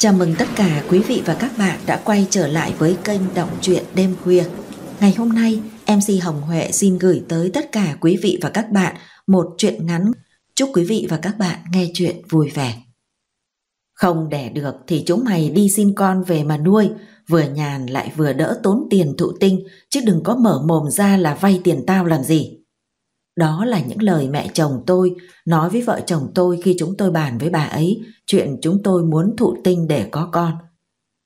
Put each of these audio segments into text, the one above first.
Chào mừng tất cả quý vị và các bạn đã quay trở lại với kênh Đọc truyện đêm khuya. Ngày hôm nay, MC Hồng Huệ xin gửi tới tất cả quý vị và các bạn một truyện ngắn. Chúc quý vị và các bạn nghe truyện vui vẻ. Không đẻ được thì chúng mày đi xin con về mà nuôi, vừa nhàn lại vừa đỡ tốn tiền thụ tinh, chứ đừng có mở mồm ra là vay tiền tao làm gì. Đó là những lời mẹ chồng tôi nói với vợ chồng tôi khi chúng tôi bàn với bà ấy chuyện chúng tôi muốn thụ tinh để có con.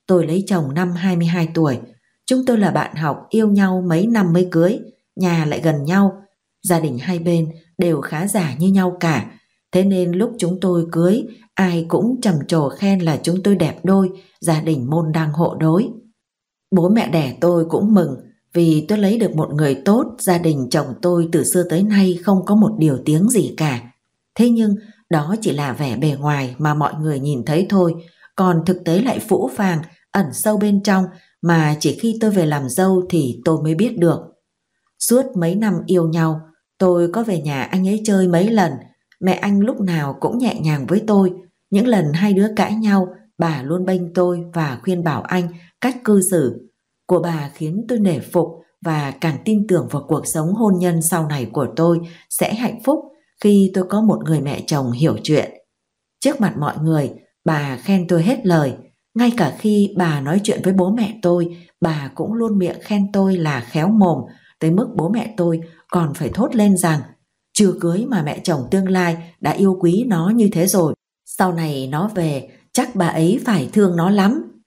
Tôi lấy chồng năm 22 tuổi, chúng tôi là bạn học yêu nhau mấy năm mới cưới, nhà lại gần nhau, gia đình hai bên đều khá giả như nhau cả, thế nên lúc chúng tôi cưới ai cũng trầm trồ khen là chúng tôi đẹp đôi, gia đình môn đăng hộ đối. Bố mẹ đẻ tôi cũng mừng vì tôi lấy được một người tốt, gia đình chồng tôi từ xưa tới nay không có một điều tiếng gì cả. Thế nhưng đó chỉ là vẻ bề ngoài mà mọi người nhìn thấy thôi, còn thực tế lại phũ phàng, ẩn sâu bên trong mà chỉ khi tôi về làm dâu thì tôi mới biết được. Suốt mấy năm yêu nhau, tôi có về nhà anh ấy chơi mấy lần, mẹ anh lúc nào cũng nhẹ nhàng với tôi. Những lần hai đứa cãi nhau, bà luôn bênh tôi và khuyên bảo anh cách cư xử của bà khiến tôi nể phục và càng tin tưởng vào cuộc sống hôn nhân sau này của tôi sẽ hạnh phúc khi tôi có một người mẹ chồng hiểu chuyện. Trước mặt mọi người, bà khen tôi hết lời, ngay cả khi bà nói chuyện với bố mẹ tôi, bà cũng luôn miệng khen tôi là khéo mồm, tới mức bố mẹ tôi còn phải thốt lên rằng chưa cưới mà mẹ chồng tương lai đã yêu quý nó như thế rồi. Sau này nó về, chắc bà ấy phải thương nó lắm.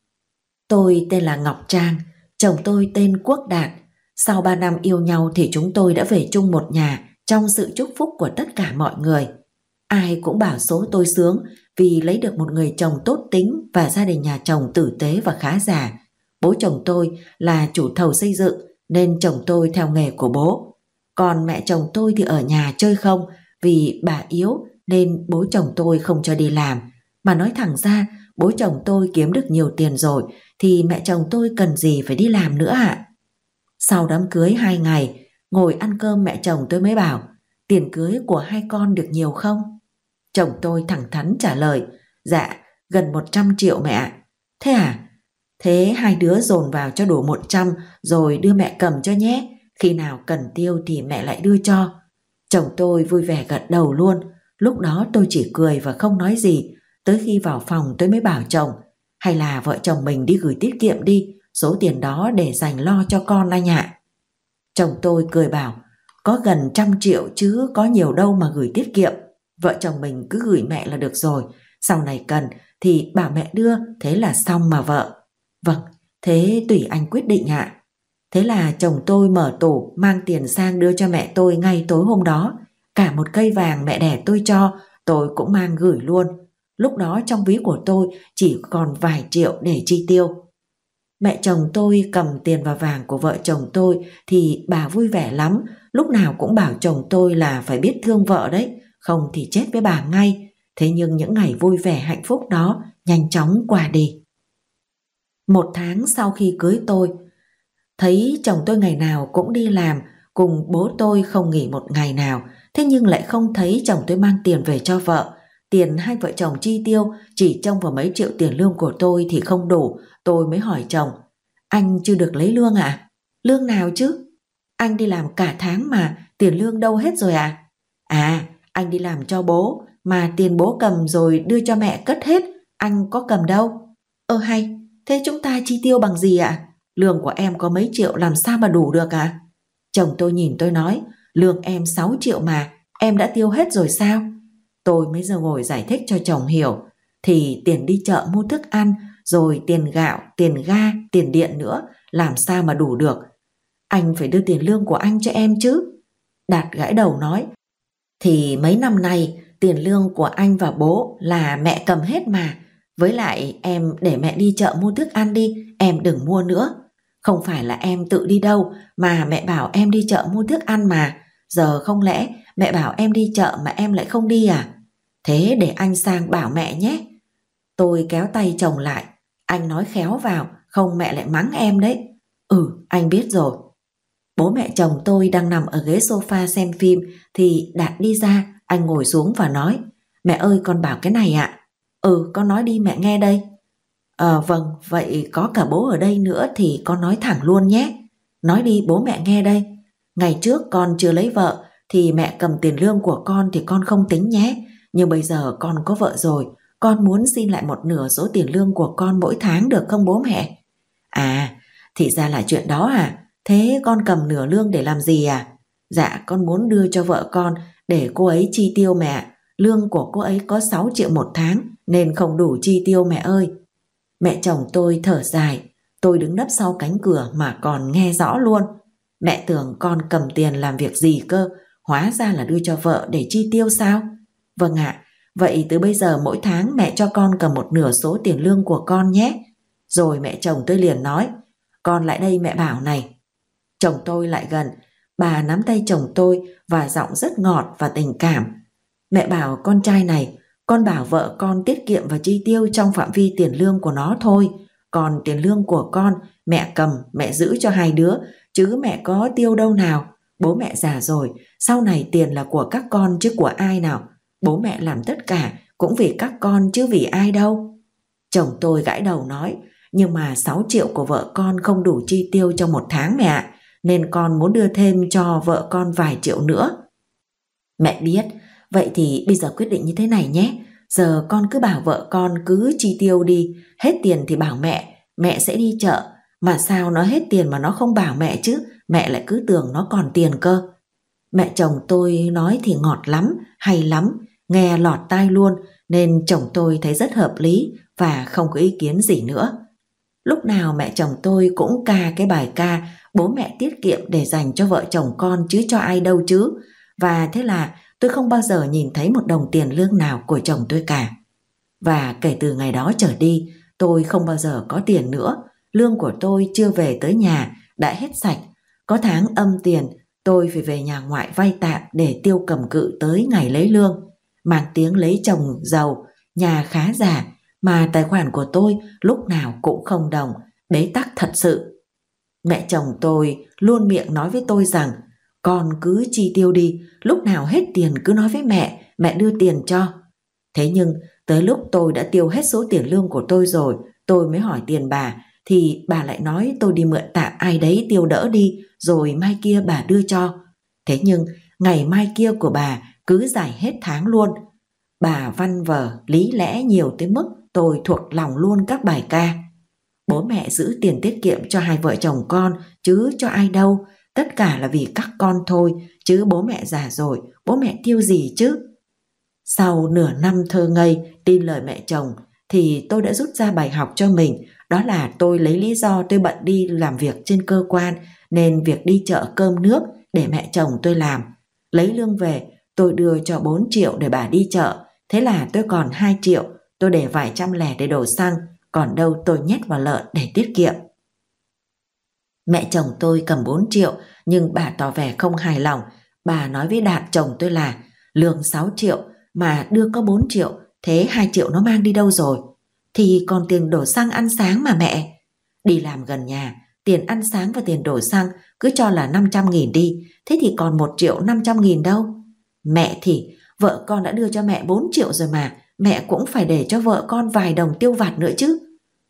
Tôi tên là Ngọc Trang, Chồng tôi tên Quốc Đạt. Sau 3 năm yêu nhau thì chúng tôi đã về chung một nhà trong sự chúc phúc của tất cả mọi người. Ai cũng bảo số tôi sướng vì lấy được một người chồng tốt tính và gia đình nhà chồng tử tế và khá giả. Bố chồng tôi là chủ thầu xây dựng nên chồng tôi theo nghề của bố. Còn mẹ chồng tôi thì ở nhà chơi không vì bà yếu nên bố chồng tôi không cho đi làm. Mà nói thẳng ra bố chồng tôi kiếm được nhiều tiền rồi thì mẹ chồng tôi cần gì phải đi làm nữa ạ? Sau đám cưới hai ngày, ngồi ăn cơm mẹ chồng tôi mới bảo tiền cưới của hai con được nhiều không? Chồng tôi thẳng thắn trả lời dạ gần 100 triệu mẹ Thế à? Thế hai đứa dồn vào cho đủ 100 rồi đưa mẹ cầm cho nhé khi nào cần tiêu thì mẹ lại đưa cho. Chồng tôi vui vẻ gật đầu luôn lúc đó tôi chỉ cười và không nói gì tới khi vào phòng tôi mới bảo chồng hay là vợ chồng mình đi gửi tiết kiệm đi, số tiền đó để dành lo cho con anh ạ. Chồng tôi cười bảo, có gần trăm triệu chứ có nhiều đâu mà gửi tiết kiệm. Vợ chồng mình cứ gửi mẹ là được rồi, sau này cần thì bảo mẹ đưa, thế là xong mà vợ. Vâng, thế tùy anh quyết định ạ. Thế là chồng tôi mở tủ mang tiền sang đưa cho mẹ tôi ngay tối hôm đó. Cả một cây vàng mẹ đẻ tôi cho, tôi cũng mang gửi luôn. Lúc đó trong ví của tôi chỉ còn vài triệu để chi tiêu. Mẹ chồng tôi cầm tiền và vàng của vợ chồng tôi thì bà vui vẻ lắm, lúc nào cũng bảo chồng tôi là phải biết thương vợ đấy, không thì chết với bà ngay. Thế nhưng những ngày vui vẻ hạnh phúc đó nhanh chóng qua đi. Một tháng sau khi cưới tôi, thấy chồng tôi ngày nào cũng đi làm, cùng bố tôi không nghỉ một ngày nào, thế nhưng lại không thấy chồng tôi mang tiền về cho vợ. Tiền hai vợ chồng chi tiêu chỉ trong vào mấy triệu tiền lương của tôi thì không đủ, tôi mới hỏi chồng. Anh chưa được lấy lương à? Lương nào chứ? Anh đi làm cả tháng mà, tiền lương đâu hết rồi à? À, anh đi làm cho bố, mà tiền bố cầm rồi đưa cho mẹ cất hết, anh có cầm đâu? Ơ hay, thế chúng ta chi tiêu bằng gì ạ? À? Lương của em có mấy triệu làm sao mà đủ được à? Chồng tôi nhìn tôi nói, lương em 6 triệu mà, em đã tiêu hết rồi sao? Tôi mới giờ ngồi giải thích cho chồng hiểu thì tiền đi chợ mua thức ăn rồi tiền gạo, tiền ga, tiền điện nữa làm sao mà đủ được. Anh phải đưa tiền lương của anh cho em chứ. Đạt gãi đầu nói thì mấy năm nay tiền lương của anh và bố là mẹ cầm hết mà. Với lại em để mẹ đi chợ mua thức ăn đi, em đừng mua nữa. Không phải là em tự đi đâu mà mẹ bảo em đi chợ mua thức ăn mà. Giờ không lẽ mẹ bảo em đi chợ mà em lại không đi à? Thế để anh sang bảo mẹ nhé. Tôi kéo tay chồng lại. Anh nói khéo vào, không mẹ lại mắng em đấy. Ừ, anh biết rồi. Bố mẹ chồng tôi đang nằm ở ghế sofa xem phim thì Đạt đi ra, anh ngồi xuống và nói Mẹ ơi con bảo cái này ạ. Ừ, con nói đi mẹ nghe đây. Ờ vâng, vậy có cả bố ở đây nữa thì con nói thẳng luôn nhé. Nói đi bố mẹ nghe đây. Ngày trước con chưa lấy vợ thì mẹ cầm tiền lương của con thì con không tính nhé. Nhưng bây giờ con có vợ rồi, con muốn xin lại một nửa số tiền lương của con mỗi tháng được không bố mẹ? À, thì ra là chuyện đó à? Thế con cầm nửa lương để làm gì à? Dạ, con muốn đưa cho vợ con để cô ấy chi tiêu mẹ. Lương của cô ấy có 6 triệu một tháng nên không đủ chi tiêu mẹ ơi. Mẹ chồng tôi thở dài, tôi đứng nấp sau cánh cửa mà còn nghe rõ luôn. Mẹ tưởng con cầm tiền làm việc gì cơ, hóa ra là đưa cho vợ để chi tiêu sao? Vâng ạ, vậy từ bây giờ mỗi tháng mẹ cho con cầm một nửa số tiền lương của con nhé. Rồi mẹ chồng tôi liền nói, con lại đây mẹ bảo này. Chồng tôi lại gần, bà nắm tay chồng tôi và giọng rất ngọt và tình cảm. Mẹ bảo con trai này, con bảo vợ con tiết kiệm và chi tiêu trong phạm vi tiền lương của nó thôi. Còn tiền lương của con, mẹ cầm, mẹ giữ cho hai đứa, chứ mẹ có tiêu đâu nào. Bố mẹ già rồi, sau này tiền là của các con chứ của ai nào. Bố mẹ làm tất cả cũng vì các con chứ vì ai đâu. Chồng tôi gãi đầu nói, nhưng mà 6 triệu của vợ con không đủ chi tiêu trong một tháng mẹ ạ, nên con muốn đưa thêm cho vợ con vài triệu nữa. Mẹ biết, vậy thì bây giờ quyết định như thế này nhé, giờ con cứ bảo vợ con cứ chi tiêu đi, hết tiền thì bảo mẹ, mẹ sẽ đi chợ, mà sao nó hết tiền mà nó không bảo mẹ chứ, mẹ lại cứ tưởng nó còn tiền cơ. Mẹ chồng tôi nói thì ngọt lắm, hay lắm, nghe lọt tai luôn nên chồng tôi thấy rất hợp lý và không có ý kiến gì nữa. Lúc nào mẹ chồng tôi cũng ca cái bài ca bố mẹ tiết kiệm để dành cho vợ chồng con chứ cho ai đâu chứ. Và thế là tôi không bao giờ nhìn thấy một đồng tiền lương nào của chồng tôi cả. Và kể từ ngày đó trở đi, tôi không bao giờ có tiền nữa. Lương của tôi chưa về tới nhà, đã hết sạch. Có tháng âm tiền, tôi phải về nhà ngoại vay tạm để tiêu cầm cự tới ngày lấy lương. Mang tiếng lấy chồng giàu, nhà khá giả, mà tài khoản của tôi lúc nào cũng không đồng, bế tắc thật sự. Mẹ chồng tôi luôn miệng nói với tôi rằng con cứ chi tiêu đi, lúc nào hết tiền cứ nói với mẹ, mẹ đưa tiền cho. Thế nhưng tới lúc tôi đã tiêu hết số tiền lương của tôi rồi, tôi mới hỏi tiền bà, thì bà lại nói tôi đi mượn tạm ai đấy tiêu đỡ đi, rồi mai kia bà đưa cho. Thế nhưng ngày mai kia của bà cứ giải hết tháng luôn. Bà văn vở lý lẽ nhiều tới mức tôi thuộc lòng luôn các bài ca. Bố mẹ giữ tiền tiết kiệm cho hai vợ chồng con chứ cho ai đâu, tất cả là vì các con thôi, chứ bố mẹ già rồi, bố mẹ tiêu gì chứ? Sau nửa năm thơ ngây tin lời mẹ chồng thì tôi đã rút ra bài học cho mình, đó là tôi lấy lý do tôi bận đi làm việc trên cơ quan nên việc đi chợ cơm nước để mẹ chồng tôi làm. Lấy lương về, tôi đưa cho 4 triệu để bà đi chợ, thế là tôi còn 2 triệu, tôi để vài trăm lẻ để đổ xăng, còn đâu tôi nhét vào lợn để tiết kiệm. Mẹ chồng tôi cầm 4 triệu nhưng bà tỏ vẻ không hài lòng. Bà nói với Đạt chồng tôi là lương 6 triệu mà đưa có 4 triệu thế 2 triệu nó mang đi đâu rồi? Thì còn tiền đổ xăng ăn sáng mà mẹ. Đi làm gần nhà, tiền ăn sáng và tiền đổ xăng cứ cho là 500 nghìn đi, thế thì còn 1 triệu 500 nghìn đâu. Mẹ thì, vợ con đã đưa cho mẹ 4 triệu rồi mà, mẹ cũng phải để cho vợ con vài đồng tiêu vặt nữa chứ.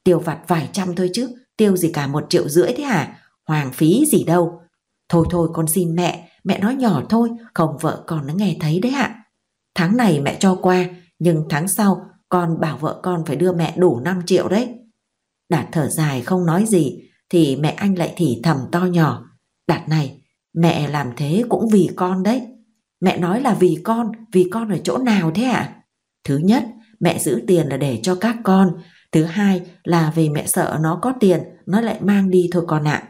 Tiêu vặt vài trăm thôi chứ, tiêu gì cả một triệu rưỡi thế hả? Hoàng phí gì đâu. Thôi thôi con xin mẹ, mẹ nói nhỏ thôi, không vợ con nó nghe thấy đấy ạ. Tháng này mẹ cho qua, nhưng tháng sau con bảo vợ con phải đưa mẹ đủ 5 triệu đấy. Đạt thở dài không nói gì, thì mẹ anh lại thì thầm to nhỏ. Đạt này, mẹ làm thế cũng vì con đấy. Mẹ nói là vì con, vì con ở chỗ nào thế ạ? À? Thứ nhất, mẹ giữ tiền là để cho các con. Thứ hai là vì mẹ sợ nó có tiền, nó lại mang đi thôi con ạ.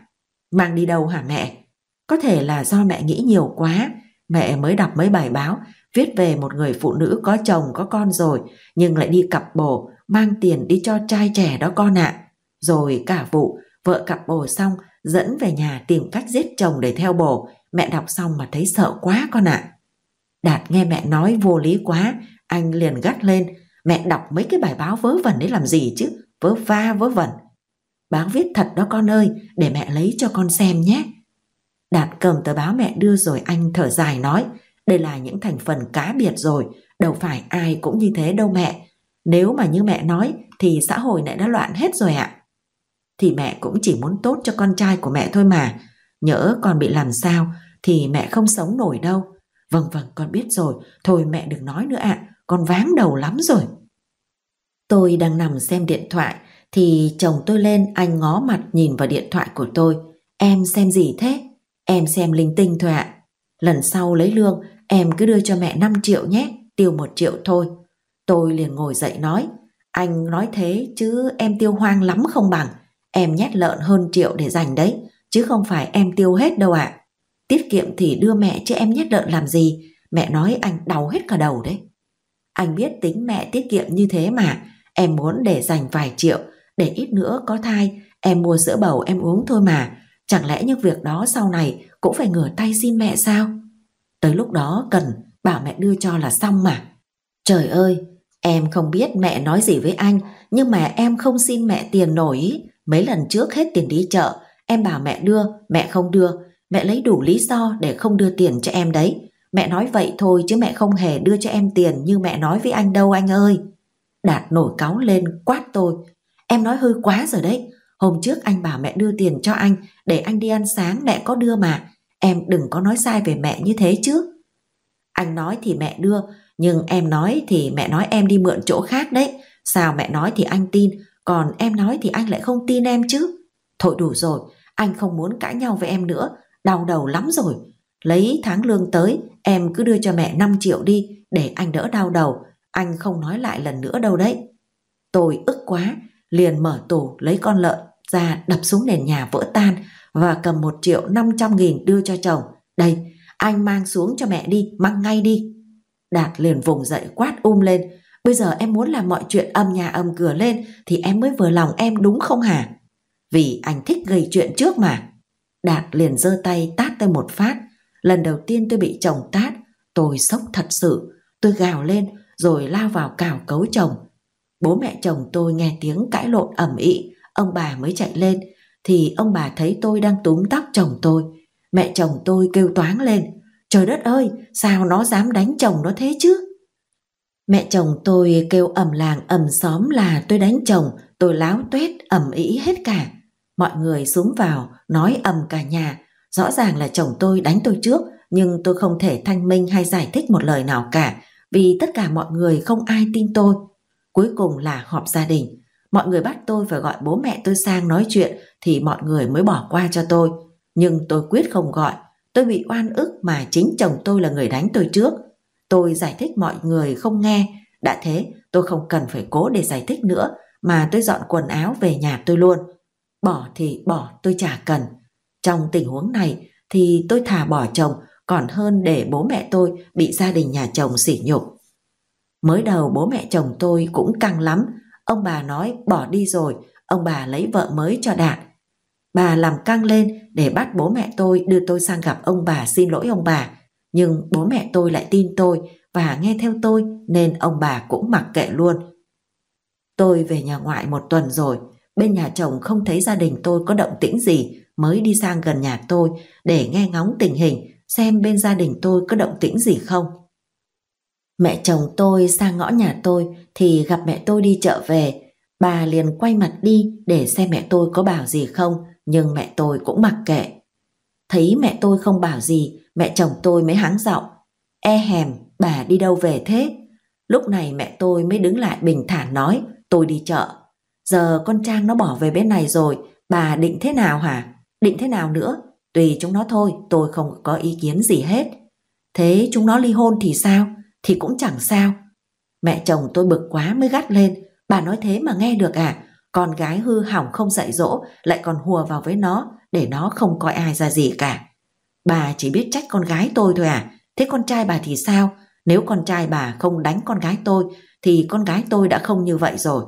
Mang đi đâu hả mẹ? Có thể là do mẹ nghĩ nhiều quá. Mẹ mới đọc mấy bài báo viết về một người phụ nữ có chồng có con rồi nhưng lại đi cặp bồ mang tiền đi cho trai trẻ đó con ạ. Rồi cả vụ vợ cặp bồ xong dẫn về nhà tìm cách giết chồng để theo bồ mẹ đọc xong mà thấy sợ quá con ạ. Đạt nghe mẹ nói vô lý quá anh liền gắt lên, mẹ đọc mấy cái bài báo vớ vẩn đấy làm gì chứ, vớ va vớ vẩn. Báo viết thật đó con ơi, để mẹ lấy cho con xem nhé. Đạt cầm tờ báo mẹ đưa rồi anh thở dài nói, đây là những thành phần cá biệt rồi, đâu phải ai cũng như thế đâu mẹ. Nếu mà như mẹ nói thì xã hội này đã loạn hết rồi ạ. Thì mẹ cũng chỉ muốn tốt cho con trai của mẹ thôi mà. Nhỡ con bị làm sao thì mẹ không sống nổi đâu. Vâng vâng con biết rồi, thôi mẹ đừng nói nữa ạ, con váng đầu lắm rồi. Tôi đang nằm xem điện thoại thì chồng tôi lên anh ngó mặt nhìn vào điện thoại của tôi. Em xem gì thế? Em xem linh tinh thôi ạ. Lần sau lấy lương em cứ đưa cho mẹ 5 triệu nhé, tiêu 1 triệu thôi. Tôi liền ngồi dậy nói, anh nói thế chứ em tiêu hoang lắm không bằng. Em nhét lợn hơn triệu để dành đấy, chứ không phải em tiêu hết đâu ạ. Tiết kiệm thì đưa mẹ chứ em nhét lợn làm gì, mẹ nói anh đau hết cả đầu đấy. Anh biết tính mẹ tiết kiệm như thế mà, em muốn để dành vài triệu, để ít nữa có thai, em mua sữa bầu em uống thôi mà. Chẳng lẽ những việc đó sau này cũng phải ngửa tay xin mẹ sao? Tới lúc đó cần bảo mẹ đưa cho là xong mà. Trời ơi, em không biết mẹ nói gì với anh, nhưng mà em không xin mẹ tiền nổi. Mấy lần trước hết tiền đi chợ, em bảo mẹ đưa, mẹ không đưa. Mẹ lấy đủ lý do để không đưa tiền cho em đấy. Mẹ nói vậy thôi chứ mẹ không hề đưa cho em tiền như mẹ nói với anh đâu anh ơi. Đạt nổi cáu lên quát tôi. Em nói hơi quá rồi đấy. Hôm trước anh bảo mẹ đưa tiền cho anh để anh đi ăn sáng mẹ có đưa mà. Em đừng có nói sai về mẹ như thế chứ. Anh nói thì mẹ đưa, nhưng em nói thì mẹ nói em đi mượn chỗ khác đấy. Sao mẹ nói thì anh tin, còn em nói thì anh lại không tin em chứ. Thôi đủ rồi, anh không muốn cãi nhau với em nữa, đau đầu lắm rồi. Lấy tháng lương tới, em cứ đưa cho mẹ 5 triệu đi để anh đỡ đau đầu. Anh không nói lại lần nữa đâu đấy. Tôi ức quá, liền mở tủ lấy con lợn ra đập xuống nền nhà vỡ tan và cầm một triệu năm trăm nghìn đưa cho chồng. Đây, anh mang xuống cho mẹ đi, mang ngay đi. Đạt liền vùng dậy quát um lên. Bây giờ em muốn làm mọi chuyện âm nhà âm cửa lên thì em mới vừa lòng em đúng không hả? Vì anh thích gây chuyện trước mà. Đạt liền giơ tay tát tôi một phát. Lần đầu tiên tôi bị chồng tát, tôi sốc thật sự. Tôi gào lên rồi lao vào cào cấu chồng. Bố mẹ chồng tôi nghe tiếng cãi lộn ẩm ĩ, ông bà mới chạy lên thì ông bà thấy tôi đang túm tóc chồng tôi. Mẹ chồng tôi kêu toáng lên, trời đất ơi, sao nó dám đánh chồng nó thế chứ? Mẹ chồng tôi kêu ầm làng ầm xóm là tôi đánh chồng, tôi láo tuét ầm ĩ hết cả. Mọi người xuống vào, nói ầm cả nhà, rõ ràng là chồng tôi đánh tôi trước, nhưng tôi không thể thanh minh hay giải thích một lời nào cả, vì tất cả mọi người không ai tin tôi. Cuối cùng là họp gia đình, mọi người bắt tôi phải gọi bố mẹ tôi sang nói chuyện thì mọi người mới bỏ qua cho tôi. Nhưng tôi quyết không gọi, tôi bị oan ức mà chính chồng tôi là người đánh tôi trước. Tôi giải thích mọi người không nghe, đã thế tôi không cần phải cố để giải thích nữa mà tôi dọn quần áo về nhà tôi luôn. Bỏ thì bỏ tôi chả cần. Trong tình huống này thì tôi thà bỏ chồng còn hơn để bố mẹ tôi bị gia đình nhà chồng sỉ nhục. Mới đầu bố mẹ chồng tôi cũng căng lắm, ông bà nói bỏ đi rồi, ông bà lấy vợ mới cho Đạt. Bà làm căng lên để bắt bố mẹ tôi đưa tôi sang gặp ông bà xin lỗi ông bà. Nhưng bố mẹ tôi lại tin tôi và nghe theo tôi nên ông bà cũng mặc kệ luôn. Tôi về nhà ngoại một tuần rồi, bên nhà chồng không thấy gia đình tôi có động tĩnh gì mới đi sang gần nhà tôi để nghe ngóng tình hình xem bên gia đình tôi có động tĩnh gì không. Mẹ chồng tôi sang ngõ nhà tôi thì gặp mẹ tôi đi chợ về, bà liền quay mặt đi để xem mẹ tôi có bảo gì không nhưng mẹ tôi cũng mặc kệ. Thấy mẹ tôi không bảo gì, mẹ chồng tôi mới hắng giọng. E hèm, bà đi đâu về thế? Lúc này mẹ tôi mới đứng lại bình thản nói, tôi đi chợ. Giờ con Trang nó bỏ về bên này rồi, bà định thế nào hả? Định thế nào nữa? Tùy chúng nó thôi, tôi không có ý kiến gì hết. Thế chúng nó ly hôn thì sao? Thì cũng chẳng sao. Mẹ chồng tôi bực quá mới gắt lên, bà nói thế mà nghe được à? Con gái hư hỏng không dạy dỗ lại còn hùa vào với nó để nó không coi ai ra gì cả. Bà chỉ biết trách con gái tôi thôi à, thế con trai bà thì sao? Nếu con trai bà không đánh con gái tôi thì con gái tôi đã không như vậy rồi.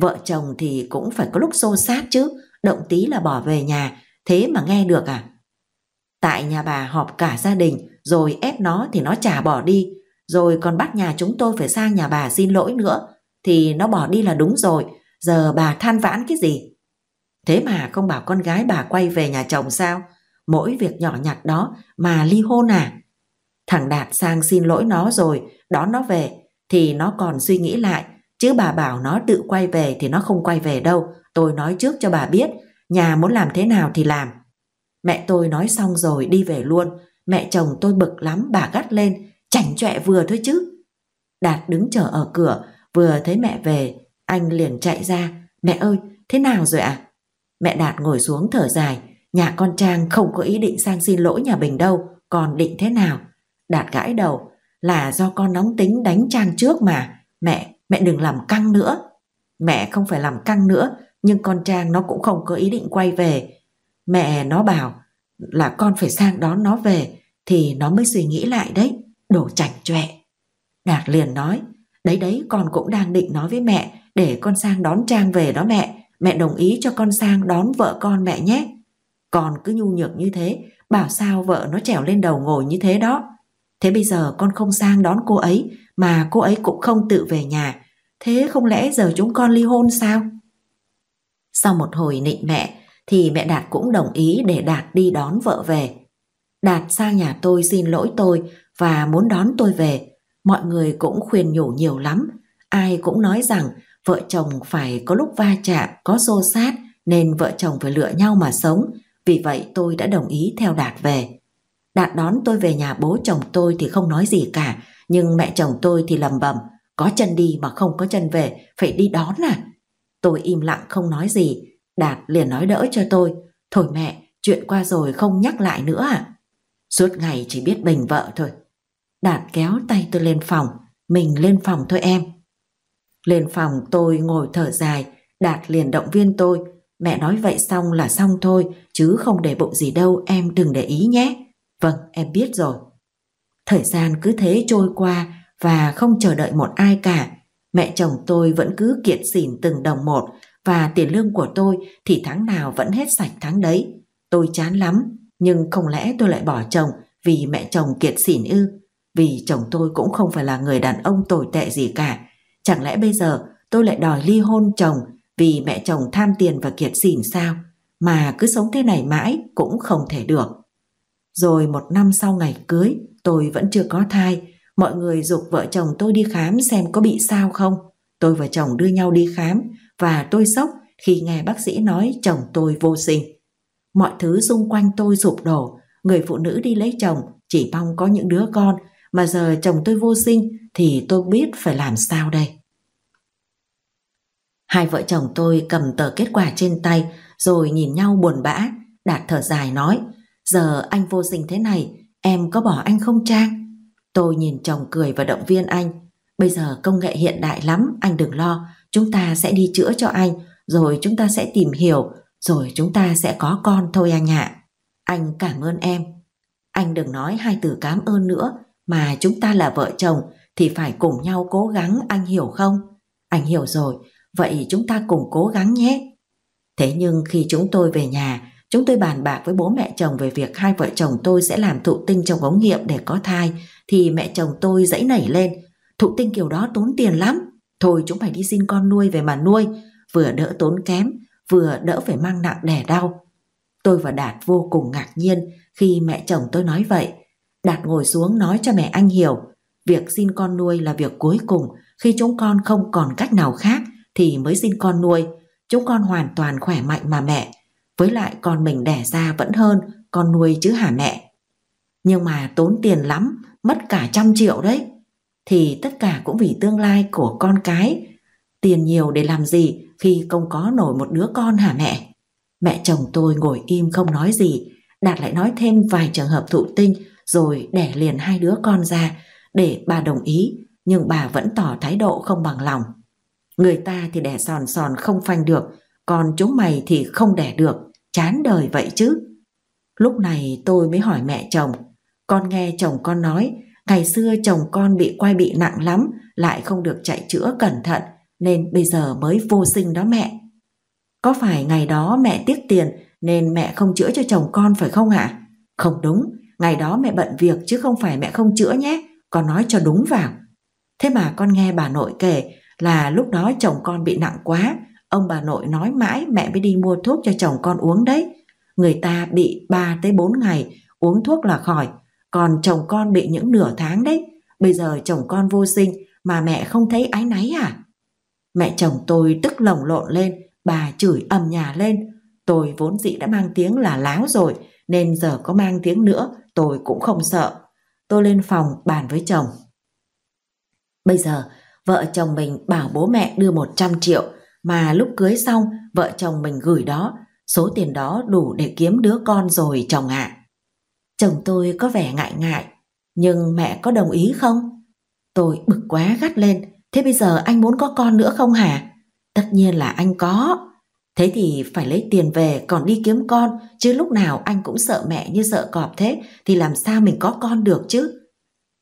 Vợ chồng thì cũng phải có lúc xô sát chứ, động tí là bỏ về nhà, thế mà nghe được à? Tại nhà bà họp cả gia đình rồi ép nó thì nó trả bỏ đi, rồi còn bắt nhà chúng tôi phải sang nhà bà xin lỗi nữa, thì nó bỏ đi là đúng rồi, Giờ bà than vãn cái gì? Thế mà không bảo con gái bà quay về nhà chồng sao? Mỗi việc nhỏ nhặt đó mà ly hôn à? Thằng Đạt sang xin lỗi nó rồi, đón nó về, thì nó còn suy nghĩ lại, Chứ bà bảo nó tự quay về thì nó không quay về đâu, tôi nói trước cho bà biết, nhà muốn làm thế nào thì làm. Mẹ tôi nói xong rồi đi về luôn, mẹ chồng tôi bực lắm bà gắt lên, chảnh chọe vừa thôi chứ. Đạt đứng chờ ở cửa, vừa thấy mẹ về, anh liền chạy ra, mẹ ơi, thế nào rồi ạ? À? Mẹ Đạt ngồi xuống thở dài, nhà con Trang không có ý định sang xin lỗi nhà Bình đâu, còn định thế nào? Đạt gãi đầu, là do con nóng tính đánh Trang trước mà, mẹ, mẹ đừng làm căng nữa. Mẹ không phải làm căng nữa, nhưng con Trang nó cũng không có ý định quay về. Mẹ nó bảo là con phải sang đón nó về thì nó mới suy nghĩ lại đấy, đồ chảnh chọe. Đạt liền nói, đấy đấy con cũng đang định nói với mẹ để con sang đón Trang về đó mẹ, mẹ đồng ý cho con sang đón vợ con mẹ nhé. Con cứ nhu nhược như thế, bảo sao vợ nó trèo lên đầu ngồi như thế đó. Thế bây giờ con không sang đón cô ấy mà cô ấy cũng không tự về nhà. Thế không lẽ giờ chúng con ly hôn sao? Sau một hồi nịnh mẹ thì mẹ Đạt cũng đồng ý để Đạt đi đón vợ về. Đạt sang nhà tôi xin lỗi tôi và muốn đón tôi về. Mọi người cũng khuyên nhủ nhiều lắm. Ai cũng nói rằng vợ chồng phải có lúc va chạm, có xô sát nên vợ chồng phải lựa nhau mà sống. Vì vậy tôi đã đồng ý theo Đạt về. Đạt đón tôi về nhà bố chồng tôi thì không nói gì cả, nhưng mẹ chồng tôi thì lầm bầm, có chân đi mà không có chân về, phải đi đón à? Tôi im lặng không nói gì, Đạt liền nói đỡ cho tôi, thôi mẹ, chuyện qua rồi không nhắc lại nữa à? Suốt ngày chỉ biết bình vợ thôi. Đạt kéo tay tôi lên phòng, mình lên phòng thôi em. Lên phòng tôi ngồi thở dài, Đạt liền động viên tôi, mẹ nói vậy xong là xong thôi, chứ không để bụng gì đâu, em đừng để ý nhé. Vâng, em biết rồi. Thời gian cứ thế trôi qua và không chờ đợi một ai cả. Mẹ chồng tôi vẫn cứ kiệt xỉn từng đồng một và tiền lương của tôi thì tháng nào vẫn hết sạch tháng đấy. Tôi chán lắm, nhưng không lẽ tôi lại bỏ chồng vì mẹ chồng kiệt xỉn ư? Vì chồng tôi cũng không phải là người đàn ông tồi tệ gì cả. Chẳng lẽ bây giờ tôi lại đòi ly hôn chồng vì mẹ chồng tham tiền và kiệt xỉn sao? Mà cứ sống thế này mãi cũng không thể được. Rồi một năm sau ngày cưới, tôi vẫn chưa có thai. Mọi người dục vợ chồng tôi đi khám xem có bị sao không. Tôi và chồng đưa nhau đi khám và tôi sốc khi nghe bác sĩ nói chồng tôi vô sinh. Mọi thứ xung quanh tôi sụp đổ, người phụ nữ đi lấy chồng chỉ mong có những đứa con, mà giờ chồng tôi vô sinh thì tôi biết phải làm sao đây. Hai vợ chồng tôi cầm tờ kết quả trên tay rồi nhìn nhau buồn bã, Đạt thở dài nói Giờ anh vô sinh thế này, em có bỏ anh không Trang? Tôi nhìn chồng cười và động viên anh. Bây giờ công nghệ hiện đại lắm, anh đừng lo. Chúng ta sẽ đi chữa cho anh, rồi chúng ta sẽ tìm hiểu, rồi chúng ta sẽ có con thôi anh ạ. Anh cảm ơn em. Anh đừng nói hai từ cảm ơn nữa, mà chúng ta là vợ chồng thì phải cùng nhau cố gắng, anh hiểu không? Anh hiểu rồi, vậy chúng ta cùng cố gắng nhé. Thế nhưng khi chúng tôi về nhà, Chúng tôi bàn bạc với bố mẹ chồng về việc hai vợ chồng tôi sẽ làm thụ tinh trong ống nghiệm để có thai thì mẹ chồng tôi dãy nảy lên. Thụ tinh kiểu đó tốn tiền lắm. Thôi chúng phải đi xin con nuôi về mà nuôi, vừa đỡ tốn kém, vừa đỡ phải mang nặng đẻ đau. Tôi và Đạt vô cùng ngạc nhiên khi mẹ chồng tôi nói vậy. Đạt ngồi xuống nói cho mẹ anh hiểu, việc xin con nuôi là việc cuối cùng, khi chúng con không còn cách nào khác thì mới xin con nuôi. Chúng con hoàn toàn khỏe mạnh mà mẹ, với lại con mình đẻ ra vẫn hơn con nuôi chứ hả mẹ. Nhưng mà tốn tiền lắm, mất cả trăm triệu đấy. Thì tất cả cũng vì tương lai của con cái. Tiền nhiều để làm gì khi không có nổi một đứa con hả mẹ? Mẹ chồng tôi ngồi im không nói gì, Đạt lại nói thêm vài trường hợp thụ tinh rồi đẻ liền hai đứa con ra để bà đồng ý, nhưng bà vẫn tỏ thái độ không bằng lòng. Người ta thì đẻ sòn sòn không phanh được, còn chúng mày thì không đẻ được, chán đời vậy chứ. Lúc này tôi mới hỏi mẹ chồng, con nghe chồng con nói, ngày xưa chồng con bị quay bị nặng lắm, lại không được chạy chữa cẩn thận, nên bây giờ mới vô sinh đó mẹ. Có phải ngày đó mẹ tiếc tiền nên mẹ không chữa cho chồng con phải không ạ? Không đúng, ngày đó mẹ bận việc chứ không phải mẹ không chữa nhé, con nói cho đúng vào. Thế mà con nghe bà nội kể là lúc đó chồng con bị nặng quá, Ông bà nội nói mãi mẹ mới đi mua thuốc cho chồng con uống đấy. Người ta bị 3 tới 4 ngày uống thuốc là khỏi, còn chồng con bị những nửa tháng đấy. Bây giờ chồng con vô sinh mà mẹ không thấy ái náy à? Mẹ chồng tôi tức lồng lộn lên, bà chửi ầm nhà lên. Tôi vốn dĩ đã mang tiếng là láo rồi, nên giờ có mang tiếng nữa tôi cũng không sợ. Tôi lên phòng bàn với chồng. Bây giờ, vợ chồng mình bảo bố mẹ đưa 100 triệu, mà lúc cưới xong vợ chồng mình gửi đó, số tiền đó đủ để kiếm đứa con rồi chồng ạ. Chồng tôi có vẻ ngại ngại, nhưng mẹ có đồng ý không? Tôi bực quá gắt lên, thế bây giờ anh muốn có con nữa không hả? Tất nhiên là anh có. Thế thì phải lấy tiền về còn đi kiếm con, chứ lúc nào anh cũng sợ mẹ như sợ cọp thế, thì làm sao mình có con được chứ?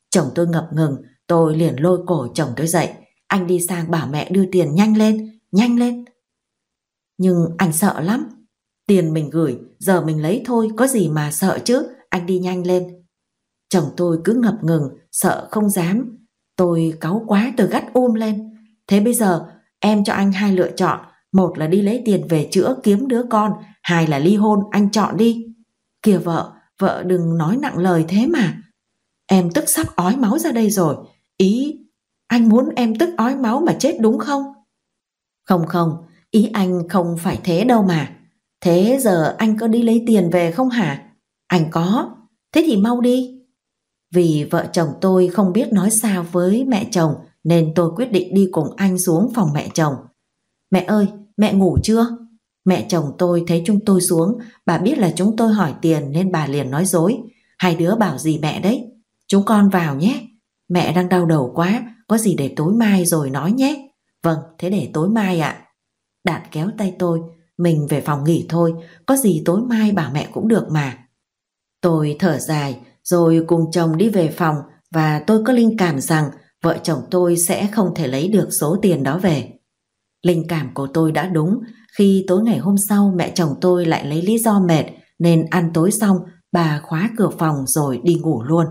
Chồng tôi ngập ngừng, tôi liền lôi cổ chồng tôi dậy. Anh đi sang bảo mẹ đưa tiền nhanh lên, nhanh lên. Nhưng anh sợ lắm. Tiền mình gửi, giờ mình lấy thôi, có gì mà sợ chứ, anh đi nhanh lên. Chồng tôi cứ ngập ngừng, sợ không dám. Tôi cáu quá tôi gắt um lên. Thế bây giờ em cho anh hai lựa chọn, một là đi lấy tiền về chữa kiếm đứa con, hai là ly hôn, anh chọn đi. Kìa vợ, vợ đừng nói nặng lời thế mà. Em tức sắp ói máu ra đây rồi. Ý, anh muốn em tức ói máu mà chết đúng không? Không không, ý anh không phải thế đâu mà. Thế giờ anh có đi lấy tiền về không hả? Anh có, thế thì mau đi. Vì vợ chồng tôi không biết nói sao với mẹ chồng nên tôi quyết định đi cùng anh xuống phòng mẹ chồng. Mẹ ơi, mẹ ngủ chưa? Mẹ chồng tôi thấy chúng tôi xuống, bà biết là chúng tôi hỏi tiền nên bà liền nói dối. Hai đứa bảo gì mẹ đấy? Chúng con vào nhé. Mẹ đang đau đầu quá, có gì để tối mai rồi nói nhé. Vâng, thế để tối mai ạ. Đạt kéo tay tôi, mình về phòng nghỉ thôi, có gì tối mai bảo mẹ cũng được mà. Tôi thở dài, rồi cùng chồng đi về phòng và tôi có linh cảm rằng vợ chồng tôi sẽ không thể lấy được số tiền đó về. Linh cảm của tôi đã đúng khi tối ngày hôm sau mẹ chồng tôi lại lấy lý do mệt nên ăn tối xong bà khóa cửa phòng rồi đi ngủ luôn.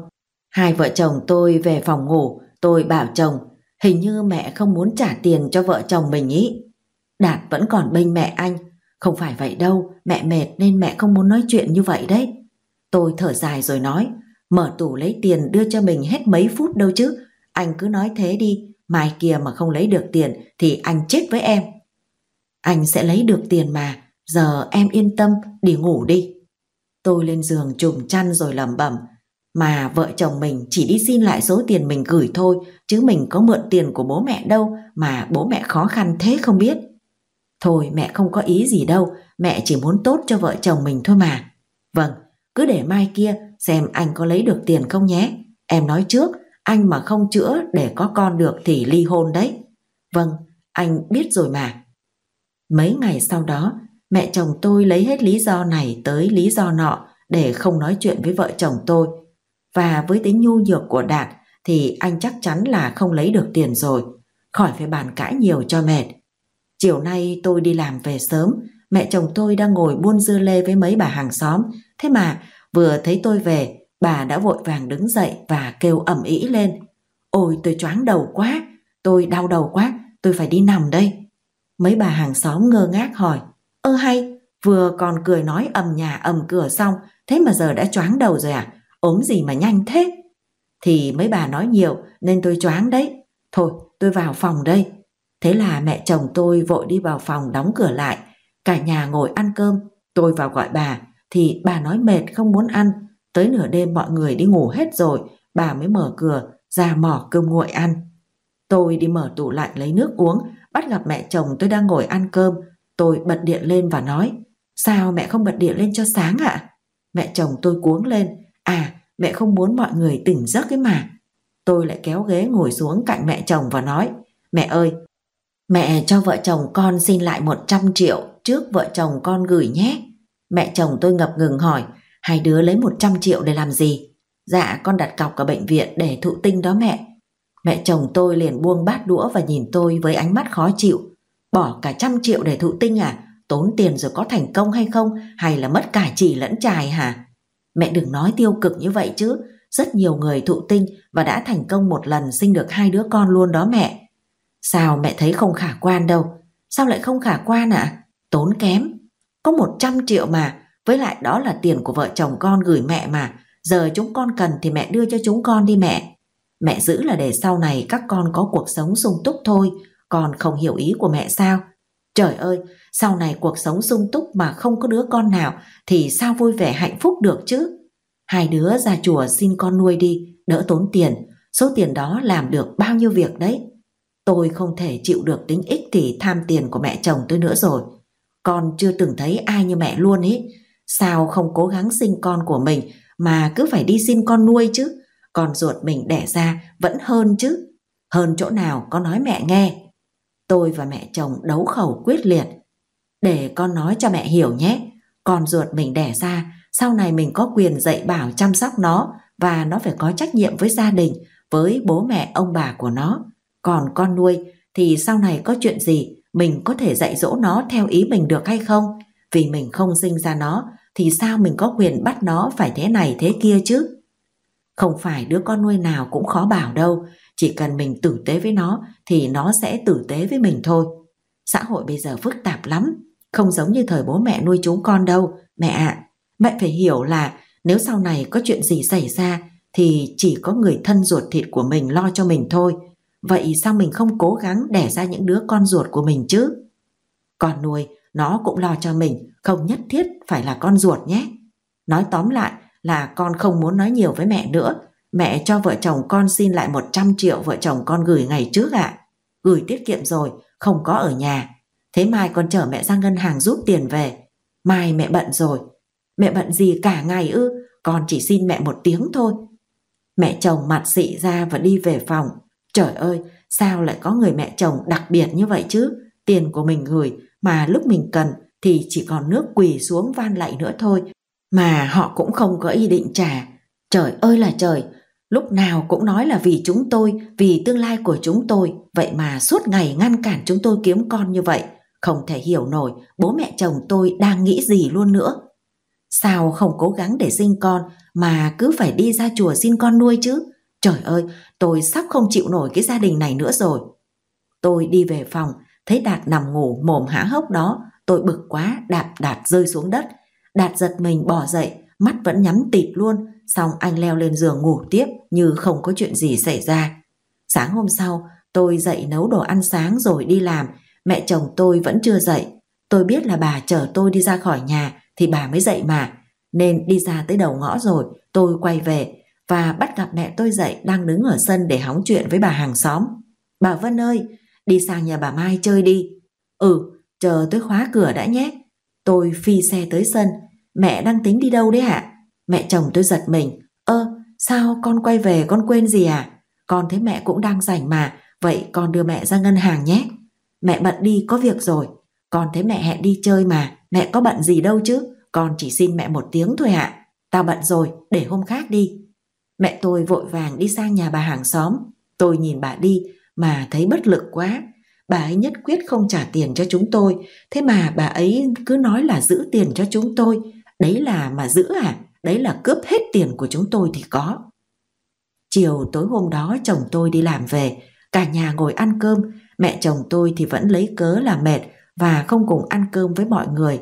Hai vợ chồng tôi về phòng ngủ, tôi bảo chồng hình như mẹ không muốn trả tiền cho vợ chồng mình ý. Đạt vẫn còn bênh mẹ anh, không phải vậy đâu, mẹ mệt nên mẹ không muốn nói chuyện như vậy đấy. Tôi thở dài rồi nói, mở tủ lấy tiền đưa cho mình hết mấy phút đâu chứ, anh cứ nói thế đi, mai kia mà không lấy được tiền thì anh chết với em. Anh sẽ lấy được tiền mà, giờ em yên tâm, đi ngủ đi. Tôi lên giường trùm chăn rồi lẩm bẩm, mà vợ chồng mình chỉ đi xin lại số tiền mình gửi thôi, chứ mình có mượn tiền của bố mẹ đâu mà bố mẹ khó khăn thế không biết. Thôi mẹ không có ý gì đâu, mẹ chỉ muốn tốt cho vợ chồng mình thôi mà. Vâng, cứ để mai kia xem anh có lấy được tiền không nhé. Em nói trước, anh mà không chữa để có con được thì ly hôn đấy. Vâng, anh biết rồi mà. Mấy ngày sau đó, mẹ chồng tôi lấy hết lý do này tới lý do nọ để không nói chuyện với vợ chồng tôi. Và với tính nhu nhược của Đạt thì anh chắc chắn là không lấy được tiền rồi, khỏi phải bàn cãi nhiều cho mệt. Chiều nay tôi đi làm về sớm, mẹ chồng tôi đang ngồi buôn dưa lê với mấy bà hàng xóm, thế mà vừa thấy tôi về, bà đã vội vàng đứng dậy và kêu ẩm ĩ lên. Ôi tôi choáng đầu quá, tôi đau đầu quá, tôi phải đi nằm đây. Mấy bà hàng xóm ngơ ngác hỏi, ơ hay, vừa còn cười nói ầm nhà ầm cửa xong, thế mà giờ đã choáng đầu rồi à, ốm gì mà nhanh thế? Thì mấy bà nói nhiều, nên tôi choáng đấy. Thôi, tôi vào phòng đây. Thế là mẹ chồng tôi vội đi vào phòng đóng cửa lại. Cả nhà ngồi ăn cơm. Tôi vào gọi bà thì bà nói mệt, không muốn ăn. Tới nửa đêm mọi người đi ngủ hết rồi, bà mới mở cửa, ra mỏ cơm nguội ăn. Tôi đi mở tủ lạnh lấy nước uống, bắt gặp mẹ chồng tôi đang ngồi ăn cơm. Tôi bật điện lên và nói, Sao mẹ không bật điện lên cho sáng ạ? Mẹ chồng tôi cuống lên À mẹ không muốn mọi người tỉnh giấc cái mà. Tôi lại kéo ghế ngồi xuống cạnh mẹ chồng và nói Mẹ ơi, mẹ cho vợ chồng con xin lại 100 triệu trước vợ chồng con gửi nhé. Mẹ chồng tôi ngập ngừng hỏi Hai đứa lấy 100 triệu để làm gì? Dạ con đặt cọc ở bệnh viện để thụ tinh đó mẹ. Mẹ chồng tôi liền buông bát đũa và nhìn tôi với ánh mắt khó chịu. Bỏ cả trăm triệu để thụ tinh à? Tốn tiền rồi có thành công hay không? Hay là mất cả chỉ lẫn chài hả? Mẹ đừng nói tiêu cực như vậy chứ. Rất nhiều người thụ tinh và đã thành công một lần sinh được hai đứa con luôn đó mẹ. Sao mẹ thấy không khả quan đâu? Sao lại không khả quan ạ? À? Tốn kém. Có 100 triệu mà, với lại đó là tiền của vợ chồng con gửi mẹ mà. Giờ chúng con cần thì mẹ đưa cho chúng con đi mẹ. Mẹ giữ là để sau này các con có cuộc sống sung túc thôi, con không hiểu ý của mẹ sao? Trời ơi, sau này cuộc sống sung túc mà không có đứa con nào thì sao vui vẻ hạnh phúc được chứ? Hai đứa ra chùa xin con nuôi đi, đỡ tốn tiền, số tiền đó làm được bao nhiêu việc đấy. Tôi không thể chịu được tính ích kỷ tham tiền của mẹ chồng tôi nữa rồi. Con chưa từng thấy ai như mẹ luôn ý. Sao không cố gắng sinh con của mình mà cứ phải đi xin con nuôi chứ? Con ruột mình đẻ ra vẫn hơn chứ. Hơn chỗ nào có nói mẹ nghe. Tôi và mẹ chồng đấu khẩu quyết liệt. Để con nói cho mẹ hiểu nhé. Con ruột mình đẻ ra sau này mình có quyền dạy bảo chăm sóc nó và nó phải có trách nhiệm với gia đình, với bố mẹ ông bà của nó. Còn con nuôi thì sau này có chuyện gì mình có thể dạy dỗ nó theo ý mình được hay không? Vì mình không sinh ra nó thì sao mình có quyền bắt nó phải thế này thế kia chứ? Không phải đứa con nuôi nào cũng khó bảo đâu, chỉ cần mình tử tế với nó thì nó sẽ tử tế với mình thôi. Xã hội bây giờ phức tạp lắm, không giống như thời bố mẹ nuôi chúng con đâu. Mẹ ạ, mẹ phải hiểu là nếu sau này có chuyện gì xảy ra thì chỉ có người thân ruột thịt của mình lo cho mình thôi. Vậy sao mình không cố gắng đẻ ra những đứa con ruột của mình chứ? Con nuôi, nó cũng lo cho mình, không nhất thiết phải là con ruột nhé. Nói tóm lại là con không muốn nói nhiều với mẹ nữa. Mẹ cho vợ chồng con xin lại 100 triệu vợ chồng con gửi ngày trước ạ. Gửi tiết kiệm rồi, không có ở nhà. Thế mai con chở mẹ ra ngân hàng rút tiền về. Mai mẹ bận rồi. Mẹ bận gì cả ngày ư, con chỉ xin mẹ một tiếng thôi. Mẹ chồng mặt xị ra và đi về phòng. Trời ơi, sao lại có người mẹ chồng đặc biệt như vậy chứ? Tiền của mình gửi mà lúc mình cần thì chỉ còn nước quỳ xuống van lạy nữa thôi. Mà họ cũng không có ý định trả. Trời ơi là trời, lúc nào cũng nói là vì chúng tôi, vì tương lai của chúng tôi. Vậy mà suốt ngày ngăn cản chúng tôi kiếm con như vậy. Không thể hiểu nổi bố mẹ chồng tôi đang nghĩ gì luôn nữa. Sao không cố gắng để sinh con mà cứ phải đi ra chùa xin con nuôi chứ? Trời ơi, tôi sắp không chịu nổi cái gia đình này nữa rồi. Tôi đi về phòng, thấy Đạt nằm ngủ mồm há hốc đó, tôi bực quá đạp Đạt rơi xuống đất. Đạt giật mình bỏ dậy, mắt vẫn nhắm tịt luôn, xong anh leo lên giường ngủ tiếp như không có chuyện gì xảy ra. Sáng hôm sau, tôi dậy nấu đồ ăn sáng rồi đi làm, mẹ chồng tôi vẫn chưa dậy. Tôi biết là bà chở tôi đi ra khỏi nhà thì bà mới dậy mà, nên đi ra tới đầu ngõ rồi, tôi quay về và bắt gặp mẹ tôi dậy đang đứng ở sân để hóng chuyện với bà hàng xóm. Bà Vân ơi, đi sang nhà bà Mai chơi đi. Ừ, chờ tôi khóa cửa đã nhé. Tôi phi xe tới sân, mẹ đang tính đi đâu đấy ạ? Mẹ chồng tôi giật mình, ơ, sao con quay về con quên gì à? Con thấy mẹ cũng đang rảnh mà, vậy con đưa mẹ ra ngân hàng nhé. Mẹ bận đi có việc rồi, con thấy mẹ hẹn đi chơi mà, mẹ có bận gì đâu chứ, con chỉ xin mẹ một tiếng thôi ạ. À. Tao bận rồi, để hôm khác đi. Mẹ tôi vội vàng đi sang nhà bà hàng xóm. Tôi nhìn bà đi mà thấy bất lực quá. Bà ấy nhất quyết không trả tiền cho chúng tôi, thế mà bà ấy cứ nói là giữ tiền cho chúng tôi. Đấy là mà giữ à? Đấy là cướp hết tiền của chúng tôi thì có. Chiều tối hôm đó chồng tôi đi làm về, cả nhà ngồi ăn cơm, mẹ chồng tôi thì vẫn lấy cớ là mệt và không cùng ăn cơm với mọi người.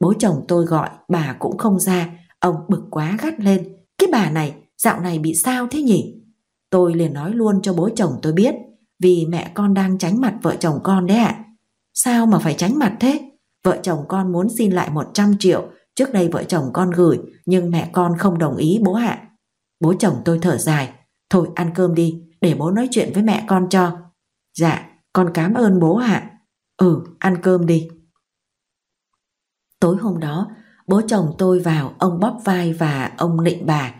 Bố chồng tôi gọi, bà cũng không ra, ông bực quá gắt lên. Cái bà này dạo này bị sao thế nhỉ? Tôi liền nói luôn cho bố chồng tôi biết, vì mẹ con đang tránh mặt vợ chồng con đấy ạ. Sao mà phải tránh mặt thế? Vợ chồng con muốn xin lại 100 triệu, trước đây vợ chồng con gửi, nhưng mẹ con không đồng ý bố ạ. Bố chồng tôi thở dài, thôi ăn cơm đi, để bố nói chuyện với mẹ con cho. Dạ, con cảm ơn bố ạ. Ừ, ăn cơm đi. Tối hôm đó, bố chồng tôi vào, ông bóp vai và ông nịnh bà,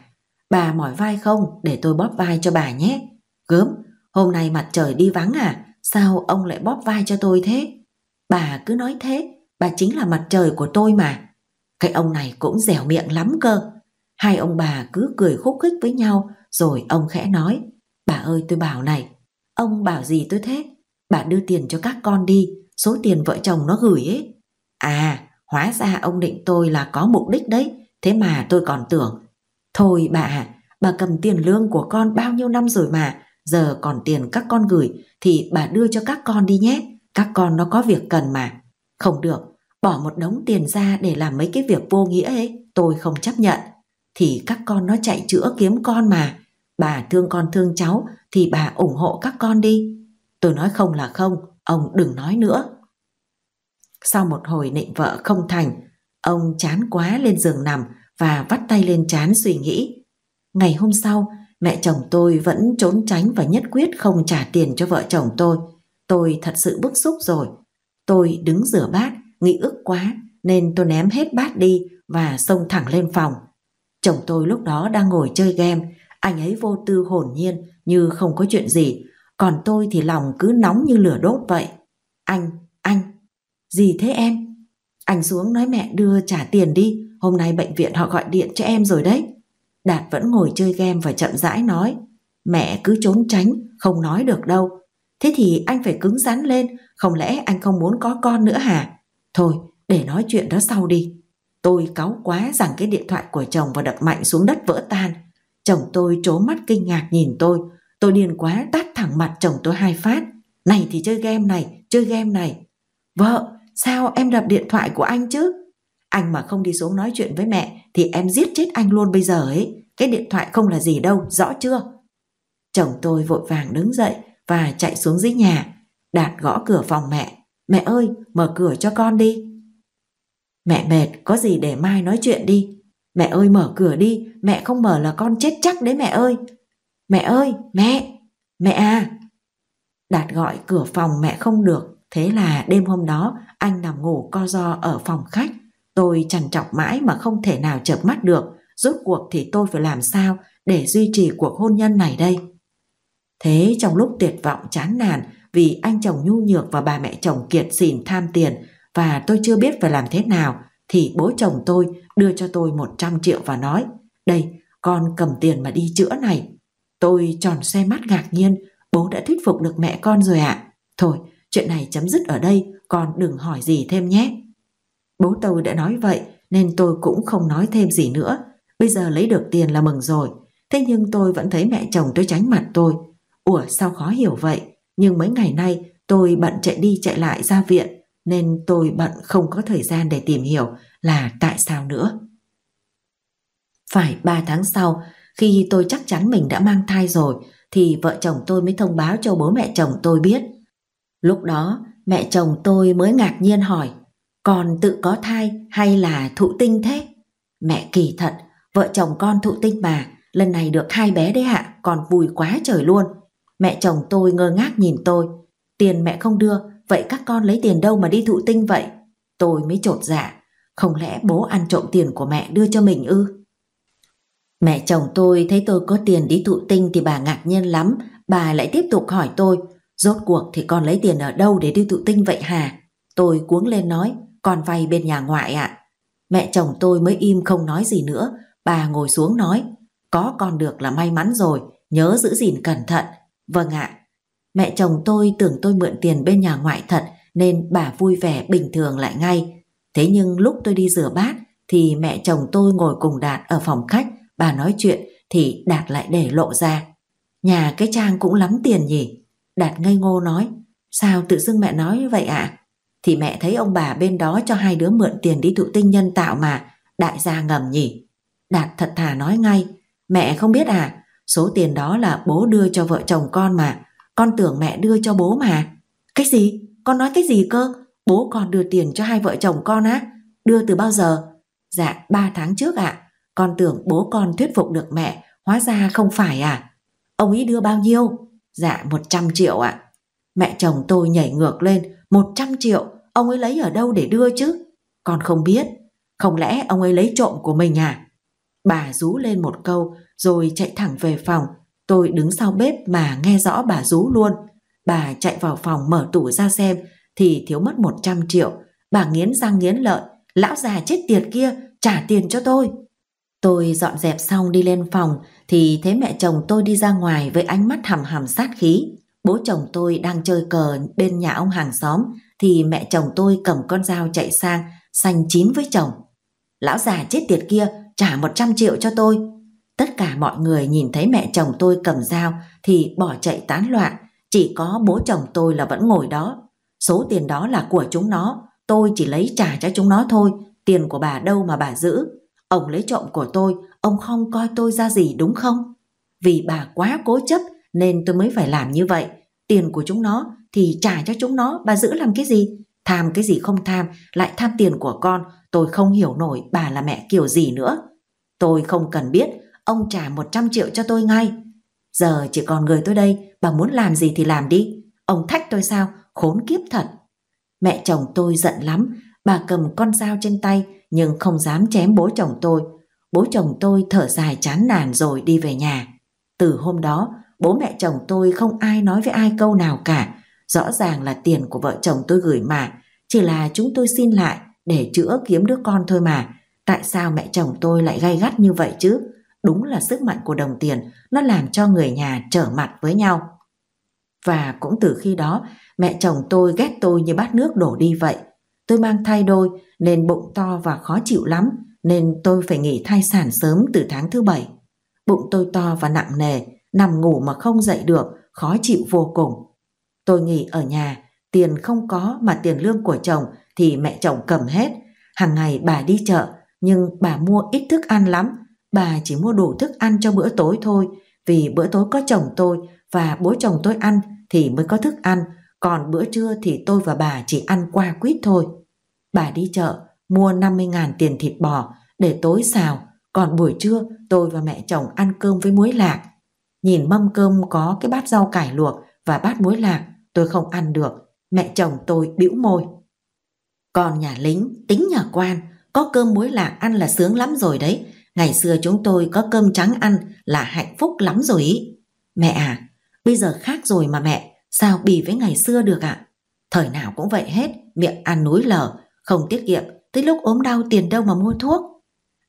Bà mỏi vai không để tôi bóp vai cho bà nhé. Gớm, hôm nay mặt trời đi vắng à, sao ông lại bóp vai cho tôi thế? Bà cứ nói thế, bà chính là mặt trời của tôi mà. Cái ông này cũng dẻo miệng lắm cơ. Hai ông bà cứ cười khúc khích với nhau rồi ông khẽ nói Bà ơi tôi bảo này, ông bảo gì tôi thế? Bà đưa tiền cho các con đi, số tiền vợ chồng nó gửi ấy. À, hóa ra ông định tôi là có mục đích đấy, thế mà tôi còn tưởng Thôi bà bà cầm tiền lương của con bao nhiêu năm rồi mà, giờ còn tiền các con gửi thì bà đưa cho các con đi nhé, các con nó có việc cần mà. Không được, bỏ một đống tiền ra để làm mấy cái việc vô nghĩa ấy, tôi không chấp nhận. Thì các con nó chạy chữa kiếm con mà, bà thương con thương cháu thì bà ủng hộ các con đi. Tôi nói không là không, ông đừng nói nữa. Sau một hồi nịnh vợ không thành, ông chán quá lên giường nằm và vắt tay lên chán suy nghĩ. Ngày hôm sau, mẹ chồng tôi vẫn trốn tránh và nhất quyết không trả tiền cho vợ chồng tôi. Tôi thật sự bức xúc rồi. Tôi đứng rửa bát, nghĩ ức quá nên tôi ném hết bát đi và xông thẳng lên phòng. Chồng tôi lúc đó đang ngồi chơi game, anh ấy vô tư hồn nhiên như không có chuyện gì, còn tôi thì lòng cứ nóng như lửa đốt vậy. Anh, anh, gì thế em? Anh xuống nói mẹ đưa trả tiền đi, hôm nay bệnh viện họ gọi điện cho em rồi đấy. Đạt vẫn ngồi chơi game và chậm rãi nói, mẹ cứ trốn tránh, không nói được đâu. Thế thì anh phải cứng rắn lên, không lẽ anh không muốn có con nữa hả? Thôi, để nói chuyện đó sau đi. Tôi cáu quá rằng cái điện thoại của chồng và đập mạnh xuống đất vỡ tan. Chồng tôi trố mắt kinh ngạc nhìn tôi. Tôi điên quá tát thẳng mặt chồng tôi hai phát. Này thì chơi game này, chơi game này. Vợ, sao em đập điện thoại của anh chứ? Anh mà không đi xuống nói chuyện với mẹ thì em giết chết anh luôn bây giờ ấy. Cái điện thoại không là gì đâu, rõ chưa? Chồng tôi vội vàng đứng dậy và chạy xuống dưới nhà. Đạt gõ cửa phòng mẹ. Mẹ ơi, mở cửa cho con đi. Mẹ mệt, có gì để mai nói chuyện đi. Mẹ ơi mở cửa đi, mẹ không mở là con chết chắc đấy mẹ ơi. Mẹ ơi, mẹ, mẹ à. Đạt gọi cửa phòng mẹ không được, thế là đêm hôm đó anh nằm ngủ co do ở phòng khách. Tôi trằn trọc mãi mà không thể nào chợp mắt được, rốt cuộc thì tôi phải làm sao để duy trì cuộc hôn nhân này đây. Thế trong lúc tuyệt vọng chán nản vì anh chồng nhu nhược và bà mẹ chồng kiệt xỉn tham tiền và tôi chưa biết phải làm thế nào, thì bố chồng tôi đưa cho tôi 100 triệu và nói, đây, con cầm tiền mà đi chữa này. Tôi tròn xe mắt ngạc nhiên, bố đã thuyết phục được mẹ con rồi ạ. À. Thôi, chuyện này chấm dứt ở đây, con đừng hỏi gì thêm nhé. Bố tôi đã nói vậy, nên tôi cũng không nói thêm gì nữa. Bây giờ lấy được tiền là mừng rồi. Thế nhưng tôi vẫn thấy mẹ chồng tôi tránh mặt tôi. Ủa, sao khó hiểu vậy? Nhưng mấy ngày nay tôi bận chạy đi chạy lại ra viện nên tôi bận không có thời gian để tìm hiểu là tại sao nữa. Phải 3 tháng sau, khi tôi chắc chắn mình đã mang thai rồi, thì vợ chồng tôi mới thông báo cho bố mẹ chồng tôi biết. Lúc đó, mẹ chồng tôi mới ngạc nhiên hỏi, con tự có thai hay là thụ tinh thế? Mẹ kỳ thật, vợ chồng con thụ tinh mà, lần này được hai bé đấy ạ, còn vui quá trời luôn. Mẹ chồng tôi ngơ ngác nhìn tôi, tiền mẹ không đưa, vậy các con lấy tiền đâu mà đi thụ tinh vậy? Tôi mới trột dạ, không lẽ bố ăn trộm tiền của mẹ đưa cho mình ư? Mẹ chồng tôi thấy tôi có tiền đi thụ tinh thì bà ngạc nhiên lắm, bà lại tiếp tục hỏi tôi, rốt cuộc thì con lấy tiền ở đâu để đi thụ tinh vậy hả? Tôi cuống lên nói, con vay bên nhà ngoại ạ. Mẹ chồng tôi mới im không nói gì nữa, bà ngồi xuống nói, có con được là may mắn rồi, nhớ giữ gìn cẩn thận. Vâng ạ, Mẹ chồng tôi tưởng tôi mượn tiền bên nhà ngoại thật nên bà vui vẻ bình thường lại ngay. Thế nhưng lúc tôi đi rửa bát thì mẹ chồng tôi ngồi cùng Đạt ở phòng khách, bà nói chuyện thì Đạt lại để lộ ra. Nhà cái trang cũng lắm tiền nhỉ? Đạt ngây ngô nói, sao tự dưng mẹ nói vậy ạ? Thì mẹ thấy ông bà bên đó cho hai đứa mượn tiền đi thụ tinh nhân tạo mà, đại gia ngầm nhỉ? Đạt thật thà nói ngay, mẹ không biết à, số tiền đó là bố đưa cho vợ chồng con mà, con tưởng mẹ đưa cho bố mà. Cái gì? Con nói cái gì cơ? Bố con đưa tiền cho hai vợ chồng con á? Đưa từ bao giờ? Dạ, ba tháng trước ạ. Con tưởng bố con thuyết phục được mẹ, hóa ra không phải à? Ông ấy đưa bao nhiêu? Dạ, 100 triệu ạ. Mẹ chồng tôi nhảy ngược lên, 100 triệu, ông ấy lấy ở đâu để đưa chứ? Con không biết, không lẽ ông ấy lấy trộm của mình à? Bà rú lên một câu rồi chạy thẳng về phòng Tôi đứng sau bếp mà nghe rõ bà rú luôn. Bà chạy vào phòng mở tủ ra xem thì thiếu mất 100 triệu. Bà nghiến răng nghiến lợi. Lão già chết tiệt kia, trả tiền cho tôi. Tôi dọn dẹp xong đi lên phòng thì thấy mẹ chồng tôi đi ra ngoài với ánh mắt hầm hầm sát khí. Bố chồng tôi đang chơi cờ bên nhà ông hàng xóm thì mẹ chồng tôi cầm con dao chạy sang xanh chín với chồng. Lão già chết tiệt kia trả 100 triệu cho tôi. Tất cả mọi người nhìn thấy mẹ chồng tôi cầm dao thì bỏ chạy tán loạn, chỉ có bố chồng tôi là vẫn ngồi đó. Số tiền đó là của chúng nó, tôi chỉ lấy trả cho chúng nó thôi, tiền của bà đâu mà bà giữ. Ông lấy trộm của tôi, ông không coi tôi ra gì đúng không? Vì bà quá cố chấp nên tôi mới phải làm như vậy, tiền của chúng nó thì trả cho chúng nó, bà giữ làm cái gì? Tham cái gì không tham, lại tham tiền của con, tôi không hiểu nổi bà là mẹ kiểu gì nữa. Tôi không cần biết, ông trả 100 triệu cho tôi ngay. Giờ chỉ còn người tôi đây, bà muốn làm gì thì làm đi. Ông thách tôi sao, khốn kiếp thật. Mẹ chồng tôi giận lắm, bà cầm con dao trên tay nhưng không dám chém bố chồng tôi. Bố chồng tôi thở dài chán nản rồi đi về nhà. Từ hôm đó, bố mẹ chồng tôi không ai nói với ai câu nào cả. Rõ ràng là tiền của vợ chồng tôi gửi mà, chỉ là chúng tôi xin lại để chữa kiếm đứa con thôi mà. Tại sao mẹ chồng tôi lại gay gắt như vậy chứ? Đúng là sức mạnh của đồng tiền, nó làm cho người nhà trở mặt với nhau. Và cũng từ khi đó, mẹ chồng tôi ghét tôi như bát nước đổ đi vậy. Tôi mang thai đôi nên bụng to và khó chịu lắm, nên tôi phải nghỉ thai sản sớm từ tháng thứ bảy. Bụng tôi to và nặng nề, nằm ngủ mà không dậy được, khó chịu vô cùng. Tôi nghỉ ở nhà, tiền không có mà tiền lương của chồng thì mẹ chồng cầm hết. Hàng ngày bà đi chợ, nhưng bà mua ít thức ăn lắm, bà chỉ mua đủ thức ăn cho bữa tối thôi, vì bữa tối có chồng tôi và bố chồng tôi ăn thì mới có thức ăn, còn bữa trưa thì tôi và bà chỉ ăn qua quýt thôi. Bà đi chợ, mua 50.000 tiền thịt bò để tối xào, còn buổi trưa tôi và mẹ chồng ăn cơm với muối lạc. Nhìn mâm cơm có cái bát rau cải luộc và bát muối lạc, tôi không ăn được, mẹ chồng tôi bĩu môi. Còn nhà lính, tính nhà quan, có cơm muối lạc ăn là sướng lắm rồi đấy, ngày xưa chúng tôi có cơm trắng ăn là hạnh phúc lắm rồi ý. Mẹ à, bây giờ khác rồi mà mẹ, sao bì với ngày xưa được ạ? Thời nào cũng vậy hết, miệng ăn núi lở, không tiết kiệm, tới lúc ốm đau tiền đâu mà mua thuốc.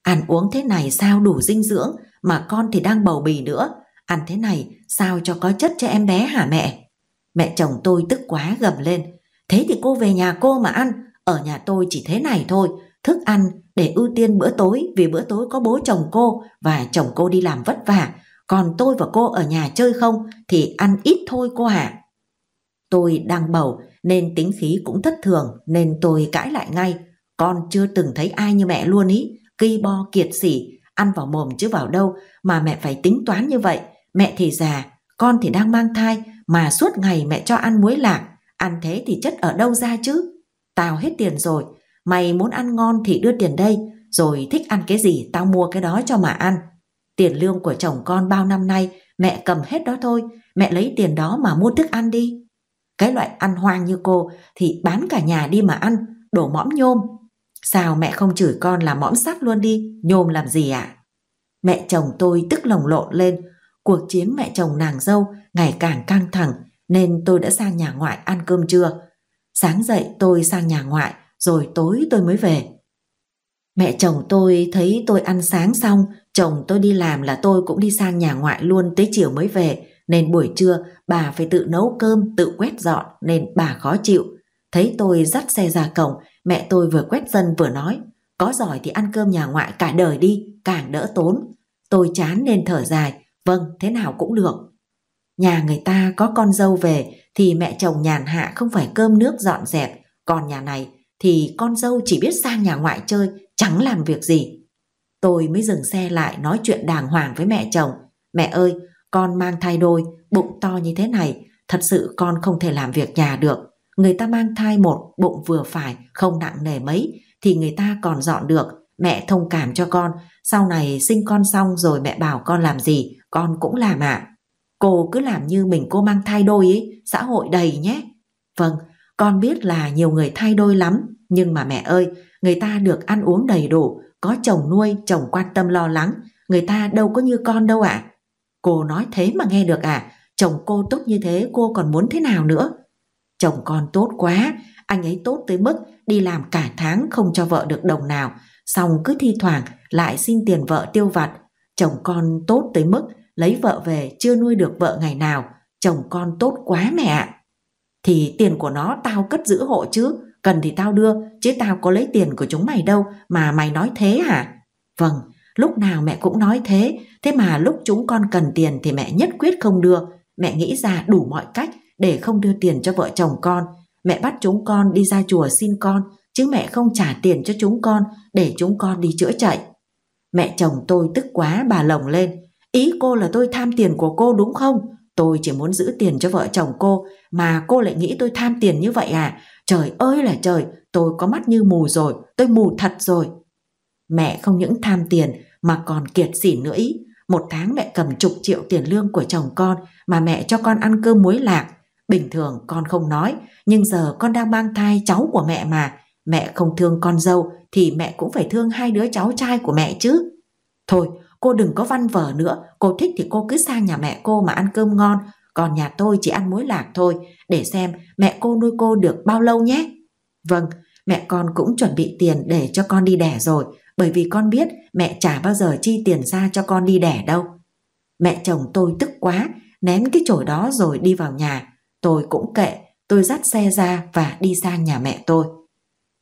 Ăn uống thế này sao đủ dinh dưỡng mà con thì đang bầu bì nữa. Ăn thế này sao cho có chất cho em bé hả mẹ? Mẹ chồng tôi tức quá gầm lên. Thế thì cô về nhà cô mà ăn. Ở nhà tôi chỉ thế này thôi. Thức ăn để ưu tiên bữa tối vì bữa tối có bố chồng cô và chồng cô đi làm vất vả. Còn tôi và cô ở nhà chơi không thì ăn ít thôi cô hả? Tôi đang bầu nên tính khí cũng thất thường nên tôi cãi lại ngay. Con chưa từng thấy ai như mẹ luôn ý, kỳ bo kiệt sỉ, ăn vào mồm chứ vào đâu mà mẹ phải tính toán như vậy. Mẹ thì già, con thì đang mang thai mà suốt ngày mẹ cho ăn muối lạc, ăn thế thì chất ở đâu ra chứ? Tao hết tiền rồi, mày muốn ăn ngon thì đưa tiền đây, rồi thích ăn cái gì tao mua cái đó cho mà ăn. Tiền lương của chồng con bao năm nay mẹ cầm hết đó thôi, mẹ lấy tiền đó mà mua thức ăn đi. Cái loại ăn hoang như cô thì bán cả nhà đi mà ăn, đổ mõm nhôm. Sao mẹ không chửi con là mõm sắt luôn đi, nhôm làm gì ạ? À? Mẹ chồng tôi tức lồng lộn lên, cuộc chiến mẹ chồng nàng dâu ngày càng căng thẳng nên tôi đã sang nhà ngoại ăn cơm trưa. Sáng dậy tôi sang nhà ngoại rồi tối tôi mới về. Mẹ chồng tôi thấy tôi ăn sáng xong, chồng tôi đi làm là tôi cũng đi sang nhà ngoại luôn tới chiều mới về nên buổi trưa bà phải tự nấu cơm, tự quét dọn nên bà khó chịu. Thấy tôi dắt xe ra cổng, mẹ tôi vừa quét dân vừa nói, có giỏi thì ăn cơm nhà ngoại cả đời đi, càng đỡ tốn. Tôi chán nên thở dài, vâng, thế nào cũng được. Nhà người ta có con dâu về thì mẹ chồng nhàn hạ không phải cơm nước dọn dẹp, còn nhà này thì con dâu chỉ biết sang nhà ngoại chơi, chẳng làm việc gì. Tôi mới dừng xe lại nói chuyện đàng hoàng với mẹ chồng. Mẹ ơi, con mang thai đôi, bụng to như thế này, thật sự con không thể làm việc nhà được. Người ta mang thai một, bụng vừa phải, không nặng nề mấy, thì người ta còn dọn được. Mẹ thông cảm cho con, sau này sinh con xong rồi mẹ bảo con làm gì, con cũng làm ạ. Cô cứ làm như mình cô mang thai đôi ấy, xã hội đầy nhé. Vâng, con biết là nhiều người thay đôi lắm, nhưng mà mẹ ơi, người ta được ăn uống đầy đủ, có chồng nuôi, chồng quan tâm lo lắng, người ta đâu có như con đâu ạ. Cô nói thế mà nghe được à, chồng cô tốt như thế cô còn muốn thế nào nữa? Chồng con tốt quá, anh ấy tốt tới mức đi làm cả tháng không cho vợ được đồng nào, xong cứ thi thoảng lại xin tiền vợ tiêu vặt. Chồng con tốt tới mức lấy vợ về chưa nuôi được vợ ngày nào, chồng con tốt quá mẹ ạ. Thì tiền của nó tao cất giữ hộ chứ, cần thì tao đưa, chứ tao có lấy tiền của chúng mày đâu mà mày nói thế hả? Vâng, lúc nào mẹ cũng nói thế, thế mà lúc chúng con cần tiền thì mẹ nhất quyết không đưa, mẹ nghĩ ra đủ mọi cách để không đưa tiền cho vợ chồng con. Mẹ bắt chúng con đi ra chùa xin con, chứ mẹ không trả tiền cho chúng con để chúng con đi chữa chạy. Mẹ chồng tôi tức quá bà lồng lên, ý cô là tôi tham tiền của cô đúng không? Tôi chỉ muốn giữ tiền cho vợ chồng cô mà cô lại nghĩ tôi tham tiền như vậy à? Trời ơi là trời, tôi có mắt như mù rồi, tôi mù thật rồi. Mẹ không những tham tiền mà còn kiệt xỉn nữa ý. Một tháng mẹ cầm chục triệu tiền lương của chồng con mà mẹ cho con ăn cơm muối lạc. Bình thường con không nói, nhưng giờ con đang mang thai cháu của mẹ mà. Mẹ không thương con dâu thì mẹ cũng phải thương hai đứa cháu trai của mẹ chứ. Thôi, cô đừng có văn vở nữa, cô thích thì cô cứ sang nhà mẹ cô mà ăn cơm ngon, còn nhà tôi chỉ ăn muối lạc thôi, để xem mẹ cô nuôi cô được bao lâu nhé. Vâng, mẹ con cũng chuẩn bị tiền để cho con đi đẻ rồi, bởi vì con biết mẹ chả bao giờ chi tiền ra cho con đi đẻ đâu. Mẹ chồng tôi tức quá, ném cái chổi đó rồi đi vào nhà. Tôi cũng kệ, tôi dắt xe ra và đi sang nhà mẹ tôi.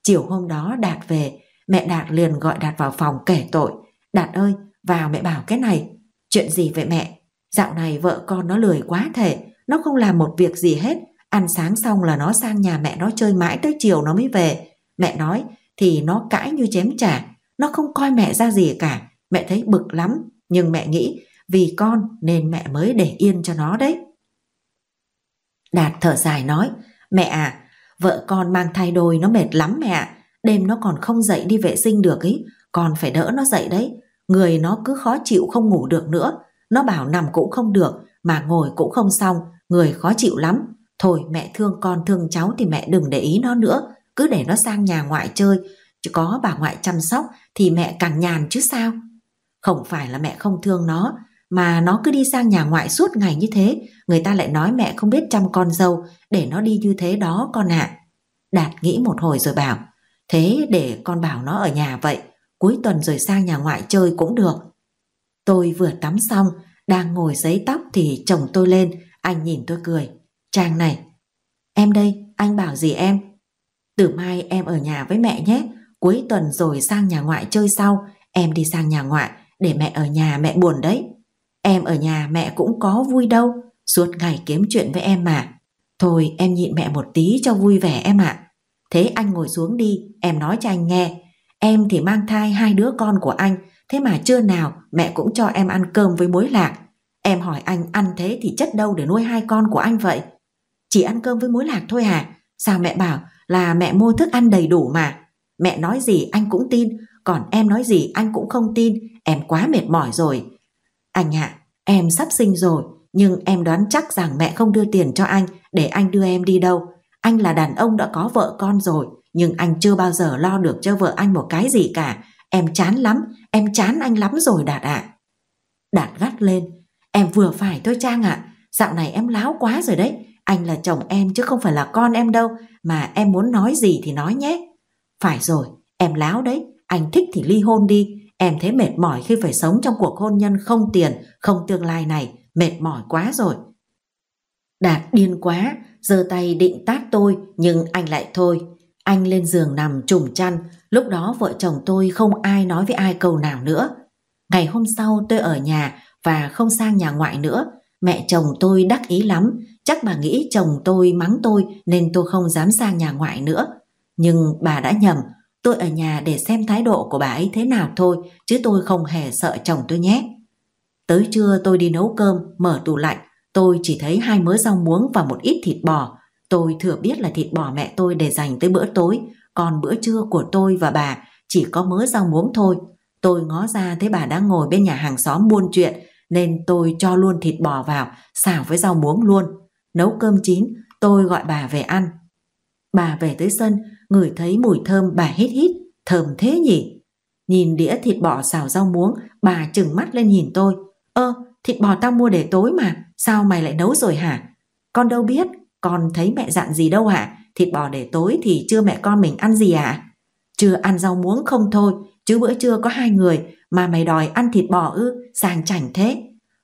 Chiều hôm đó Đạt về, mẹ Đạt liền gọi Đạt vào phòng kể tội. Đạt ơi, vào mẹ bảo cái này. Chuyện gì vậy mẹ? Dạo này vợ con nó lười quá thể, nó không làm một việc gì hết. Ăn sáng xong là nó sang nhà mẹ nó chơi mãi tới chiều nó mới về. Mẹ nói thì nó cãi như chém trả, nó không coi mẹ ra gì cả. Mẹ thấy bực lắm, nhưng mẹ nghĩ vì con nên mẹ mới để yên cho nó đấy. Đạt thở dài nói, mẹ à, vợ con mang thai đôi nó mệt lắm mẹ ạ, đêm nó còn không dậy đi vệ sinh được ấy, con phải đỡ nó dậy đấy, người nó cứ khó chịu không ngủ được nữa, nó bảo nằm cũng không được, mà ngồi cũng không xong, người khó chịu lắm. Thôi mẹ thương con thương cháu thì mẹ đừng để ý nó nữa, cứ để nó sang nhà ngoại chơi, chứ có bà ngoại chăm sóc thì mẹ càng nhàn chứ sao. Không phải là mẹ không thương nó, mà nó cứ đi sang nhà ngoại suốt ngày như thế, người ta lại nói mẹ không biết chăm con dâu, để nó đi như thế đó con ạ. Đạt nghĩ một hồi rồi bảo, thế để con bảo nó ở nhà vậy, cuối tuần rồi sang nhà ngoại chơi cũng được. Tôi vừa tắm xong, đang ngồi giấy tóc thì chồng tôi lên, anh nhìn tôi cười. Trang này, em đây, anh bảo gì em? Từ mai em ở nhà với mẹ nhé, cuối tuần rồi sang nhà ngoại chơi sau, em đi sang nhà ngoại, để mẹ ở nhà mẹ buồn đấy. Em ở nhà mẹ cũng có vui đâu, suốt ngày kiếm chuyện với em mà. Thôi em nhịn mẹ một tí cho vui vẻ em ạ. Thế anh ngồi xuống đi, em nói cho anh nghe. Em thì mang thai hai đứa con của anh, thế mà chưa nào mẹ cũng cho em ăn cơm với muối lạc. Em hỏi anh ăn thế thì chất đâu để nuôi hai con của anh vậy? Chỉ ăn cơm với muối lạc thôi à? Sao mẹ bảo là mẹ mua thức ăn đầy đủ mà? Mẹ nói gì anh cũng tin, còn em nói gì anh cũng không tin, em quá mệt mỏi rồi. Anh ạ, em sắp sinh rồi, nhưng em đoán chắc rằng mẹ không đưa tiền cho anh để anh đưa em đi đâu. Anh là đàn ông đã có vợ con rồi, nhưng anh chưa bao giờ lo được cho vợ anh một cái gì cả. Em chán lắm, em chán anh lắm rồi Đạt ạ. Đạt gắt lên, em vừa phải thôi Trang ạ, dạo này em láo quá rồi đấy. Anh là chồng em chứ không phải là con em đâu, mà em muốn nói gì thì nói nhé. Phải rồi, em láo đấy, anh thích thì ly hôn đi, Em thấy mệt mỏi khi phải sống trong cuộc hôn nhân không tiền, không tương lai này, mệt mỏi quá rồi. Đạt điên quá, giơ tay định tát tôi, nhưng anh lại thôi. Anh lên giường nằm trùm chăn, lúc đó vợ chồng tôi không ai nói với ai câu nào nữa. Ngày hôm sau tôi ở nhà và không sang nhà ngoại nữa. Mẹ chồng tôi đắc ý lắm, chắc bà nghĩ chồng tôi mắng tôi nên tôi không dám sang nhà ngoại nữa. Nhưng bà đã nhầm, Tôi ở nhà để xem thái độ của bà ấy thế nào thôi, chứ tôi không hề sợ chồng tôi nhé. Tới trưa tôi đi nấu cơm, mở tủ lạnh, tôi chỉ thấy hai mớ rau muống và một ít thịt bò. Tôi thừa biết là thịt bò mẹ tôi để dành tới bữa tối, còn bữa trưa của tôi và bà chỉ có mớ rau muống thôi. Tôi ngó ra thấy bà đang ngồi bên nhà hàng xóm buôn chuyện, nên tôi cho luôn thịt bò vào, xào với rau muống luôn. Nấu cơm chín, tôi gọi bà về ăn. Bà về tới sân, ngửi thấy mùi thơm bà hít hít, thơm thế nhỉ? Nhìn đĩa thịt bò xào rau muống, bà chừng mắt lên nhìn tôi. Ơ, thịt bò tao mua để tối mà, sao mày lại nấu rồi hả? Con đâu biết, con thấy mẹ dặn gì đâu hả? Thịt bò để tối thì chưa mẹ con mình ăn gì à? Chưa ăn rau muống không thôi, chứ bữa trưa có hai người mà mày đòi ăn thịt bò ư, sàng chảnh thế.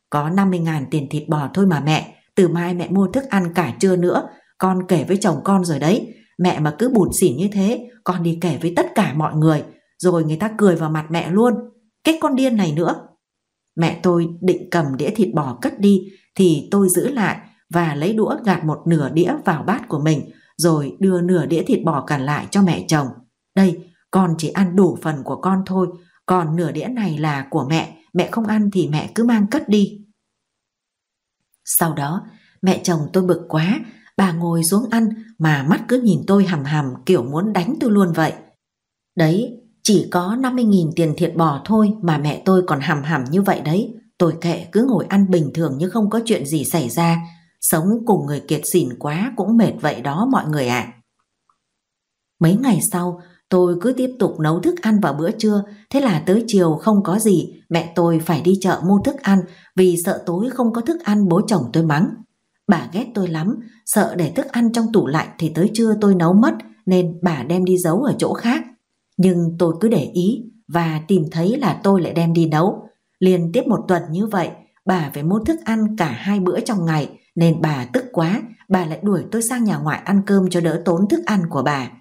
Có 50 ngàn tiền thịt bò thôi mà mẹ, từ mai mẹ mua thức ăn cả trưa nữa, con kể với chồng con rồi đấy, Mẹ mà cứ bùn xỉn như thế, con đi kể với tất cả mọi người, rồi người ta cười vào mặt mẹ luôn. Cái con điên này nữa. Mẹ tôi định cầm đĩa thịt bò cất đi, thì tôi giữ lại và lấy đũa gạt một nửa đĩa vào bát của mình, rồi đưa nửa đĩa thịt bò còn lại cho mẹ chồng. Đây, con chỉ ăn đủ phần của con thôi, còn nửa đĩa này là của mẹ, mẹ không ăn thì mẹ cứ mang cất đi. Sau đó, mẹ chồng tôi bực quá, bà ngồi xuống ăn mà mắt cứ nhìn tôi hầm hầm kiểu muốn đánh tôi luôn vậy. Đấy, chỉ có 50.000 tiền thiệt bò thôi mà mẹ tôi còn hầm hầm như vậy đấy. Tôi kệ cứ ngồi ăn bình thường như không có chuyện gì xảy ra. Sống cùng người kiệt xỉn quá cũng mệt vậy đó mọi người ạ. Mấy ngày sau, tôi cứ tiếp tục nấu thức ăn vào bữa trưa, thế là tới chiều không có gì, mẹ tôi phải đi chợ mua thức ăn vì sợ tối không có thức ăn bố chồng tôi mắng. Bà ghét tôi lắm, sợ để thức ăn trong tủ lạnh thì tới trưa tôi nấu mất nên bà đem đi giấu ở chỗ khác. Nhưng tôi cứ để ý và tìm thấy là tôi lại đem đi nấu. Liên tiếp một tuần như vậy, bà phải mua thức ăn cả hai bữa trong ngày nên bà tức quá, bà lại đuổi tôi sang nhà ngoại ăn cơm cho đỡ tốn thức ăn của bà.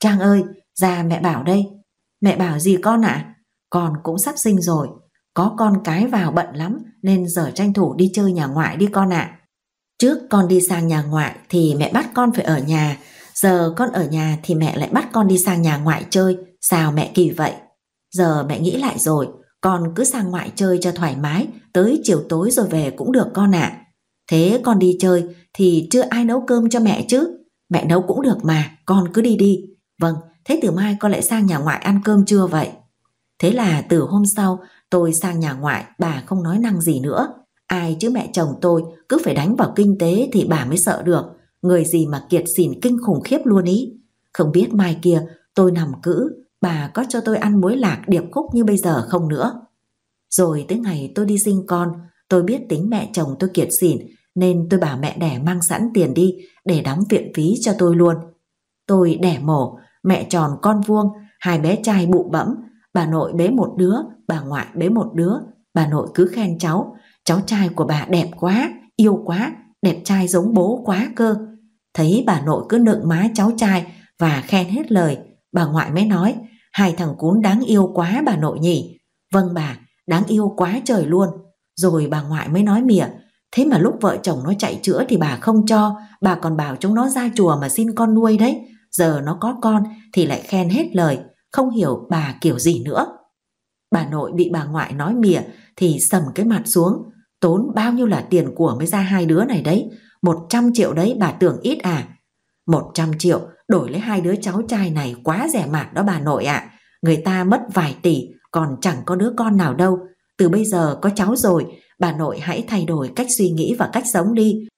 Trang ơi, ra mẹ bảo đây. Mẹ bảo gì con ạ? À? Con cũng sắp sinh rồi, có con cái vào bận lắm nên giờ tranh thủ đi chơi nhà ngoại đi con ạ. À. Trước con đi sang nhà ngoại thì mẹ bắt con phải ở nhà, giờ con ở nhà thì mẹ lại bắt con đi sang nhà ngoại chơi, sao mẹ kỳ vậy? Giờ mẹ nghĩ lại rồi, con cứ sang ngoại chơi cho thoải mái, tới chiều tối rồi về cũng được con ạ. À. Thế con đi chơi thì chưa ai nấu cơm cho mẹ chứ? Mẹ nấu cũng được mà, con cứ đi đi. Vâng, thế từ mai con lại sang nhà ngoại ăn cơm trưa vậy? Thế là từ hôm sau tôi sang nhà ngoại bà không nói năng gì nữa. Ai chứ mẹ chồng tôi cứ phải đánh vào kinh tế thì bà mới sợ được. Người gì mà kiệt xỉn kinh khủng khiếp luôn ý. Không biết mai kia tôi nằm cữ, bà có cho tôi ăn muối lạc điệp khúc như bây giờ không nữa. Rồi tới ngày tôi đi sinh con, tôi biết tính mẹ chồng tôi kiệt xỉn nên tôi bảo mẹ đẻ mang sẵn tiền đi để đóng viện phí cho tôi luôn. Tôi đẻ mổ, mẹ tròn con vuông, hai bé trai bụ bẫm, bà nội bế một đứa, bà ngoại bế một đứa, bà nội cứ khen cháu, cháu trai của bà đẹp quá, yêu quá, đẹp trai giống bố quá cơ. Thấy bà nội cứ nựng má cháu trai và khen hết lời, bà ngoại mới nói, hai thằng cún đáng yêu quá bà nội nhỉ. Vâng bà, đáng yêu quá trời luôn. Rồi bà ngoại mới nói mỉa, thế mà lúc vợ chồng nó chạy chữa thì bà không cho, bà còn bảo chúng nó ra chùa mà xin con nuôi đấy. Giờ nó có con thì lại khen hết lời, không hiểu bà kiểu gì nữa. Bà nội bị bà ngoại nói mỉa thì sầm cái mặt xuống, tốn bao nhiêu là tiền của mới ra hai đứa này đấy, một trăm triệu đấy bà tưởng ít à. Một trăm triệu đổi lấy hai đứa cháu trai này quá rẻ mạt đó bà nội ạ. À. Người ta mất vài tỷ còn chẳng có đứa con nào đâu. Từ bây giờ có cháu rồi, bà nội hãy thay đổi cách suy nghĩ và cách sống đi.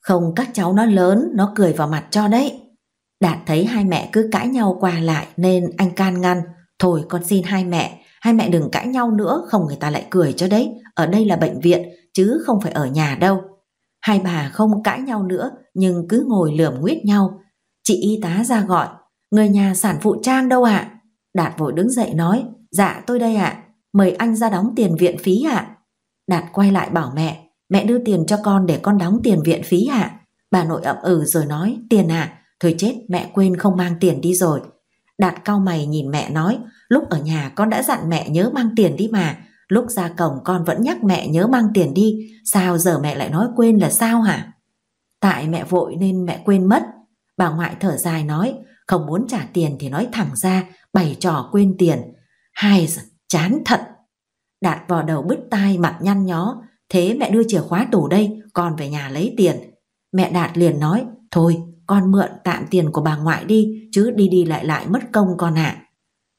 Không các cháu nó lớn, nó cười vào mặt cho đấy. Đạt thấy hai mẹ cứ cãi nhau qua lại nên anh can ngăn. Thôi con xin hai mẹ, hai mẹ đừng cãi nhau nữa không người ta lại cười cho đấy. Ở đây là bệnh viện chứ không phải ở nhà đâu. Hai bà không cãi nhau nữa nhưng cứ ngồi lườm nguyết nhau. Chị y tá ra gọi, người nhà sản phụ Trang đâu ạ? Đạt vội đứng dậy nói, dạ tôi đây ạ, mời anh ra đóng tiền viện phí ạ. Đạt quay lại bảo mẹ, mẹ đưa tiền cho con để con đóng tiền viện phí ạ. Bà nội ậm ừ rồi nói, tiền ạ, thôi chết mẹ quên không mang tiền đi rồi. Đạt cau mày nhìn mẹ nói, lúc ở nhà con đã dặn mẹ nhớ mang tiền đi mà, lúc ra cổng con vẫn nhắc mẹ nhớ mang tiền đi, sao giờ mẹ lại nói quên là sao hả? Tại mẹ vội nên mẹ quên mất. Bà ngoại thở dài nói, không muốn trả tiền thì nói thẳng ra, bày trò quên tiền. Hai chán thật. Đạt vò đầu bứt tai mặt nhăn nhó, thế mẹ đưa chìa khóa tủ đây, con về nhà lấy tiền. Mẹ Đạt liền nói, thôi con mượn tạm tiền của bà ngoại đi, chứ đi đi lại lại mất công con ạ.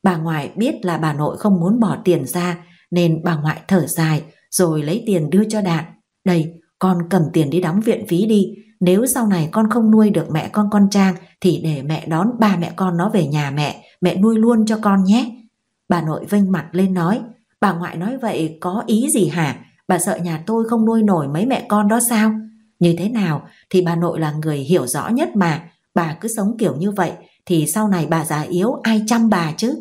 Bà ngoại biết là bà nội không muốn bỏ tiền ra, nên bà ngoại thở dài rồi lấy tiền đưa cho Đạt. Đây, con cầm tiền đi đóng viện phí đi, nếu sau này con không nuôi được mẹ con con Trang thì để mẹ đón ba mẹ con nó về nhà mẹ, mẹ nuôi luôn cho con nhé. Bà nội vênh mặt lên nói, bà ngoại nói vậy có ý gì hả? Bà sợ nhà tôi không nuôi nổi mấy mẹ con đó sao? Như thế nào thì bà nội là người hiểu rõ nhất mà, bà cứ sống kiểu như vậy thì sau này bà già yếu ai chăm bà chứ?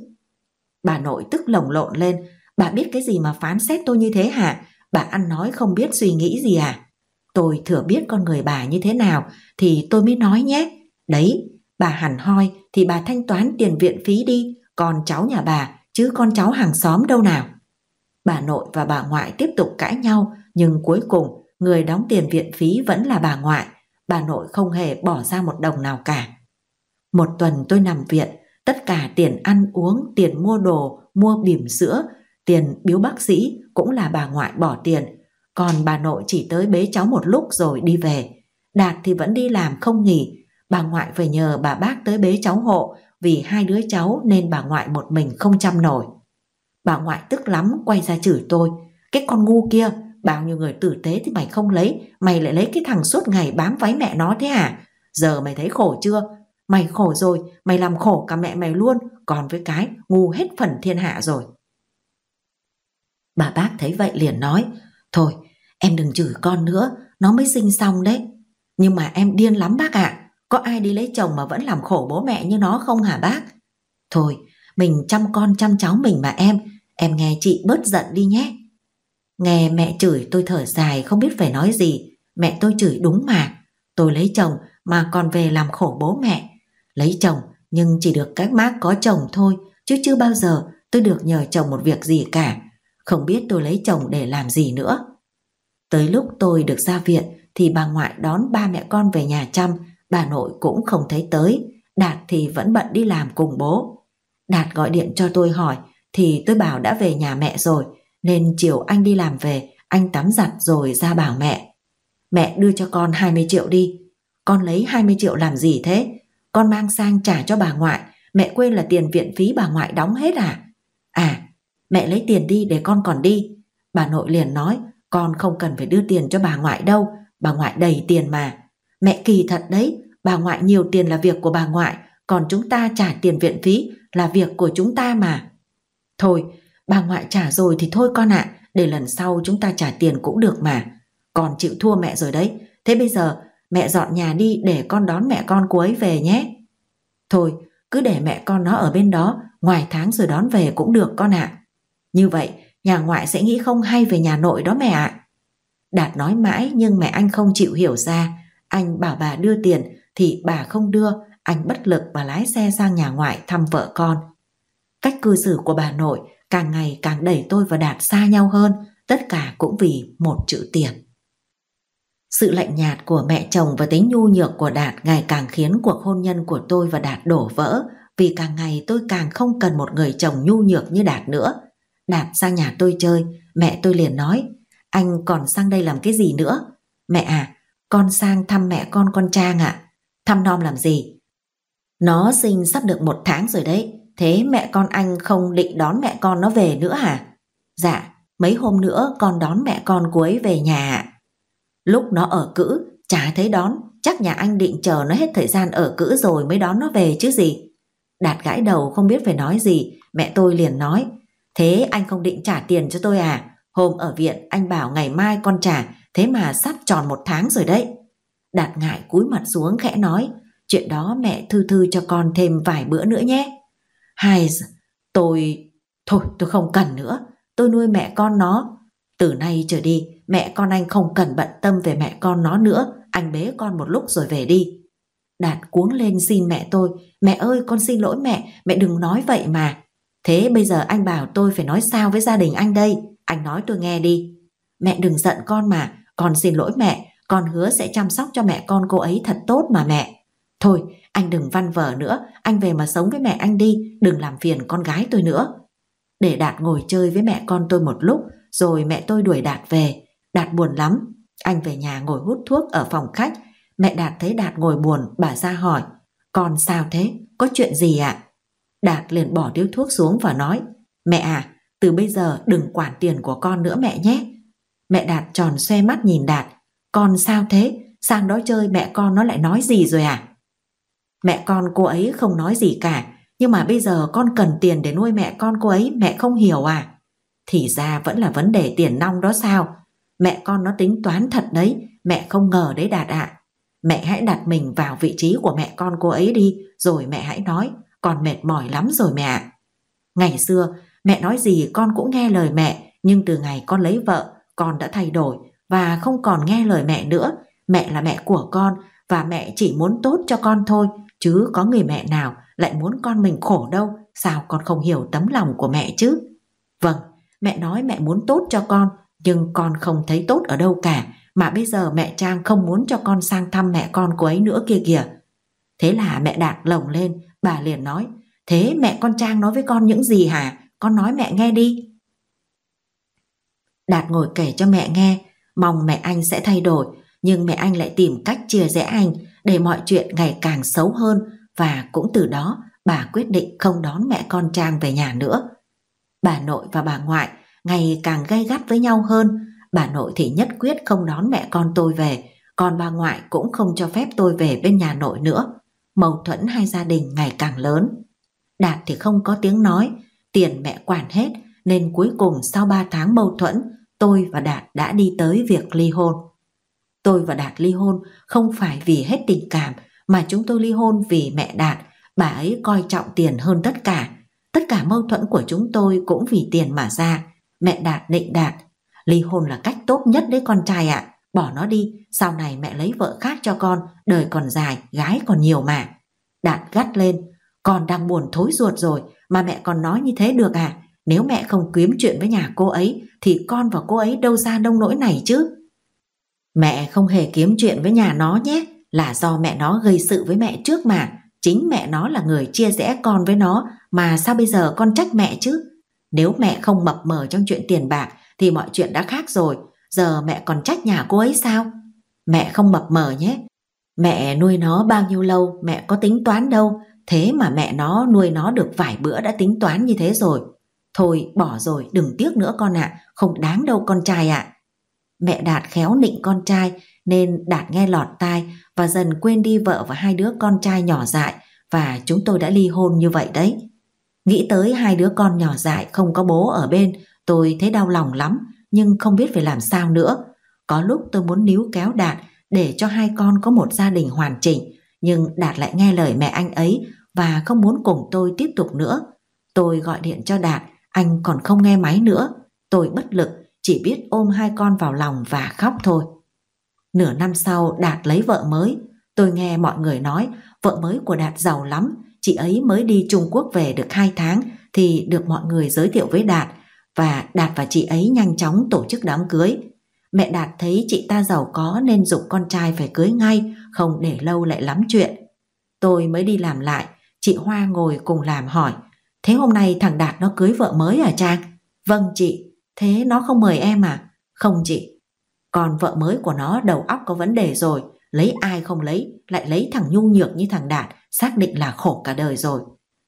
Bà nội tức lồng lộn lên, bà biết cái gì mà phán xét tôi như thế hả? Bà ăn nói không biết suy nghĩ gì à? Tôi thừa biết con người bà như thế nào thì tôi mới nói nhé. Đấy, bà hẳn hoi thì bà thanh toán tiền viện phí đi, còn cháu nhà bà chứ con cháu hàng xóm đâu nào. Bà nội và bà ngoại tiếp tục cãi nhau nhưng cuối cùng người đóng tiền viện phí vẫn là bà ngoại, bà nội không hề bỏ ra một đồng nào cả. Một tuần tôi nằm viện, tất cả tiền ăn uống, tiền mua đồ, mua bỉm sữa, tiền biếu bác sĩ cũng là bà ngoại bỏ tiền. còn bà nội chỉ tới bế cháu một lúc rồi đi về. Đạt thì vẫn đi làm không nghỉ, bà ngoại phải nhờ bà bác tới bế cháu hộ vì hai đứa cháu nên bà ngoại một mình không chăm nổi. Bà ngoại tức lắm quay ra chửi tôi, cái con ngu kia, bao nhiêu người tử tế thì mày không lấy, mày lại lấy cái thằng suốt ngày bám váy mẹ nó thế à? Giờ mày thấy khổ chưa? Mày khổ rồi, mày làm khổ cả mẹ mày luôn, còn với cái ngu hết phần thiên hạ rồi. Bà bác thấy vậy liền nói, thôi em đừng chửi con nữa, nó mới sinh xong đấy. Nhưng mà em điên lắm bác ạ, có ai đi lấy chồng mà vẫn làm khổ bố mẹ như nó không hả bác? Thôi, mình chăm con chăm cháu mình mà em, em nghe chị bớt giận đi nhé. Nghe mẹ chửi tôi thở dài không biết phải nói gì, mẹ tôi chửi đúng mà. Tôi lấy chồng mà còn về làm khổ bố mẹ. Lấy chồng nhưng chỉ được các bác có chồng thôi, chứ chưa bao giờ tôi được nhờ chồng một việc gì cả. Không biết tôi lấy chồng để làm gì nữa. Tới lúc tôi được ra viện thì bà ngoại đón ba mẹ con về nhà chăm, bà nội cũng không thấy tới, Đạt thì vẫn bận đi làm cùng bố. Đạt gọi điện cho tôi hỏi thì tôi bảo đã về nhà mẹ rồi, nên chiều anh đi làm về, anh tắm giặt rồi ra bảo mẹ. Mẹ đưa cho con 20 triệu đi. Con lấy 20 triệu làm gì thế? Con mang sang trả cho bà ngoại, mẹ quên là tiền viện phí bà ngoại đóng hết à? À, mẹ lấy tiền đi để con còn đi. Bà nội liền nói, con không cần phải đưa tiền cho bà ngoại đâu, bà ngoại đầy tiền mà. Mẹ kỳ thật đấy, bà ngoại nhiều tiền là việc của bà ngoại, còn chúng ta trả tiền viện phí là việc của chúng ta mà. Thôi, bà ngoại trả rồi thì thôi con ạ, để lần sau chúng ta trả tiền cũng được mà. Con chịu thua mẹ rồi đấy, thế bây giờ mẹ dọn nhà đi để con đón mẹ con cô ấy về nhé. Thôi, cứ để mẹ con nó ở bên đó, ngoài tháng rồi đón về cũng được con ạ. Như vậy, nhà ngoại sẽ nghĩ không hay về nhà nội đó mẹ ạ. Đạt nói mãi nhưng mẹ anh không chịu hiểu ra. Anh bảo bà đưa tiền thì bà không đưa, anh bất lực và lái xe sang nhà ngoại thăm vợ con. Cách cư xử của bà nội càng ngày càng đẩy tôi và Đạt xa nhau hơn, tất cả cũng vì một chữ tiền. Sự lạnh nhạt của mẹ chồng và tính nhu nhược của Đạt ngày càng khiến cuộc hôn nhân của tôi và Đạt đổ vỡ vì càng ngày tôi càng không cần một người chồng nhu nhược như Đạt nữa. Đạt sang nhà tôi chơi, mẹ tôi liền nói anh còn sang đây làm cái gì nữa? Mẹ à, con sang thăm mẹ con con Trang ạ. Thăm nom làm gì? Nó sinh sắp được một tháng rồi đấy, thế mẹ con anh không định đón mẹ con nó về nữa hả? Dạ, mấy hôm nữa con đón mẹ con cuối về nhà Lúc nó ở cữ, chả thấy đón, chắc nhà anh định chờ nó hết thời gian ở cữ rồi mới đón nó về chứ gì. Đạt gãi đầu không biết phải nói gì, mẹ tôi liền nói, thế anh không định trả tiền cho tôi à? Hôm ở viện anh bảo ngày mai con trả, thế mà sắp tròn một tháng rồi đấy. Đạt ngại cúi mặt xuống khẽ nói, chuyện đó mẹ thư thư cho con thêm vài bữa nữa nhé. Hai, tôi... Thôi tôi không cần nữa, tôi nuôi mẹ con nó. Từ nay trở đi, mẹ con anh không cần bận tâm về mẹ con nó nữa, anh bế con một lúc rồi về đi. Đạt cuống lên xin mẹ tôi, mẹ ơi con xin lỗi mẹ, mẹ đừng nói vậy mà. Thế bây giờ anh bảo tôi phải nói sao với gia đình anh đây, anh nói tôi nghe đi. Mẹ đừng giận con mà, con xin lỗi mẹ, con hứa sẽ chăm sóc cho mẹ con cô ấy thật tốt mà mẹ. Thôi, anh đừng văn vở nữa, anh về mà sống với mẹ anh đi, đừng làm phiền con gái tôi nữa. Để Đạt ngồi chơi với mẹ con tôi một lúc, rồi mẹ tôi đuổi Đạt về. Đạt buồn lắm, anh về nhà ngồi hút thuốc ở phòng khách. Mẹ Đạt thấy Đạt ngồi buồn, bà ra hỏi, con sao thế, có chuyện gì ạ? Đạt liền bỏ điếu thuốc xuống và nói, mẹ à, từ bây giờ đừng quản tiền của con nữa mẹ nhé. Mẹ Đạt tròn xoe mắt nhìn Đạt, con sao thế, sang đó chơi mẹ con nó lại nói gì rồi à? Mẹ con cô ấy không nói gì cả, nhưng mà bây giờ con cần tiền để nuôi mẹ con cô ấy, mẹ không hiểu à? Thì ra vẫn là vấn đề tiền nong đó sao? Mẹ con nó tính toán thật đấy, mẹ không ngờ đấy Đạt ạ. Mẹ hãy đặt mình vào vị trí của mẹ con cô ấy đi, rồi mẹ hãy nói, con mệt mỏi lắm rồi mẹ ạ. Ngày xưa, mẹ nói gì con cũng nghe lời mẹ, nhưng từ ngày con lấy vợ, con đã thay đổi và không còn nghe lời mẹ nữa. Mẹ là mẹ của con và mẹ chỉ muốn tốt cho con thôi, chứ có người mẹ nào lại muốn con mình khổ đâu, sao con không hiểu tấm lòng của mẹ chứ? Vâng, mẹ nói mẹ muốn tốt cho con, nhưng con không thấy tốt ở đâu cả, mà bây giờ mẹ Trang không muốn cho con sang thăm mẹ con cô ấy nữa kia kìa. Thế là mẹ Đạt lồng lên, bà liền nói, thế mẹ con Trang nói với con những gì hả? Con nói mẹ nghe đi. Đạt ngồi kể cho mẹ nghe, mong mẹ anh sẽ thay đổi, nhưng mẹ anh lại tìm cách chia rẽ anh để mọi chuyện ngày càng xấu hơn và cũng từ đó bà quyết định không đón mẹ con Trang về nhà nữa. Bà nội và bà ngoại ngày càng gay gắt với nhau hơn, bà nội thì nhất quyết không đón mẹ con tôi về, còn bà ngoại cũng không cho phép tôi về bên nhà nội nữa. Mâu thuẫn hai gia đình ngày càng lớn. Đạt thì không có tiếng nói, tiền mẹ quản hết nên cuối cùng sau 3 tháng mâu thuẫn, tôi và Đạt đã đi tới việc ly hôn. Tôi và Đạt ly hôn không phải vì hết tình cảm mà chúng tôi ly hôn vì mẹ Đạt, bà ấy coi trọng tiền hơn tất cả. Tất cả mâu thuẫn của chúng tôi cũng vì tiền mà ra. Mẹ Đạt định Đạt, ly hôn là cách tốt nhất đấy con trai ạ, bỏ nó đi, sau này mẹ lấy vợ khác cho con, đời còn dài, gái còn nhiều mà. Đạt gắt lên, con đang buồn thối ruột rồi mà mẹ còn nói như thế được à? Nếu mẹ không kiếm chuyện với nhà cô ấy thì con và cô ấy đâu ra đông nỗi này chứ? Mẹ không hề kiếm chuyện với nhà nó nhé, là do mẹ nó gây sự với mẹ trước mà. Chính mẹ nó là người chia rẽ con với nó mà sao bây giờ con trách mẹ chứ? Nếu mẹ không mập mờ trong chuyện tiền bạc thì mọi chuyện đã khác rồi, giờ mẹ còn trách nhà cô ấy sao? Mẹ không mập mờ nhé. Mẹ nuôi nó bao nhiêu lâu mẹ có tính toán đâu, thế mà mẹ nó nuôi nó được vài bữa đã tính toán như thế rồi. Thôi bỏ rồi đừng tiếc nữa con ạ, không đáng đâu con trai ạ. Mẹ Đạt khéo nịnh con trai nên Đạt nghe lọt tai và dần quên đi vợ và hai đứa con trai nhỏ dại và chúng tôi đã ly hôn như vậy đấy. Nghĩ tới hai đứa con nhỏ dại không có bố ở bên tôi thấy đau lòng lắm nhưng không biết phải làm sao nữa. Có lúc tôi muốn níu kéo Đạt để cho hai con có một gia đình hoàn chỉnh nhưng Đạt lại nghe lời mẹ anh ấy và không muốn cùng tôi tiếp tục nữa. Tôi gọi điện cho Đạt anh còn không nghe máy nữa. Tôi bất lực, chỉ biết ôm hai con vào lòng và khóc thôi. Nửa năm sau Đạt lấy vợ mới. Tôi nghe mọi người nói vợ mới của Đạt giàu lắm. Chị ấy mới đi Trung Quốc về được hai tháng thì được mọi người giới thiệu với Đạt và Đạt và chị ấy nhanh chóng tổ chức đám cưới. Mẹ Đạt thấy chị ta giàu có nên dục con trai phải cưới ngay, không để lâu lại lắm chuyện. Tôi mới đi làm lại, chị Hoa ngồi cùng làm hỏi Thế hôm nay thằng Đạt nó cưới vợ mới à Trang? Vâng chị, thế nó không mời em à? Không chị. Còn vợ mới của nó đầu óc có vấn đề rồi, lấy ai không lấy, lại lấy thằng nhu nhược như thằng Đạt, xác định là khổ cả đời rồi.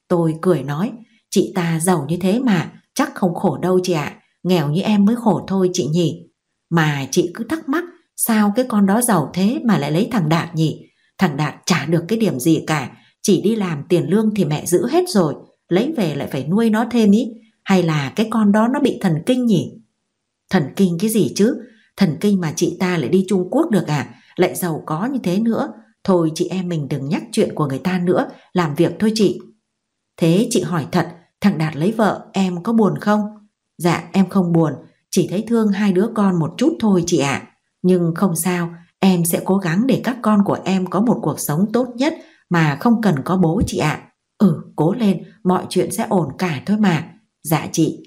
Tôi cười nói, chị ta giàu như thế mà, chắc không khổ đâu chị ạ, nghèo như em mới khổ thôi chị nhỉ. Mà chị cứ thắc mắc, sao cái con đó giàu thế mà lại lấy thằng Đạt nhỉ? Thằng Đạt chả được cái điểm gì cả, chỉ đi làm tiền lương thì mẹ giữ hết rồi, lấy về lại phải nuôi nó thêm ý. Hay là cái con đó nó bị thần kinh nhỉ? Thần kinh cái gì chứ? Thần kinh mà chị ta lại đi Trung Quốc được à? Lại giàu có như thế nữa. Thôi chị em mình đừng nhắc chuyện của người ta nữa. Làm việc thôi chị. Thế chị hỏi thật, thằng Đạt lấy vợ, em có buồn không? Dạ em không buồn. Chỉ thấy thương hai đứa con một chút thôi chị ạ. Nhưng không sao, em sẽ cố gắng để các con của em có một cuộc sống tốt nhất mà không cần có bố chị ạ. Ừ, cố lên, mọi chuyện sẽ ổn cả thôi mà. Dạ chị.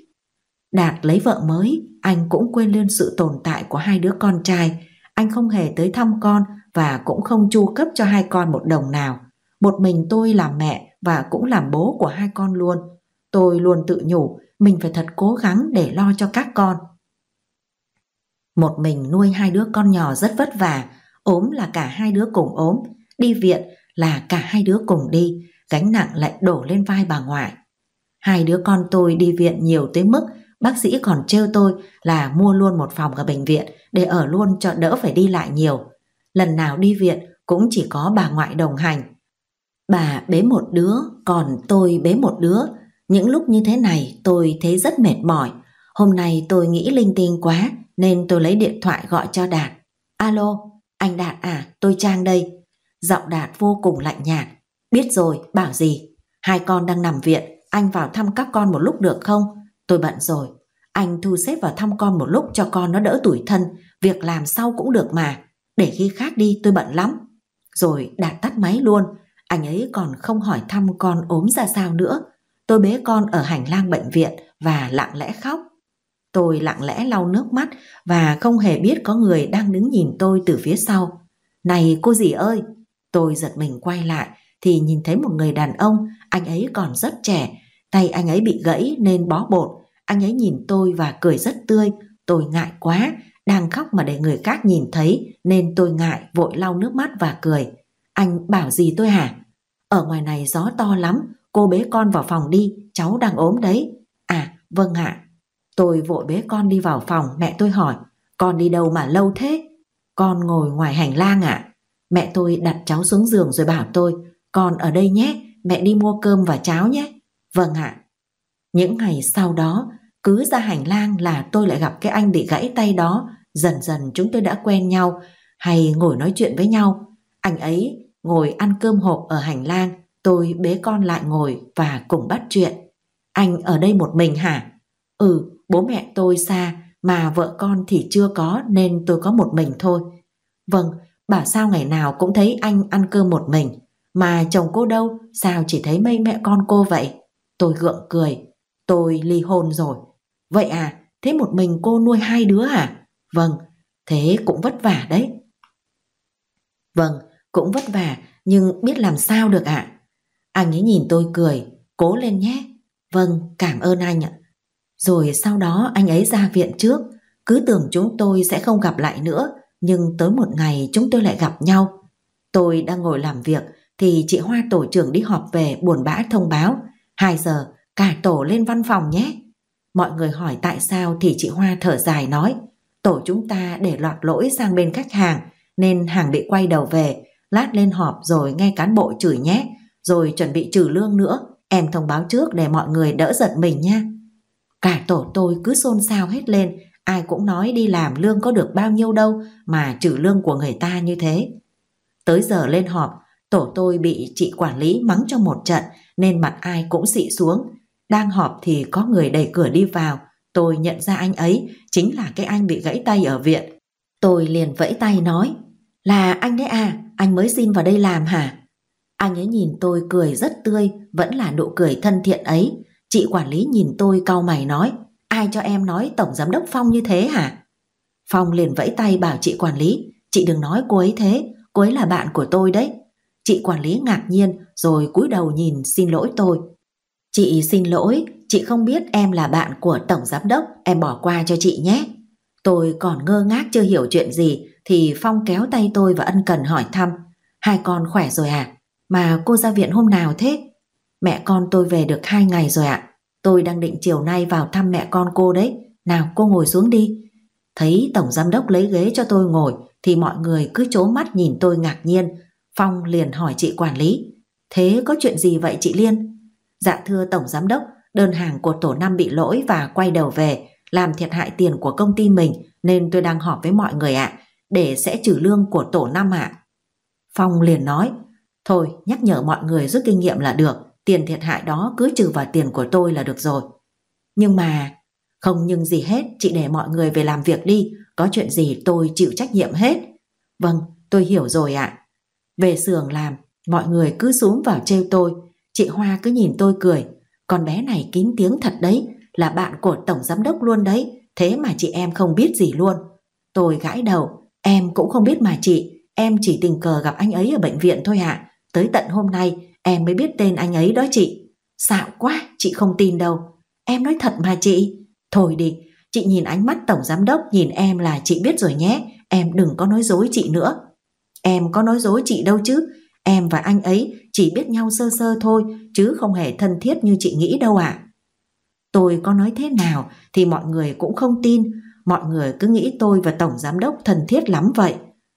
Đạt lấy vợ mới, anh cũng quên luôn sự tồn tại của hai đứa con trai. Anh không hề tới thăm con và cũng không chu cấp cho hai con một đồng nào. Một mình tôi làm mẹ và cũng làm bố của hai con luôn. Tôi luôn tự nhủ mình phải thật cố gắng để lo cho các con. Một mình nuôi hai đứa con nhỏ rất vất vả, ốm là cả hai đứa cùng ốm, đi viện là cả hai đứa cùng đi, gánh nặng lại đổ lên vai bà ngoại. Hai đứa con tôi đi viện nhiều tới mức bác sĩ còn trêu tôi là mua luôn một phòng ở bệnh viện để ở luôn cho đỡ phải đi lại nhiều. Lần nào đi viện cũng chỉ có bà ngoại đồng hành. Bà bế một đứa, còn tôi bế một đứa. Những lúc như thế này tôi thấy rất mệt mỏi. Hôm nay tôi nghĩ linh tinh quá nên tôi lấy điện thoại gọi cho Đạt. Alo, anh Đạt à, tôi Trang đây. Giọng Đạt vô cùng lạnh nhạt. Biết rồi, bảo gì? Hai con đang nằm viện, anh vào thăm các con một lúc được không? Tôi bận rồi. Anh thu xếp vào thăm con một lúc cho con nó đỡ tủi thân, việc làm sau cũng được mà. Để khi khác đi tôi bận lắm. Rồi đạt tắt máy luôn, anh ấy còn không hỏi thăm con ốm ra sao nữa. Tôi bế con ở hành lang bệnh viện và lặng lẽ khóc. Tôi lặng lẽ lau nước mắt và không hề biết có người đang đứng nhìn tôi từ phía sau. Này cô dì ơi! Tôi giật mình quay lại thì nhìn thấy một người đàn ông, anh ấy còn rất trẻ, tay anh ấy bị gãy nên bó bột. Anh ấy nhìn tôi và cười rất tươi, tôi ngại quá, đang khóc mà để người khác nhìn thấy nên tôi ngại vội lau nước mắt và cười. Anh bảo gì tôi hả? Ở ngoài này gió to lắm, cô bế con vào phòng đi, cháu đang ốm đấy. À, vâng ạ. Tôi vội bế con đi vào phòng, mẹ tôi hỏi, con đi đâu mà lâu thế? Con ngồi ngoài hành lang ạ. Mẹ tôi đặt cháu xuống giường rồi bảo tôi, con ở đây nhé, mẹ đi mua cơm và cháo nhé. Vâng ạ. Những ngày sau đó, cứ ra hành lang là tôi lại gặp cái anh bị gãy tay đó, dần dần chúng tôi đã quen nhau hay ngồi nói chuyện với nhau. Anh ấy ngồi ăn cơm hộp ở hành lang, tôi bế con lại ngồi và cùng bắt chuyện. Anh ở đây một mình hả? Ừ, bố mẹ tôi xa mà vợ con thì chưa có nên tôi có một mình thôi. Vâng, bảo sao ngày nào cũng thấy anh ăn cơm một mình, mà chồng cô đâu, sao chỉ thấy mây mẹ con cô vậy? Tôi gượng cười, tôi ly hôn rồi. Vậy à, thế một mình cô nuôi hai đứa à? Vâng, thế cũng vất vả đấy. Vâng, cũng vất vả, nhưng biết làm sao được ạ. Anh ấy nhìn tôi cười, cố lên nhé. Vâng, cảm ơn anh ạ. Rồi sau đó anh ấy ra viện trước, cứ tưởng chúng tôi sẽ không gặp lại nữa, nhưng tới một ngày chúng tôi lại gặp nhau. Tôi đang ngồi làm việc thì chị Hoa tổ trưởng đi họp về buồn bã thông báo 2 giờ, cả tổ lên văn phòng nhé. Mọi người hỏi tại sao thì chị Hoa thở dài nói, tổ chúng ta để loạt lỗi sang bên khách hàng, nên hàng bị quay đầu về lát lên họp rồi nghe cán bộ chửi nhé, rồi chuẩn bị trừ lương nữa em thông báo trước để mọi người đỡ giận mình nha. Cả tổ tôi cứ xôn xao hết lên ai cũng nói đi làm lương có được bao nhiêu đâu mà trừ lương của người ta như thế. Tới giờ lên họp tổ tôi bị chị quản lý mắng cho một trận nên mặt ai cũng xị xuống. Đang họp thì có người đẩy cửa đi vào, tôi nhận ra anh ấy chính là cái anh bị gãy tay ở viện. Tôi liền vẫy tay nói, là anh đấy à, anh mới xin vào đây làm hả? Anh ấy nhìn tôi cười rất tươi, vẫn là nụ cười thân thiện ấy. Chị quản lý nhìn tôi cau mày nói, ai cho em nói Tổng Giám đốc Phong như thế hả? Phong liền vẫy tay bảo chị quản lý, chị đừng nói cô ấy thế, cô ấy là bạn của tôi đấy. Chị quản lý ngạc nhiên rồi cúi đầu nhìn xin lỗi tôi. Chị xin lỗi, chị không biết em là bạn của Tổng Giám Đốc, em bỏ qua cho chị nhé. Tôi còn ngơ ngác chưa hiểu chuyện gì thì Phong kéo tay tôi và ân cần hỏi thăm. Hai con khỏe rồi à? Mà cô ra viện hôm nào thế? Mẹ con tôi về được hai ngày rồi ạ. Tôi đang định chiều nay vào thăm mẹ con cô đấy. Nào cô ngồi xuống đi. Thấy Tổng Giám Đốc lấy ghế cho tôi ngồi thì mọi người cứ chố mắt nhìn tôi ngạc nhiên Phong liền hỏi chị quản lý. Thế có chuyện gì vậy chị Liên? Dạ thưa Tổng Giám Đốc, Đơn hàng của tổ năm bị lỗi và quay đầu về, Làm thiệt hại tiền của công ty mình, Nên tôi đang họp với mọi người ạ, Để sẽ trừ lương của tổ năm ạ. Phong liền nói, Thôi, nhắc nhở mọi người rút kinh nghiệm là được, Tiền thiệt hại đó cứ trừ vào tiền của tôi là được rồi. Nhưng mà, Không nhưng gì hết, Chị để mọi người về làm việc đi, Có chuyện gì tôi chịu trách nhiệm hết. Vâng tôi hiểu rồi ạ về xưởng làm, mọi người cứ xuống vào trêu tôi. Chị Hoa cứ nhìn tôi cười. Con bé này kín tiếng thật đấy, là bạn của Tổng Giám Đốc luôn đấy. Thế mà chị em không biết gì luôn. Tôi gãi đầu, em cũng không biết mà chị. Em chỉ tình cờ gặp anh ấy ở bệnh viện thôi ạ. Tới tận hôm nay em mới biết tên anh ấy đó chị. Xạo quá, chị không tin đâu. Em nói thật mà chị. Thôi đi, chị nhìn ánh mắt Tổng Giám Đốc nhìn em là chị biết rồi nhé. Em đừng có nói dối chị nữa. Em có nói dối chị đâu chứ, em và anh ấy chỉ biết nhau sơ sơ thôi chứ không hề thân thiết như chị nghĩ đâu ạ. Tôi có nói thế nào thì mọi người cũng không tin, mọi người cứ nghĩ tôi và Tổng Giám Đốc thân thiết lắm vậy.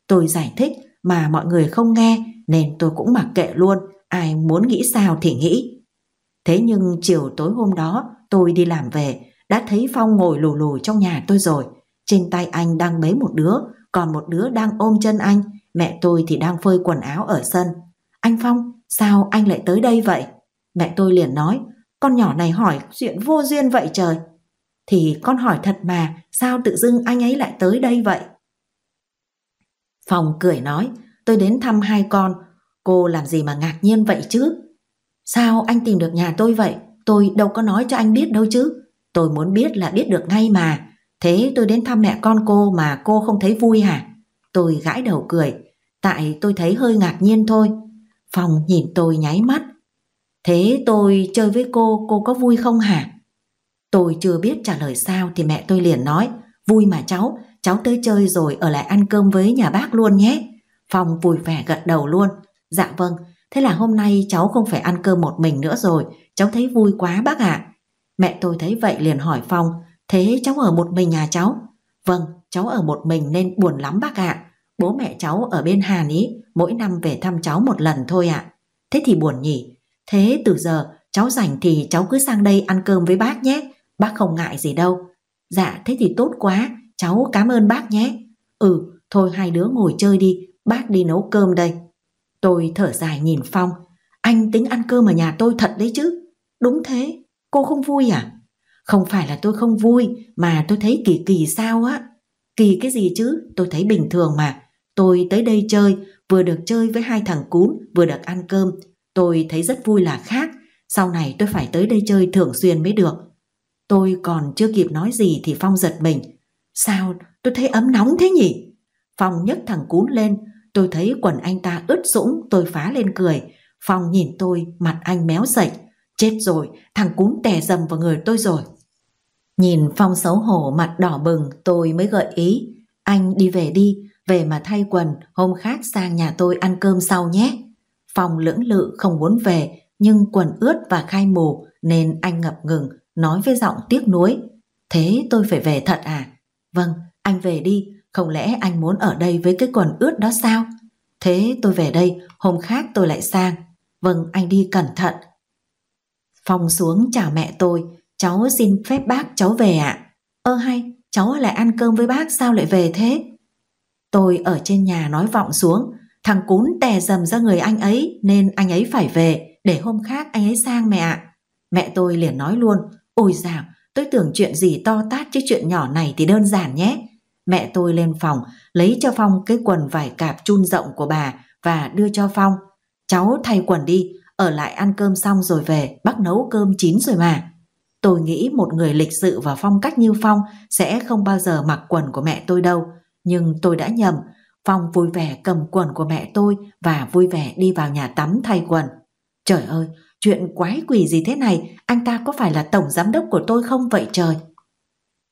Tôi giải thích mà mọi người không nghe nên tôi cũng mặc kệ luôn, ai muốn nghĩ sao thì nghĩ. Thế nhưng chiều tối hôm đó tôi đi làm về, đã thấy Phong ngồi lù lù trong nhà tôi rồi. Trên tay anh đang bế một đứa, còn một đứa đang ôm chân anh, Mẹ tôi thì đang phơi quần áo ở sân. Anh Phong, sao anh lại tới đây vậy? Mẹ tôi liền nói, con nhỏ này hỏi chuyện vô duyên vậy trời. Thì con hỏi thật mà, sao tự dưng anh ấy lại tới đây vậy? Phong cười nói, tôi đến thăm hai con, cô làm gì mà ngạc nhiên vậy chứ? Sao anh tìm được nhà tôi vậy? Tôi đâu có nói cho anh biết đâu chứ. Tôi muốn biết là biết được ngay mà. Thế tôi đến thăm mẹ con cô mà cô không thấy vui hả? Tôi gãi đầu cười, tại tôi thấy hơi ngạc nhiên thôi. Phong nhìn tôi nháy mắt. Thế tôi chơi với cô, cô có vui không hả? Tôi chưa biết trả lời sao thì mẹ tôi liền nói, vui mà cháu, cháu tới chơi rồi ở lại ăn cơm với nhà bác luôn nhé. Phong vui vẻ gật đầu luôn. Dạ vâng, thế là hôm nay cháu không phải ăn cơm một mình nữa rồi, cháu thấy vui quá bác ạ. Mẹ tôi thấy vậy liền hỏi Phong, thế cháu ở một mình nhà cháu? Vâng, cháu ở một mình nên buồn lắm bác ạ. Bố mẹ cháu ở bên Hàn ý, mỗi năm về thăm cháu một lần thôi ạ. Thế thì buồn nhỉ. Thế từ giờ cháu rảnh thì cháu cứ sang đây ăn cơm với bác nhé. Bác không ngại gì đâu. Dạ thế thì tốt quá, cháu cảm ơn bác nhé. Ừ, thôi hai đứa ngồi chơi đi, bác đi nấu cơm đây. Tôi thở dài nhìn Phong, anh tính ăn cơm ở nhà tôi thật đấy chứ. Đúng thế, cô không vui à? Không phải là tôi không vui, mà tôi thấy kỳ kỳ sao á. Kỳ cái gì chứ, tôi thấy bình thường mà. Tôi tới đây chơi, vừa được chơi với hai thằng cún, vừa được ăn cơm. Tôi thấy rất vui là khác, sau này tôi phải tới đây chơi thường xuyên mới được. Tôi còn chưa kịp nói gì thì Phong giật mình. Sao tôi thấy ấm nóng thế nhỉ? Phong nhấc thằng cún lên, tôi thấy quần anh ta ướt sũng, tôi phá lên cười. Phong nhìn tôi, mặt anh méo sạch. Chết rồi, thằng cún tè dầm vào người tôi rồi. Nhìn Phong xấu hổ mặt đỏ bừng, tôi mới gợi ý. Anh đi về đi, về mà thay quần, hôm khác sang nhà tôi ăn cơm sau nhé. Phong lưỡng lự không muốn về, nhưng quần ướt và khai mù nên anh ngập ngừng, nói với giọng tiếc nuối. Thế tôi phải về thật à? Vâng, anh về đi, không lẽ anh muốn ở đây với cái quần ướt đó sao? Thế tôi về đây, hôm khác tôi lại sang. Vâng, anh đi cẩn thận. Phong xuống chào mẹ tôi, cháu xin phép bác cháu về ạ. À? Ơ hay, cháu lại ăn cơm với bác sao lại về thế? Tôi ở trên nhà nói vọng xuống, thằng cún tè dầm ra người anh ấy nên anh ấy phải về để hôm khác anh ấy sang mẹ ạ. Mẹ tôi liền nói luôn, ôi dào, tôi tưởng chuyện gì to tát chứ chuyện nhỏ này thì đơn giản nhé. Mẹ tôi lên phòng, lấy cho Phong cái quần vải cạp chun rộng của bà và đưa cho Phong. Cháu thay quần đi, ở lại ăn cơm xong rồi về, bác nấu cơm chín rồi mà. Tôi nghĩ một người lịch sự và phong cách như Phong sẽ không bao giờ mặc quần của mẹ tôi đâu. Nhưng tôi đã nhầm, Phong vui vẻ cầm quần của mẹ tôi và vui vẻ đi vào nhà tắm thay quần. Trời ơi, chuyện quái quỷ gì thế này, anh ta có phải là tổng giám đốc của tôi không vậy trời?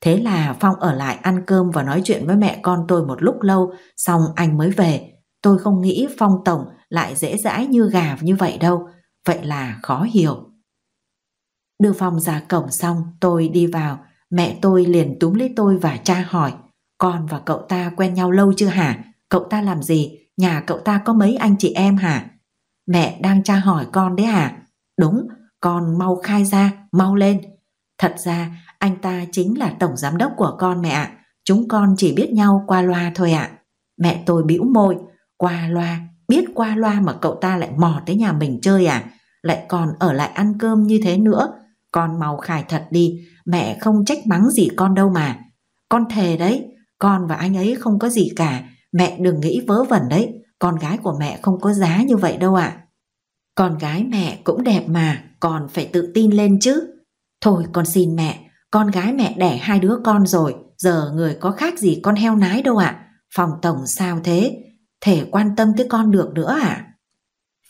Thế là Phong ở lại ăn cơm và nói chuyện với mẹ con tôi một lúc lâu, xong anh mới về. Tôi không nghĩ Phong Tổng lại dễ dãi như gà như vậy đâu, vậy là khó hiểu. Đưa Phong ra cổng xong, tôi đi vào, mẹ tôi liền túm lấy tôi và cha hỏi, con và cậu ta quen nhau lâu chưa hả? Cậu ta làm gì? Nhà cậu ta có mấy anh chị em hả? Mẹ đang tra hỏi con đấy hả? Đúng, con mau khai ra, mau lên. Thật ra, anh ta chính là tổng giám đốc của con mẹ ạ. Chúng con chỉ biết nhau qua loa thôi ạ. Mẹ tôi bĩu môi, qua loa, biết qua loa mà cậu ta lại mò tới nhà mình chơi à? Lại còn ở lại ăn cơm như thế nữa. Con mau khai thật đi, mẹ không trách mắng gì con đâu mà. Con thề đấy, con và anh ấy không có gì cả, mẹ đừng nghĩ vớ vẩn đấy, con gái của mẹ không có giá như vậy đâu ạ. Con gái mẹ cũng đẹp mà, còn phải tự tin lên chứ. Thôi con xin mẹ, con gái mẹ đẻ hai đứa con rồi, giờ người có khác gì con heo nái đâu ạ. Phòng tổng sao thế? Thể quan tâm tới con được nữa à?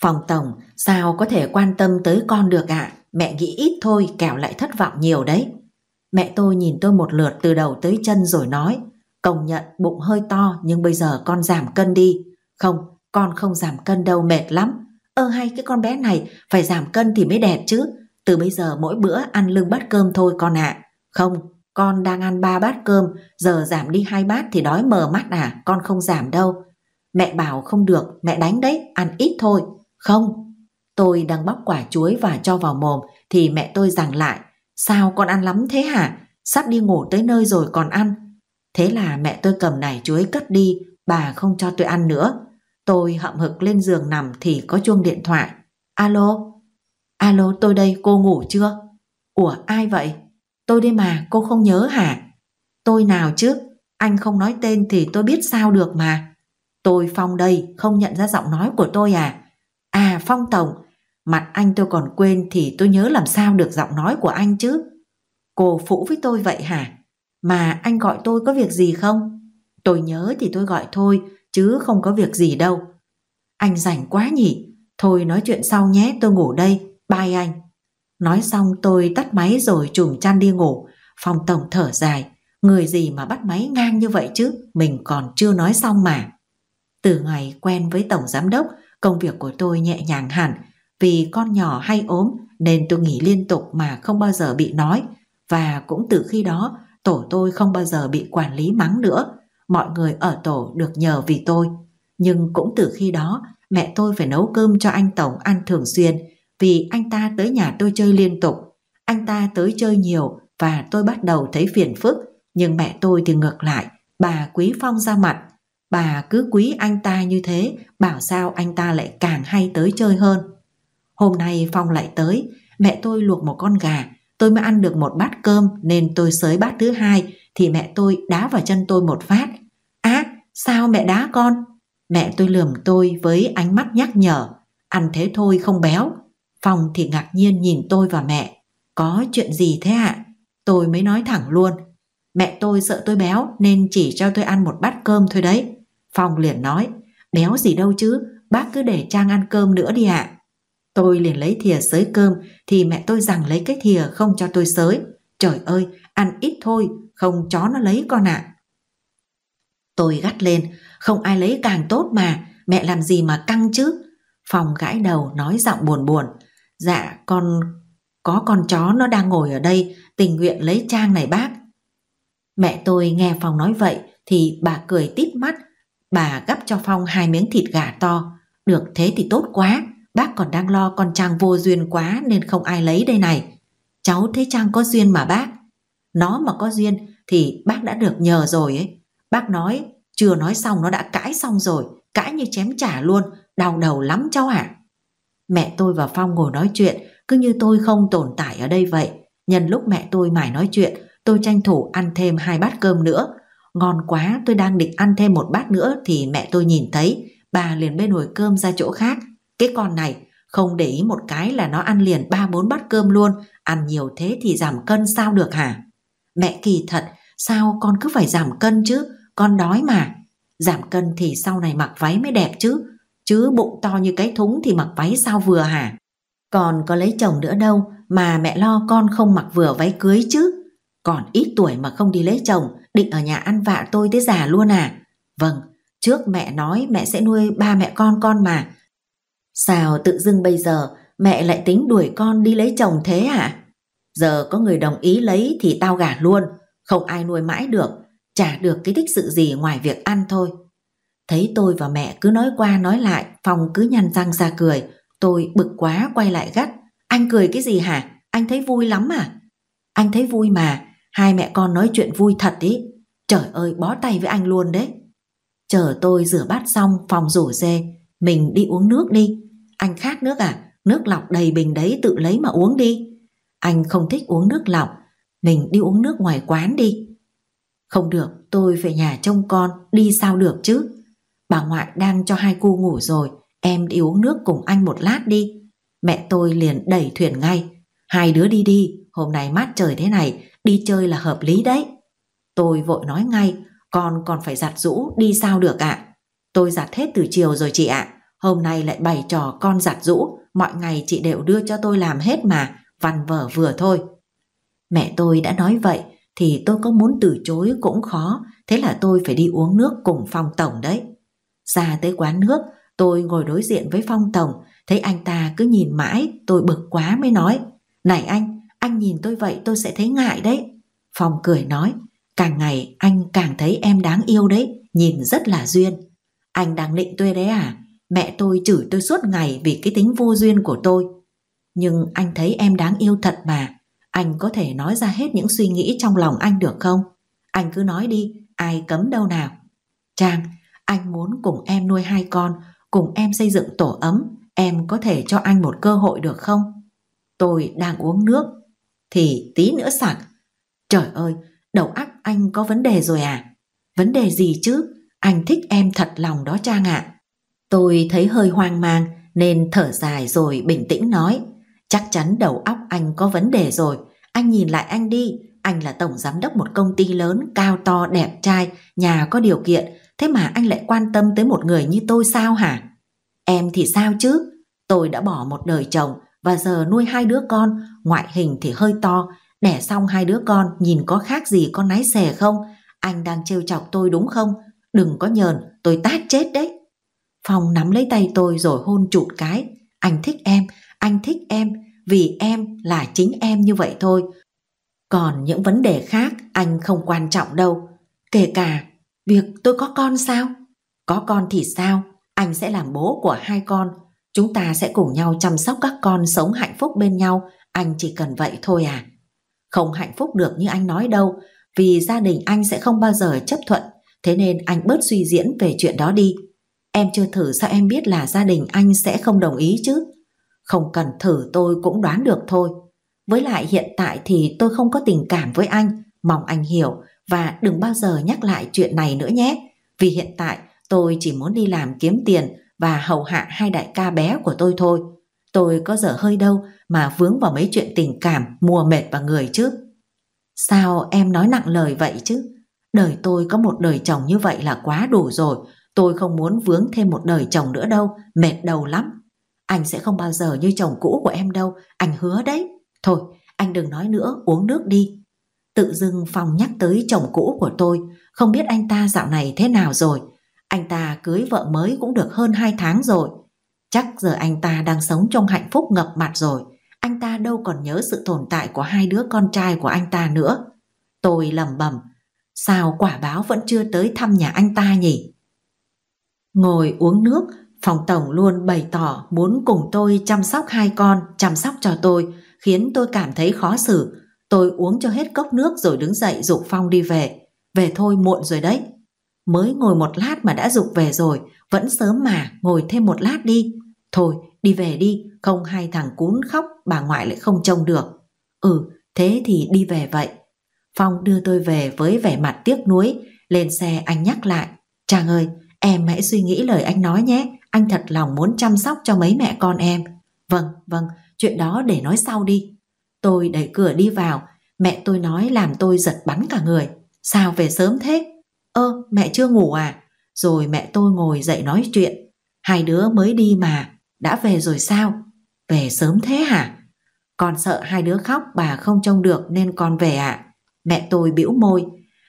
Phòng tổng sao có thể quan tâm tới con được ạ? Mẹ nghĩ ít thôi kẻo lại thất vọng nhiều đấy. Mẹ tôi nhìn tôi một lượt từ đầu tới chân rồi nói Công nhận bụng hơi to nhưng bây giờ con giảm cân đi. Không, con không giảm cân đâu mệt lắm. Ơ hay cái con bé này phải giảm cân thì mới đẹp chứ. Từ bây giờ mỗi bữa ăn lưng bát cơm thôi con ạ. Không, con đang ăn ba bát cơm, giờ giảm đi hai bát thì đói mờ mắt à, con không giảm đâu. Mẹ bảo không được, mẹ đánh đấy, ăn ít thôi. Không, tôi đang bóc quả chuối và cho vào mồm thì mẹ tôi giằng lại. Sao con ăn lắm thế hả? Sắp đi ngủ tới nơi rồi còn ăn. Thế là mẹ tôi cầm nải chuối cất đi, bà không cho tôi ăn nữa. Tôi hậm hực lên giường nằm thì có chuông điện thoại. Alo? Alo tôi đây, cô ngủ chưa? Ủa ai vậy? Tôi đây mà, cô không nhớ hả? Tôi nào chứ? Anh không nói tên thì tôi biết sao được mà. Tôi Phong đây, không nhận ra giọng nói của tôi à? À Phong Tổng, mặt anh tôi còn quên thì tôi nhớ làm sao được giọng nói của anh chứ. Cô phũ với tôi vậy hả? Mà anh gọi tôi có việc gì không? Tôi nhớ thì tôi gọi thôi, chứ không có việc gì đâu. Anh rảnh quá nhỉ? Thôi nói chuyện sau nhé, tôi ngủ đây. Bye anh. Nói xong tôi tắt máy rồi trùm chăn đi ngủ. Phòng Tổng thở dài. Người gì mà bắt máy ngang như vậy chứ, mình còn chưa nói xong mà. Từ ngày quen với Tổng Giám Đốc, công việc của tôi nhẹ nhàng hẳn. Vì con nhỏ hay ốm nên tôi nghỉ liên tục mà không bao giờ bị nói. Và cũng từ khi đó, tổ tôi không bao giờ bị quản lý mắng nữa. Mọi người ở tổ được nhờ vì tôi. Nhưng cũng từ khi đó, mẹ tôi phải nấu cơm cho anh Tổng ăn thường xuyên vì anh ta tới nhà tôi chơi liên tục. Anh ta tới chơi nhiều và tôi bắt đầu thấy phiền phức. Nhưng mẹ tôi thì ngược lại, bà quý Phong ra mặt Bà cứ quý anh ta như thế, bảo sao anh ta lại càng hay tới chơi hơn. Hôm nay Phong lại tới, mẹ tôi luộc một con gà, tôi mới ăn được một bát cơm nên tôi sới bát thứ hai thì mẹ tôi đá vào chân tôi một phát. Á, sao mẹ đá con? Mẹ tôi lườm tôi với ánh mắt nhắc nhở, ăn thế thôi không béo. Phong thì ngạc nhiên nhìn tôi và mẹ, có chuyện gì thế ạ? Tôi mới nói thẳng luôn, mẹ tôi sợ tôi béo nên chỉ cho tôi ăn một bát cơm thôi đấy. Phong liền nói, béo gì đâu chứ, bác cứ để Trang ăn cơm nữa đi ạ. Tôi liền lấy thìa sới cơm thì mẹ tôi rằng lấy cái thìa không cho tôi sới. Trời ơi, ăn ít thôi, không chó nó lấy con ạ. Tôi gắt lên, không ai lấy càng tốt mà, mẹ làm gì mà căng chứ. Phong gãi đầu nói giọng buồn buồn. Dạ, con... Có con chó nó đang ngồi ở đây, tình nguyện lấy Trang này bác. Mẹ tôi nghe Phong nói vậy thì bà cười tít mắt Bà gắp cho Phong hai miếng thịt gà to. Được thế thì tốt quá, bác còn đang lo con Trang vô duyên quá nên không ai lấy đây này. Cháu thấy Trang có duyên mà bác. Nó mà có duyên thì bác đã được nhờ rồi ấy. Bác nói, chưa nói xong nó đã cãi xong rồi, cãi như chém trả luôn, đau đầu lắm cháu ạ. Mẹ tôi và Phong ngồi nói chuyện, cứ như tôi không tồn tại ở đây vậy. Nhân lúc mẹ tôi mải nói chuyện, tôi tranh thủ ăn thêm hai bát cơm nữa, Ngon quá tôi đang định ăn thêm một bát nữa thì mẹ tôi nhìn thấy bà liền bê nồi cơm ra chỗ khác. Cái con này không để ý một cái là nó ăn liền ba bốn bát cơm luôn ăn nhiều thế thì giảm cân sao được hả? Mẹ kỳ thật sao con cứ phải giảm cân chứ con đói mà. Giảm cân thì sau này mặc váy mới đẹp chứ chứ bụng to như cái thúng thì mặc váy sao vừa hả? Còn có lấy chồng nữa đâu mà mẹ lo con không mặc vừa váy cưới chứ. Còn ít tuổi mà không đi lấy chồng định ở nhà ăn vạ tôi tới già luôn à? Vâng, trước mẹ nói mẹ sẽ nuôi ba mẹ con con mà. Sao tự dưng bây giờ mẹ lại tính đuổi con đi lấy chồng thế hả? Giờ có người đồng ý lấy thì tao gả luôn, không ai nuôi mãi được, chả được cái tích sự gì ngoài việc ăn thôi. Thấy tôi và mẹ cứ nói qua nói lại, Phong cứ nhăn răng ra cười, tôi bực quá quay lại gắt. Anh cười cái gì hả? Anh thấy vui lắm à? Anh thấy vui mà, Hai mẹ con nói chuyện vui thật ý. Trời ơi bó tay với anh luôn đấy. Chờ tôi rửa bát xong phòng rủ dê. Mình đi uống nước đi. Anh khát nước à? Nước lọc đầy bình đấy tự lấy mà uống đi. Anh không thích uống nước lọc. Mình đi uống nước ngoài quán đi. Không được, tôi về nhà trông con, đi sao được chứ? Bà ngoại đang cho hai cu ngủ rồi, em đi uống nước cùng anh một lát đi. Mẹ tôi liền đẩy thuyền ngay. Hai đứa đi đi, hôm nay mát trời thế này, đi chơi là hợp lý đấy. Tôi vội nói ngay, con còn phải giặt rũ, đi sao được ạ? Tôi giặt hết từ chiều rồi chị ạ, hôm nay lại bày trò con giặt rũ, mọi ngày chị đều đưa cho tôi làm hết mà, văn vở vừa thôi. Mẹ tôi đã nói vậy, thì tôi có muốn từ chối cũng khó, thế là tôi phải đi uống nước cùng Phong Tổng đấy. Ra tới quán nước, tôi ngồi đối diện với Phong Tổng, thấy anh ta cứ nhìn mãi, tôi bực quá mới nói, Này anh, anh nhìn tôi vậy tôi sẽ thấy ngại đấy. Phong cười nói, càng ngày anh càng thấy em đáng yêu đấy, nhìn rất là duyên. Anh đang định tôi đấy à? Mẹ tôi chửi tôi suốt ngày vì cái tính vô duyên của tôi. Nhưng anh thấy em đáng yêu thật mà. Anh có thể nói ra hết những suy nghĩ trong lòng anh được không? Anh cứ nói đi, ai cấm đâu nào. Trang, anh muốn cùng em nuôi hai con, cùng em xây dựng tổ ấm, em có thể cho anh một cơ hội được không? Tôi đang uống nước, thì tí nữa sặc. Trời ơi, đầu óc anh có vấn đề rồi à? Vấn đề gì chứ? Anh thích em thật lòng đó Trang ạ. Tôi thấy hơi hoang mang nên thở dài rồi bình tĩnh nói. Chắc chắn đầu óc anh có vấn đề rồi. Anh nhìn lại anh đi. Anh là tổng giám đốc một công ty lớn, cao to, đẹp trai, nhà có điều kiện. Thế mà anh lại quan tâm tới một người như tôi sao hả? Em thì sao chứ? Tôi đã bỏ một đời chồng và giờ nuôi hai đứa con, ngoại hình thì hơi to, Đẻ xong hai đứa con nhìn có khác gì con nái xẻ không? Anh đang trêu chọc tôi đúng không? Đừng có nhờn, tôi tát chết đấy. Phong nắm lấy tay tôi rồi hôn chụt cái. Anh thích em, anh thích em, vì em là chính em như vậy thôi. Còn những vấn đề khác anh không quan trọng đâu. Kể cả việc tôi có con sao? Có con thì sao? Anh sẽ làm bố của hai con. Chúng ta sẽ cùng nhau chăm sóc các con sống hạnh phúc bên nhau. Anh chỉ cần vậy thôi à. Không hạnh phúc được như anh nói đâu, vì gia đình anh sẽ không bao giờ chấp thuận, thế nên anh bớt suy diễn về chuyện đó đi. Em chưa thử sao em biết là gia đình anh sẽ không đồng ý chứ? Không cần thử tôi cũng đoán được thôi. Với lại hiện tại thì tôi không có tình cảm với anh, mong anh hiểu và đừng bao giờ nhắc lại chuyện này nữa nhé. Vì hiện tại tôi chỉ muốn đi làm kiếm tiền và hầu hạ hai đại ca bé của tôi thôi. Tôi có dở hơi đâu mà vướng vào mấy chuyện tình cảm mùa mệt vào người chứ. Sao em nói nặng lời vậy chứ? Đời tôi có một đời chồng như vậy là quá đủ rồi. Tôi không muốn vướng thêm một đời chồng nữa đâu, mệt đầu lắm. Anh sẽ không bao giờ như chồng cũ của em đâu, anh hứa đấy. Thôi, anh đừng nói nữa, uống nước đi. Tự dưng Phong nhắc tới chồng cũ của tôi, không biết anh ta dạo này thế nào rồi. Anh ta cưới vợ mới cũng được hơn 2 tháng rồi. Chắc giờ anh ta đang sống trong hạnh phúc ngập mặt rồi. Anh ta đâu còn nhớ sự tồn tại của hai đứa con trai của anh ta nữa. Tôi lầm bầm, sao quả báo vẫn chưa tới thăm nhà anh ta nhỉ? Ngồi uống nước, phòng tổng luôn bày tỏ muốn cùng tôi chăm sóc hai con, chăm sóc cho tôi, khiến tôi cảm thấy khó xử. Tôi uống cho hết cốc nước rồi đứng dậy dục Phong đi về. Về thôi muộn rồi đấy. Mới ngồi một lát mà đã dục về rồi, vẫn sớm mà, ngồi thêm một lát đi. Thôi, đi về đi, không hai thằng cún khóc, bà ngoại lại không trông được. Ừ, thế thì đi về vậy. Phong đưa tôi về với vẻ mặt tiếc nuối, lên xe anh nhắc lại. Chàng ơi, em hãy suy nghĩ lời anh nói nhé, anh thật lòng muốn chăm sóc cho mấy mẹ con em. Vâng, vâng, chuyện đó để nói sau đi. Tôi đẩy cửa đi vào, mẹ tôi nói làm tôi giật bắn cả người. Sao về sớm thế? Ơ, mẹ chưa ngủ à? Rồi mẹ tôi ngồi dậy nói chuyện. Hai đứa mới đi mà, đã về rồi sao? Về sớm thế hả? Con sợ hai đứa khóc bà không trông được nên con về ạ. À? Mẹ tôi biểu môi.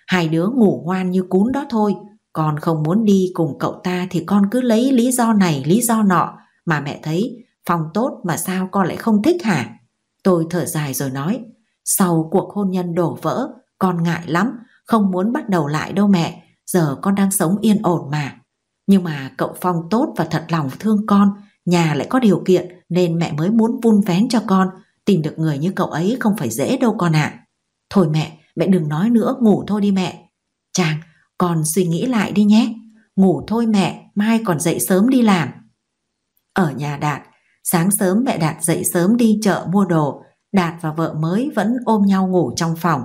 Hai đứa ngủ ngoan như cún đó thôi. Con không muốn đi cùng cậu ta thì con cứ lấy lý do này lý do nọ mà mẹ thấy phòng tốt mà sao con lại không thích hả? Tôi thở dài rồi nói sau cuộc hôn nhân đổ vỡ con ngại lắm không muốn bắt đầu lại đâu mẹ giờ con đang sống yên ổn mà. Nhưng mà cậu Phong tốt và thật lòng thương con nhà lại có điều kiện nên mẹ mới muốn vun vén cho con tìm được người như cậu ấy không phải dễ đâu con ạ. Thôi mẹ, mẹ đừng nói nữa, ngủ thôi đi mẹ. Chàng, còn suy nghĩ lại đi nhé. Ngủ thôi mẹ, mai còn dậy sớm đi làm. Ở nhà Đạt, sáng sớm mẹ Đạt dậy sớm đi chợ mua đồ, Đạt và vợ mới vẫn ôm nhau ngủ trong phòng.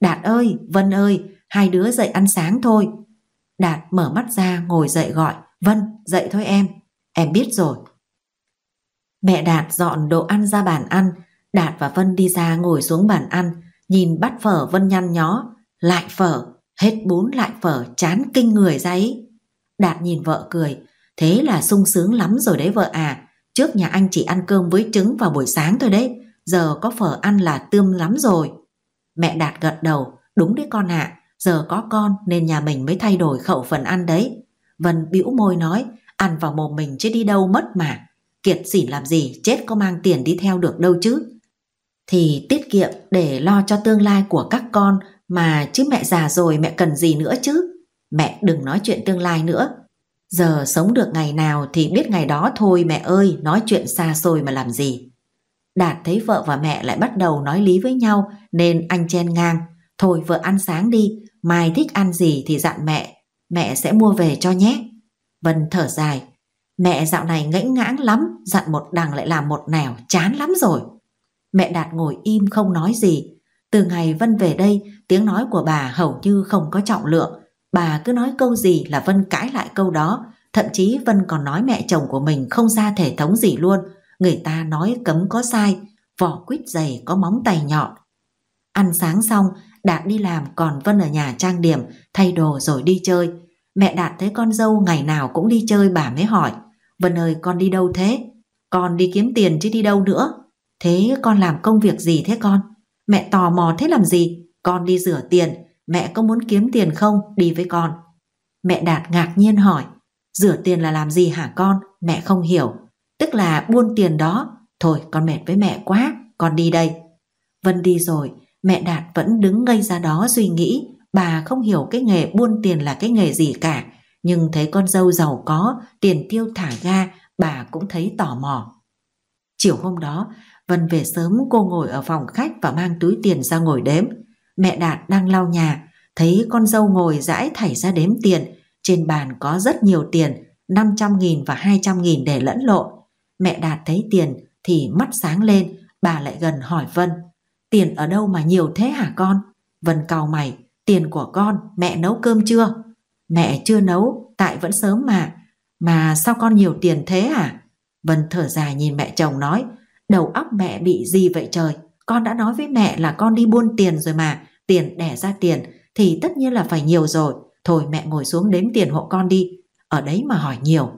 Đạt ơi, Vân ơi, hai đứa dậy ăn sáng thôi. Đạt mở mắt ra ngồi dậy gọi, Vân, dậy thôi em. Em biết rồi. Mẹ Đạt dọn đồ ăn ra bàn ăn, Đạt và Vân đi ra ngồi xuống bàn ăn, nhìn bát phở Vân nhăn nhó, lại phở, hết bốn lại phở, chán kinh người ra ấy. Đạt nhìn vợ cười, thế là sung sướng lắm rồi đấy vợ à, trước nhà anh chỉ ăn cơm với trứng vào buổi sáng thôi đấy, giờ có phở ăn là tươm lắm rồi. Mẹ Đạt gật đầu, đúng đấy con ạ, giờ có con nên nhà mình mới thay đổi khẩu phần ăn đấy. Vân bĩu môi nói, ăn vào mồm mình chứ đi đâu mất mà. Kiệt xỉn làm gì, chết có mang tiền đi theo được đâu chứ. Thì tiết kiệm để lo cho tương lai của các con mà chứ mẹ già rồi mẹ cần gì nữa chứ. Mẹ đừng nói chuyện tương lai nữa. Giờ sống được ngày nào thì biết ngày đó thôi mẹ ơi, nói chuyện xa xôi mà làm gì. Đạt thấy vợ và mẹ lại bắt đầu nói lý với nhau nên anh chen ngang. Thôi vợ ăn sáng đi, mai thích ăn gì thì dặn mẹ, mẹ sẽ mua về cho nhé. Vân thở dài, mẹ dạo này ngãnh ngãng lắm, dặn một đằng lại làm một nẻo, chán lắm rồi. Mẹ Đạt ngồi im không nói gì. Từ ngày Vân về đây, tiếng nói của bà hầu như không có trọng lượng. Bà cứ nói câu gì là Vân cãi lại câu đó, thậm chí Vân còn nói mẹ chồng của mình không ra thể thống gì luôn. Người ta nói cấm có sai, vỏ quýt dày có móng tay nhọn. Ăn sáng xong, Đạt đi làm còn Vân ở nhà trang điểm, thay đồ rồi đi chơi. Mẹ Đạt thấy con dâu ngày nào cũng đi chơi bà mới hỏi Vân ơi con đi đâu thế? Con đi kiếm tiền chứ đi đâu nữa? Thế con làm công việc gì thế con? mẹ tò mò thế làm gì? Con đi rửa tiền, mẹ có muốn kiếm tiền không? Đi với con. Mẹ Đạt ngạc nhiên hỏi, rửa tiền là làm gì hả con? Mẹ không hiểu. Tức là buôn tiền đó. Thôi con mệt với mẹ quá, con đi đây. Vân đi rồi, mẹ Đạt vẫn đứng ngây ra đó suy nghĩ, bà không hiểu cái nghề buôn tiền là cái nghề gì cả, nhưng thấy con dâu giàu có, tiền tiêu thả ga, bà cũng thấy tò mò. Chiều hôm đó, Vân về sớm cô ngồi ở phòng khách và mang túi tiền ra ngồi đếm. Mẹ Đạt đang lau nhà, thấy con dâu ngồi dãi thảy ra đếm tiền, trên bàn có rất nhiều tiền, 500.000 và 200.000 để lẫn lộn. Mẹ Đạt thấy tiền thì mắt sáng lên, bà lại gần hỏi Vân. Tiền ở đâu mà nhiều thế hả con? Vân cau mày, tiền của con, mẹ nấu cơm chưa? Mẹ chưa nấu, tại vẫn sớm mà. Mà sao con nhiều tiền thế hả? Vân thở dài nhìn mẹ chồng nói, đầu óc mẹ bị gì vậy trời? Con đã nói với mẹ là con đi buôn tiền rồi mà, tiền đẻ ra tiền thì tất nhiên là phải nhiều rồi. Thôi mẹ ngồi xuống đếm tiền hộ con đi, ở đấy mà hỏi nhiều.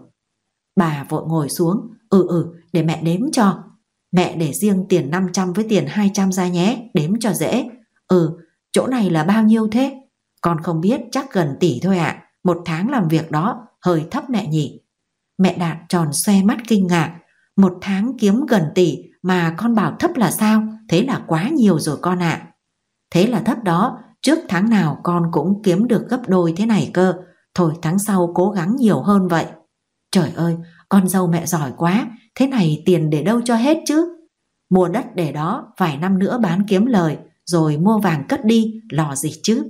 Bà vội ngồi xuống, ừ ừ, để mẹ đếm cho. Mẹ để riêng tiền 500 với tiền 200 ra nhé, đếm cho dễ. Ừ, chỗ này là bao nhiêu thế? Con không biết chắc gần tỷ thôi ạ. Một tháng làm việc đó, hơi thấp mẹ nhỉ. Mẹ Đạt tròn xoe mắt kinh ngạc. Một tháng kiếm gần tỷ mà con bảo thấp là sao? Thế là quá nhiều rồi con ạ. Thế là thấp đó, trước tháng nào con cũng kiếm được gấp đôi thế này cơ. Thôi tháng sau cố gắng nhiều hơn vậy. Trời ơi, con dâu mẹ giỏi quá, thế này tiền để đâu cho hết chứ? Mua đất để đó, vài năm nữa bán kiếm lời, rồi mua vàng cất đi, lò gì chứ?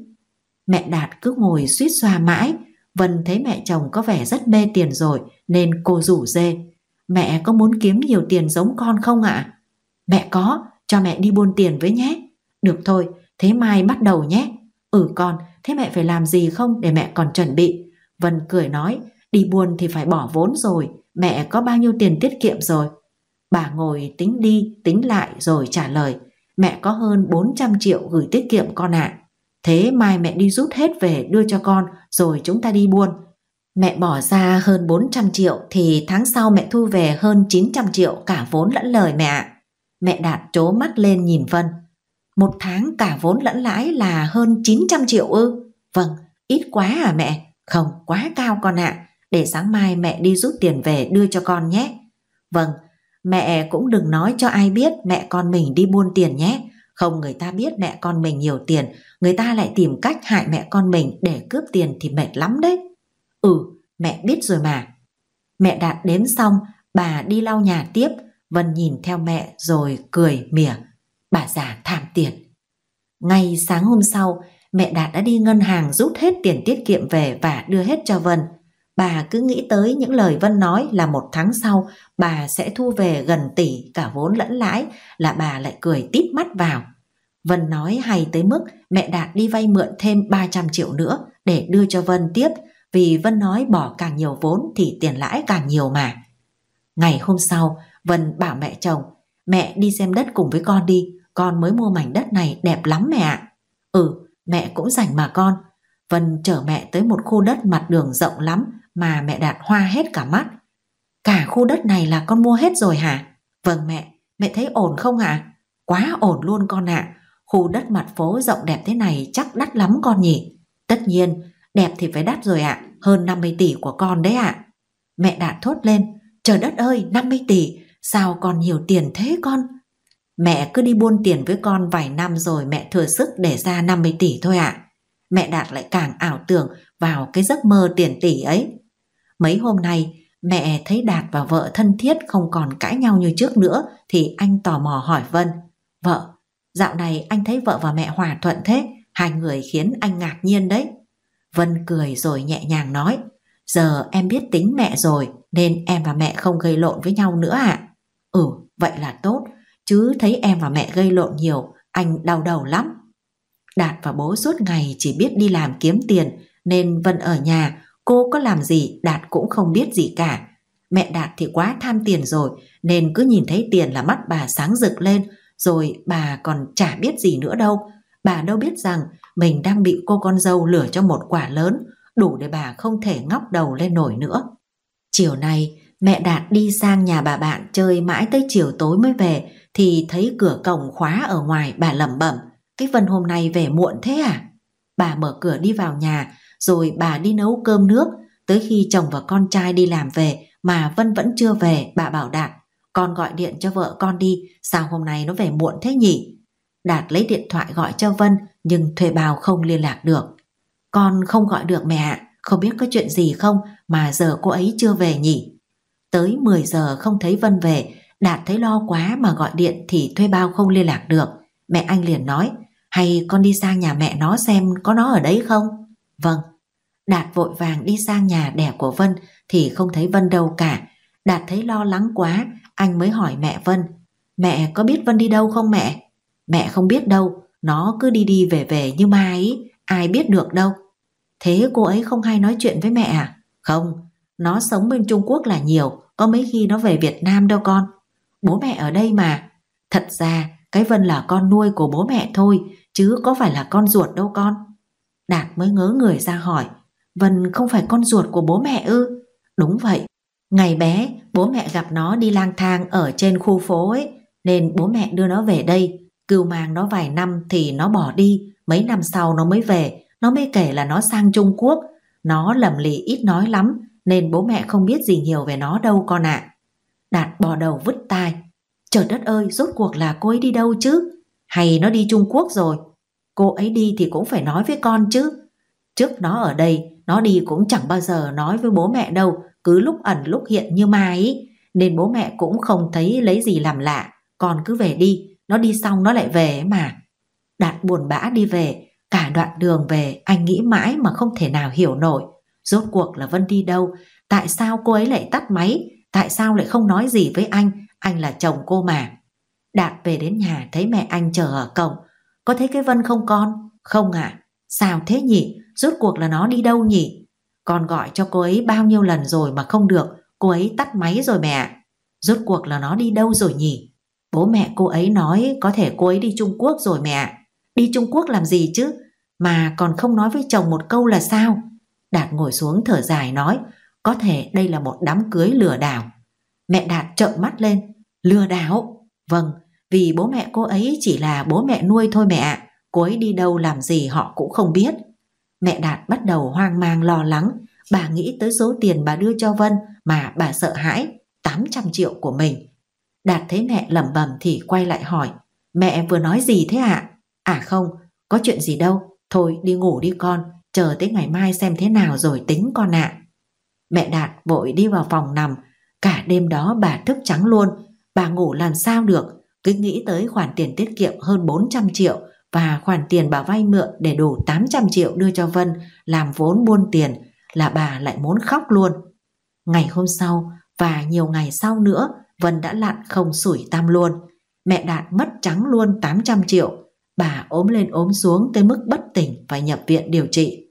Mẹ Đạt cứ ngồi suýt xoa mãi, Vân thấy mẹ chồng có vẻ rất mê tiền rồi nên cô rủ dê. Mẹ có muốn kiếm nhiều tiền giống con không ạ? Mẹ có, cho mẹ đi buôn tiền với nhé. Được thôi, thế mai bắt đầu nhé. Ừ con, thế mẹ phải làm gì không để mẹ còn chuẩn bị? Vân cười nói, đi buôn thì phải bỏ vốn rồi, mẹ có bao nhiêu tiền tiết kiệm rồi? Bà ngồi tính đi, tính lại rồi trả lời, mẹ có hơn 400 triệu gửi tiết kiệm con ạ. Thế mai mẹ đi rút hết về đưa cho con rồi chúng ta đi buôn. Mẹ bỏ ra hơn 400 triệu thì tháng sau mẹ thu về hơn 900 triệu cả vốn lẫn lời mẹ ạ. Mẹ Đạt trố mắt lên nhìn Vân. Một tháng cả vốn lẫn lãi là hơn 900 triệu ư? Vâng, ít quá à mẹ? Không, quá cao con ạ. Để sáng mai mẹ đi rút tiền về đưa cho con nhé. Vâng, mẹ cũng đừng nói cho ai biết mẹ con mình đi buôn tiền nhé. Không người ta biết mẹ con mình nhiều tiền, người ta lại tìm cách hại mẹ con mình để cướp tiền thì mệt lắm đấy. Ừ, mẹ biết rồi mà. Mẹ Đạt đến xong, bà đi lau nhà tiếp, Vân nhìn theo mẹ rồi cười mỉa. Bà già tham tiền. Ngay sáng hôm sau, mẹ Đạt đã đi ngân hàng rút hết tiền tiết kiệm về và đưa hết cho Vân. Bà cứ nghĩ tới những lời Vân nói là một tháng sau bà sẽ thu về gần tỷ cả vốn lẫn lãi là bà lại cười tít mắt vào. Vân nói hay tới mức mẹ Đạt đi vay mượn thêm 300 triệu nữa để đưa cho Vân tiếp vì Vân nói bỏ càng nhiều vốn thì tiền lãi càng nhiều mà. Ngày hôm sau, Vân bảo mẹ chồng, mẹ đi xem đất cùng với con đi, con mới mua mảnh đất này đẹp lắm mẹ ạ. Ừ, mẹ cũng rảnh mà con. Vân chở mẹ tới một khu đất mặt đường rộng lắm mà mẹ Đạt hoa hết cả mắt. Cả khu đất này là con mua hết rồi hả? Vâng mẹ, mẹ thấy ổn không ạ? Quá ổn luôn con ạ. Khu đất mặt phố rộng đẹp thế này chắc đắt lắm con nhỉ? Tất nhiên, đẹp thì phải đắt rồi ạ, hơn 50 tỷ của con đấy ạ. Mẹ Đạt thốt lên, trời đất ơi, 50 tỷ, sao còn nhiều tiền thế con? Mẹ cứ đi buôn tiền với con vài năm rồi mẹ thừa sức để ra 50 tỷ thôi ạ. Mẹ Đạt lại càng ảo tưởng vào cái giấc mơ tiền tỷ ấy. Mấy hôm nay, mẹ thấy Đạt và vợ thân thiết không còn cãi nhau như trước nữa thì anh tò mò hỏi Vân. Vợ, dạo này anh thấy vợ và mẹ hòa thuận thế, hai người khiến anh ngạc nhiên đấy. Vân cười rồi nhẹ nhàng nói, giờ em biết tính mẹ rồi nên em và mẹ không gây lộn với nhau nữa ạ. À? Ừ, vậy là tốt, chứ thấy em và mẹ gây lộn nhiều, anh đau đầu lắm. Đạt và bố suốt ngày chỉ biết đi làm kiếm tiền nên Vân ở nhà cô có làm gì Đạt cũng không biết gì cả. Mẹ Đạt thì quá tham tiền rồi nên cứ nhìn thấy tiền là mắt bà sáng rực lên rồi bà còn chả biết gì nữa đâu. Bà đâu biết rằng mình đang bị cô con dâu lửa cho một quả lớn, đủ để bà không thể ngóc đầu lên nổi nữa. Chiều nay, mẹ Đạt đi sang nhà bà bạn chơi mãi tới chiều tối mới về, thì thấy cửa cổng khóa ở ngoài bà lẩm bẩm. Cái Vân hôm nay về muộn thế à? Bà mở cửa đi vào nhà, rồi bà đi nấu cơm nước tới khi chồng và con trai đi làm về mà Vân vẫn chưa về, bà bảo Đạt, con gọi điện cho vợ con đi, sao hôm nay nó về muộn thế nhỉ? Đạt lấy điện thoại gọi cho Vân nhưng thuê bao không liên lạc được. Con không gọi được mẹ ạ, không biết có chuyện gì không mà giờ cô ấy chưa về nhỉ? Tới 10 giờ không thấy Vân về, Đạt thấy lo quá mà gọi điện thì thuê bao không liên lạc được. Mẹ anh liền nói, hay con đi sang nhà mẹ nó xem có nó ở đấy không? Vâng. Đạt vội vàng đi sang nhà đẻ của Vân thì không thấy Vân đâu cả. Đạt thấy lo lắng quá, anh mới hỏi mẹ Vân. Mẹ có biết Vân đi đâu không mẹ? Mẹ không biết đâu, nó cứ đi đi về về như ma ấy, ai biết được đâu. Thế cô ấy không hay nói chuyện với mẹ à? Không, nó sống bên Trung Quốc là nhiều, có mấy khi nó về Việt Nam đâu con. Bố mẹ ở đây mà. Thật ra, cái Vân là con nuôi của bố mẹ thôi, chứ có phải là con ruột đâu con. Đạt mới ngớ người ra hỏi, Vân không phải con ruột của bố mẹ ư? Đúng vậy, ngày bé bố mẹ gặp nó đi lang thang ở trên khu phố ấy, nên bố mẹ đưa nó về đây, cưu mang nó vài năm thì nó bỏ đi, mấy năm sau nó mới về, nó mới kể là nó sang Trung Quốc, nó lầm lì ít nói lắm nên bố mẹ không biết gì nhiều về nó đâu con ạ. Đạt bò đầu vứt tai. Trời đất ơi, rốt cuộc là cô ấy đi đâu chứ? Hay nó đi Trung Quốc rồi? Cô ấy đi thì cũng phải nói với con chứ. Trước nó ở đây, nó đi cũng chẳng bao giờ nói với bố mẹ đâu, cứ lúc ẩn lúc hiện như ma ấy. Nên bố mẹ cũng không thấy lấy gì làm lạ, con cứ về đi, nó đi xong nó lại về mà. Đạt buồn bã đi về, cả đoạn đường về anh nghĩ mãi mà không thể nào hiểu nổi. Rốt cuộc là Vân đi đâu, tại sao cô ấy lại tắt máy, tại sao lại không nói gì với anh, anh là chồng cô mà. Đạt về đến nhà thấy mẹ anh chờ ở cổng, có thấy cái Vân không con? Không ạ, à? sao thế nhỉ, rốt cuộc là nó đi đâu nhỉ? Con gọi cho cô ấy bao nhiêu lần rồi mà không được, cô ấy tắt máy rồi mẹ. Rốt cuộc là nó đi đâu rồi nhỉ? Bố mẹ cô ấy nói có thể cô ấy đi Trung Quốc rồi mẹ. Đi Trung Quốc làm gì chứ? Mà còn không nói với chồng một câu là sao? Đạt ngồi xuống thở dài nói có thể đây là một đám cưới lừa đảo. Mẹ Đạt trợn mắt lên. Lừa đảo? Vâng, vì bố mẹ cô ấy chỉ là bố mẹ nuôi thôi mẹ ạ. Cô ấy đi đâu làm gì họ cũng không biết. Mẹ Đạt bắt đầu hoang mang lo lắng. Bà nghĩ tới số tiền bà đưa cho Vân mà bà sợ hãi. 800 triệu của mình. Đạt thấy mẹ lẩm bẩm thì quay lại hỏi. Mẹ vừa nói gì thế ạ? À? à không, có chuyện gì đâu. Thôi đi ngủ đi con, chờ tới ngày mai xem thế nào rồi tính con ạ. Mẹ Đạt vội đi vào phòng nằm, cả đêm đó bà thức trắng luôn, bà ngủ làm sao được, cứ nghĩ tới khoản tiền tiết kiệm hơn 400 triệu và khoản tiền bà vay mượn để đủ 800 triệu đưa cho Vân làm vốn buôn tiền là bà lại muốn khóc luôn. Ngày hôm sau và nhiều ngày sau nữa Vân đã lặn không sủi tam luôn. Mẹ Đạt mất trắng luôn 800 triệu. Bà ốm lên ốm xuống tới mức bất tỉnh phải nhập viện điều trị.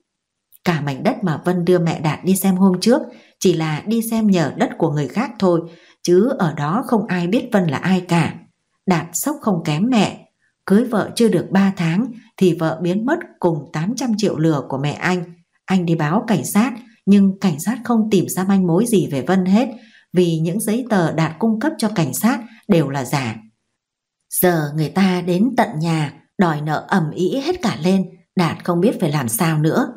Cả mảnh đất mà Vân đưa mẹ Đạt đi xem hôm trước chỉ là đi xem nhờ đất của người khác thôi, chứ ở đó không ai biết Vân là ai cả. Đạt sốc không kém mẹ. Cưới vợ chưa được 3 tháng thì vợ biến mất cùng 800 triệu lừa của mẹ anh. Anh đi báo cảnh sát nhưng cảnh sát không tìm ra manh mối gì về Vân hết vì những giấy tờ Đạt cung cấp cho cảnh sát đều là giả. Giờ người ta đến tận nhà đòi nợ ầm ĩ hết cả lên, Đạt không biết phải làm sao nữa.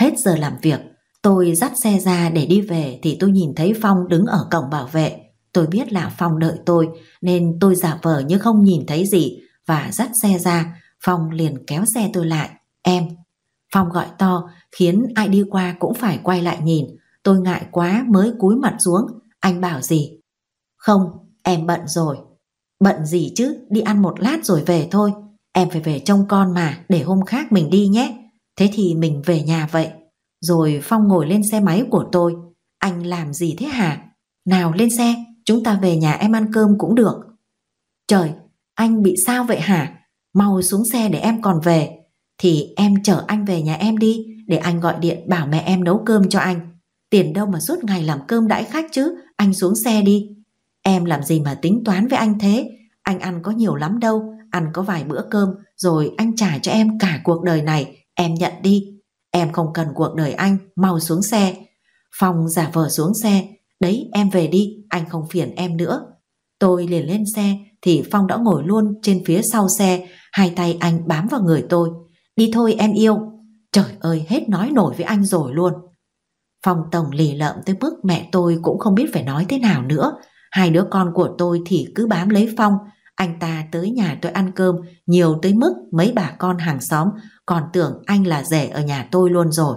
Hết giờ làm việc, tôi dắt xe ra để đi về thì tôi nhìn thấy Phong đứng ở cổng bảo vệ. Tôi biết là Phong đợi tôi nên tôi giả vờ như không nhìn thấy gì và dắt xe ra, Phong liền kéo xe tôi lại. Em. Phong gọi to khiến ai đi qua cũng phải quay lại nhìn. Tôi ngại quá mới cúi mặt xuống. Anh bảo gì? Không, em bận rồi. Bận gì chứ, đi ăn một lát rồi về thôi. Em phải về trông con mà, để hôm khác mình đi nhé. Thế thì mình về nhà vậy. Rồi Phong ngồi lên xe máy của tôi. Anh làm gì thế hả? Nào lên xe, chúng ta về nhà em ăn cơm cũng được. Trời, anh bị sao vậy hả? Mau xuống xe để em còn về. Thì em chở anh về nhà em đi, để anh gọi điện bảo mẹ em nấu cơm cho anh. Tiền đâu mà suốt ngày làm cơm đãi khách chứ, anh xuống xe đi. Em làm gì mà tính toán với anh thế, anh ăn có nhiều lắm đâu, ăn có vài bữa cơm rồi anh trả cho em cả cuộc đời này, em nhận đi. Em không cần cuộc đời anh, mau xuống xe. Phong giả vờ xuống xe, đấy em về đi, anh không phiền em nữa. Tôi liền lên xe thì Phong đã ngồi luôn trên phía sau xe, hai tay anh bám vào người tôi. Đi thôi em yêu. Trời ơi, hết nói nổi với anh rồi luôn. Phong Tổng lì lợm tới mức mẹ tôi cũng không biết phải nói thế nào nữa. Hai đứa con của tôi thì cứ bám lấy Phong. Anh ta tới nhà tôi ăn cơm nhiều tới mức mấy bà con hàng xóm còn tưởng anh là rể ở nhà tôi luôn rồi.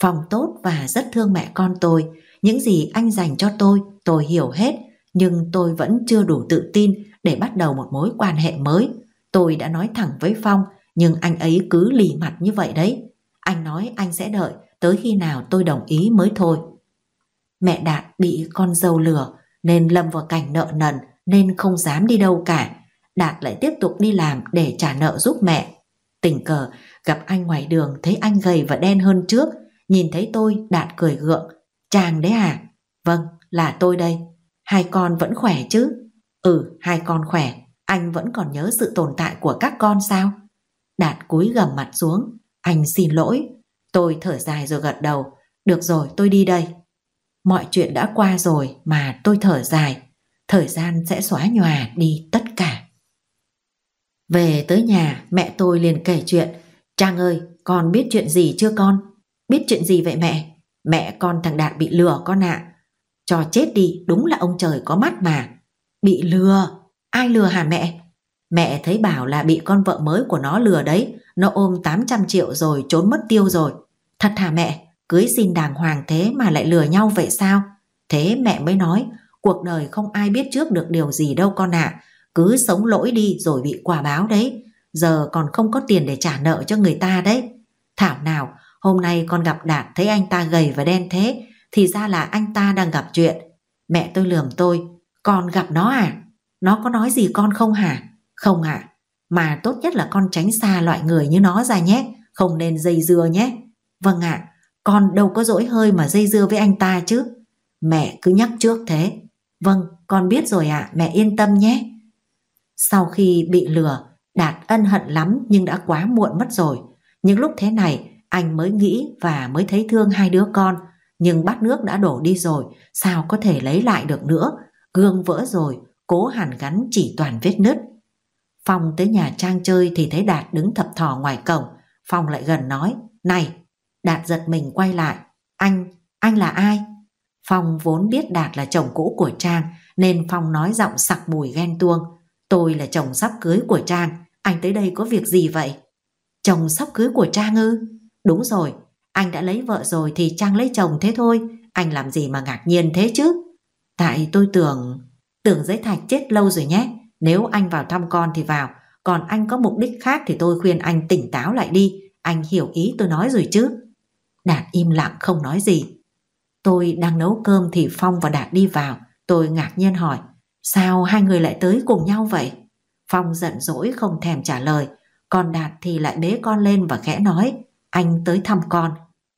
Phong tốt và rất thương mẹ con tôi. Những gì anh dành cho tôi, tôi hiểu hết. Nhưng tôi vẫn chưa đủ tự tin để bắt đầu một mối quan hệ mới. Tôi đã nói thẳng với Phong, nhưng anh ấy cứ lì mặt như vậy đấy. Anh nói anh sẽ đợi tới khi nào tôi đồng ý mới thôi. Mẹ Đạt bị con dâu lừa nên lâm vào cảnh nợ nần nên không dám đi đâu cả. Đạt lại tiếp tục đi làm để trả nợ giúp mẹ. Tình cờ gặp anh ngoài đường thấy anh gầy và đen hơn trước, nhìn thấy tôi Đạt cười gượng. Chàng đấy à? Vâng, là tôi đây. Hai con vẫn khỏe chứ? Ừ, hai con khỏe. Anh vẫn còn nhớ sự tồn tại của các con sao? Đạt cúi gầm mặt xuống. Anh xin lỗi. Tôi thở dài rồi gật đầu. Được rồi, tôi đi đây. Mọi chuyện đã qua rồi mà tôi thở dài. Thời gian sẽ xóa nhòa đi tất cả. Về tới nhà, mẹ tôi liền kể chuyện. Trang ơi, con biết chuyện gì chưa con? Biết chuyện gì vậy mẹ? Mẹ con thằng Đạt bị lừa con ạ. Cho chết đi, đúng là ông trời có mắt mà. Bị lừa? Ai lừa hả mẹ? Mẹ thấy bảo là bị con vợ mới của nó lừa đấy, nó ôm 800 triệu rồi trốn mất tiêu rồi. Thật hả mẹ? Cưới xin đàng hoàng thế mà lại lừa nhau vậy sao? Thế mẹ mới nói, cuộc đời không ai biết trước được điều gì đâu con ạ. Cứ sống lỗi đi rồi bị quả báo đấy. Giờ còn không có tiền để trả nợ cho người ta đấy. Thảo nào, hôm nay con gặp Đạt thấy anh ta gầy và đen thế, thì ra là anh ta đang gặp chuyện. Mẹ tôi lườm tôi, con gặp nó à? Nó có nói gì con không hả? Không ạ, mà tốt nhất là con tránh xa loại người như nó ra nhé, không nên dây dưa nhé. Vâng ạ, con đâu có dỗi hơi mà dây dưa với anh ta chứ. Mẹ cứ nhắc trước thế. Vâng, con biết rồi ạ, mẹ yên tâm nhé. Sau khi bị lừa, Đạt ân hận lắm nhưng đã quá muộn mất rồi. Những lúc thế này, anh mới nghĩ và mới thấy thương hai đứa con. Nhưng bát nước đã đổ đi rồi, sao có thể lấy lại được nữa. Gương vỡ rồi, cố hàn gắn chỉ toàn vết nứt. Phong tới nhà Trang chơi thì thấy Đạt đứng thập thò ngoài cổng. Phong lại gần nói, này, Đạt giật mình quay lại. Anh, anh là ai? Phong vốn biết Đạt là chồng cũ của Trang nên Phong nói giọng sặc mùi ghen tuông. Tôi là chồng sắp cưới của Trang, anh tới đây có việc gì vậy? Chồng sắp cưới của Trang ư? Đúng rồi, anh đã lấy vợ rồi thì Trang lấy chồng thế thôi, anh làm gì mà ngạc nhiên thế chứ? Tại tôi tưởng... Tưởng giấy thạch chết lâu rồi nhé, nếu anh vào thăm con thì vào, còn anh có mục đích khác thì tôi khuyên anh tỉnh táo lại đi, anh hiểu ý tôi nói rồi chứ. Đạt im lặng không nói gì. Tôi đang nấu cơm thì Phong và Đạt đi vào, tôi ngạc nhiên hỏi, sao hai người lại tới cùng nhau vậy? Phong giận dỗi không thèm trả lời, còn Đạt thì lại bế con lên và khẽ nói, anh tới thăm con.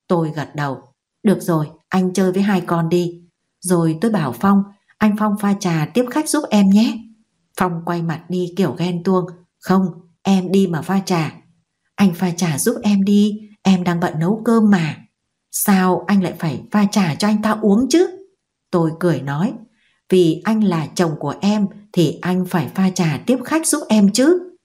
Tôi gật đầu, được rồi, anh chơi với hai con đi. Rồi tôi bảo Phong, anh Phong pha trà tiếp khách giúp em nhé. Phong quay mặt đi kiểu ghen tuông, không, em đi mà pha trà. Anh pha trà giúp em đi, em đang bận nấu cơm mà. Sao anh lại phải pha trà cho anh ta uống chứ? Tôi cười nói, vì anh là chồng của em thì anh phải pha trà tiếp khách giúp em chứ.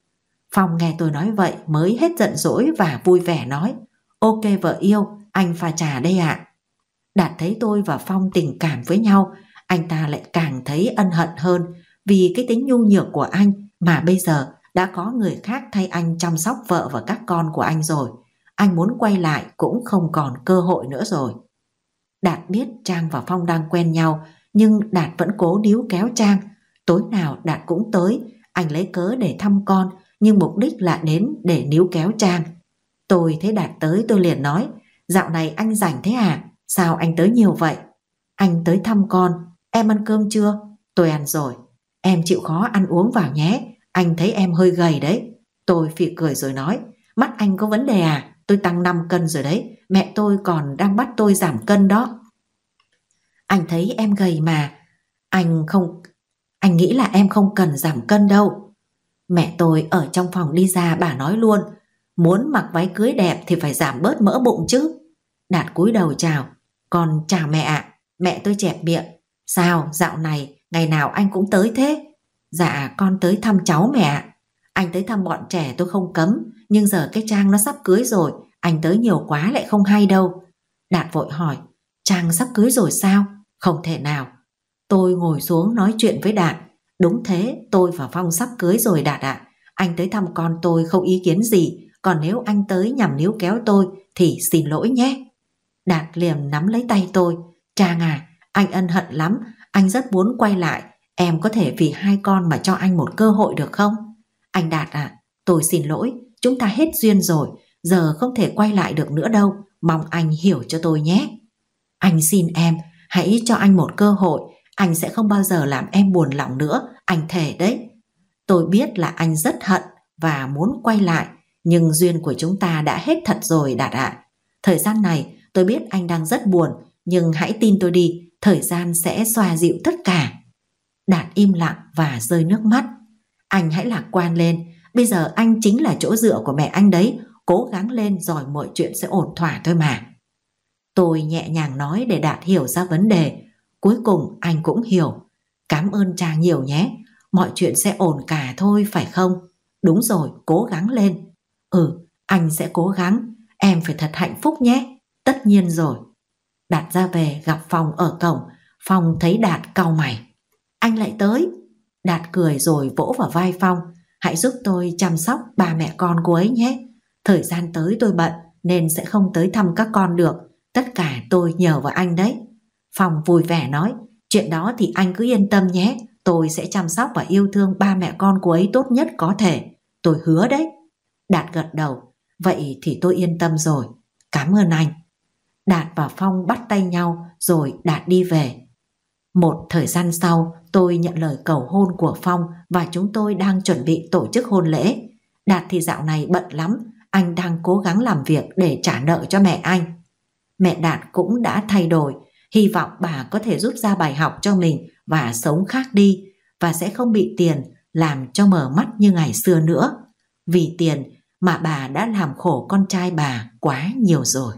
Phong nghe tôi nói vậy mới hết giận dỗi và vui vẻ nói, ok vợ yêu, anh pha trà đây ạ. Đạt thấy tôi và Phong tình cảm với nhau, anh ta lại càng thấy ân hận hơn vì cái tính nhu nhược của anh mà bây giờ đã có người khác thay anh chăm sóc vợ và các con của anh rồi. Anh muốn quay lại cũng không còn cơ hội nữa rồi. Đạt biết Trang và Phong đang quen nhau nhưng Đạt vẫn cố níu kéo Trang. Tối nào Đạt cũng tới, anh lấy cớ để thăm con nhưng mục đích là đến để níu kéo Trang. Tôi thấy Đạt tới tôi liền nói Dạo này anh rảnh thế à? Sao anh tới nhiều vậy? Anh tới thăm con, em ăn cơm chưa? Tôi ăn rồi. Em chịu khó ăn uống vào nhé, anh thấy em hơi gầy đấy. Tôi phì cười rồi nói, mắt anh có vấn đề à? Tôi tăng 5 cân rồi đấy, mẹ tôi còn đang bắt tôi giảm cân đó. Anh thấy em gầy mà, anh không... Anh nghĩ là em không cần giảm cân đâu. Mẹ tôi ở trong phòng đi ra bà nói luôn, muốn mặc váy cưới đẹp thì phải giảm bớt mỡ bụng chứ. Đạt cúi đầu chào, con chào mẹ ạ, mẹ tôi chẹp miệng. Sao dạo này ngày nào anh cũng tới thế? Dạ con tới thăm cháu mẹ anh tới thăm bọn trẻ tôi không cấm, Nhưng giờ cái Trang nó sắp cưới rồi, Anh tới nhiều quá lại không hay đâu. Đạt vội hỏi, Trang sắp cưới rồi sao? Không thể nào. Tôi ngồi xuống nói chuyện với Đạt. Đúng thế, tôi và Phong sắp cưới rồi Đạt ạ. Anh tới thăm con tôi không ý kiến gì, Còn nếu anh tới nhằm níu kéo tôi Thì xin lỗi nhé. Đạt liềm nắm lấy tay tôi. Trang à anh ân hận lắm, Anh rất muốn quay lại, Em có thể vì hai con mà cho anh một cơ hội được không? Anh Đạt à, tôi xin lỗi, chúng ta hết duyên rồi, giờ không thể quay lại được nữa đâu, mong anh hiểu cho tôi nhé. Anh xin em, hãy cho anh một cơ hội, anh sẽ không bao giờ làm em buồn lòng nữa, anh thề đấy. Tôi biết là anh rất hận và muốn quay lại, nhưng duyên của chúng ta đã hết thật rồi Đạt ạ. Thời gian này tôi biết anh đang rất buồn, nhưng hãy tin tôi đi, thời gian sẽ xoa dịu tất cả. Đạt im lặng và rơi nước mắt. Anh hãy lạc quan lên, bây giờ anh chính là chỗ dựa của mẹ anh đấy, cố gắng lên rồi mọi chuyện sẽ ổn thỏa thôi mà. Tôi nhẹ nhàng nói để Đạt hiểu ra vấn đề, cuối cùng anh cũng hiểu. Cảm ơn cha nhiều nhé, mọi chuyện sẽ ổn cả thôi phải không? Đúng rồi, cố gắng lên. Ừ, anh sẽ cố gắng, em phải thật hạnh phúc nhé, tất nhiên rồi. Đạt ra về gặp Phong ở cổng, Phong thấy Đạt cau mày. Anh lại tới. Đạt cười rồi vỗ vào vai Phong. Hãy giúp tôi chăm sóc ba mẹ con cô ấy nhé. Thời gian tới tôi bận nên sẽ không tới thăm các con được. Tất cả tôi nhờ vào anh đấy. Phong vui vẻ nói, chuyện đó thì anh cứ yên tâm nhé. Tôi sẽ chăm sóc và yêu thương ba mẹ con cô ấy tốt nhất có thể. Tôi hứa đấy. Đạt gật đầu. Vậy thì tôi yên tâm rồi. Cảm ơn anh. Đạt và Phong bắt tay nhau rồi Đạt đi về. Một thời gian sau, tôi nhận lời cầu hôn của Phong và chúng tôi đang chuẩn bị tổ chức hôn lễ. Đạt thì dạo này bận lắm, anh đang cố gắng làm việc để trả nợ cho mẹ anh. Mẹ Đạt cũng đã thay đổi, hy vọng bà có thể rút ra bài học cho mình và sống khác đi và sẽ không bị tiền làm cho mở mắt như ngày xưa nữa. Vì tiền mà bà đã làm khổ con trai bà quá nhiều rồi.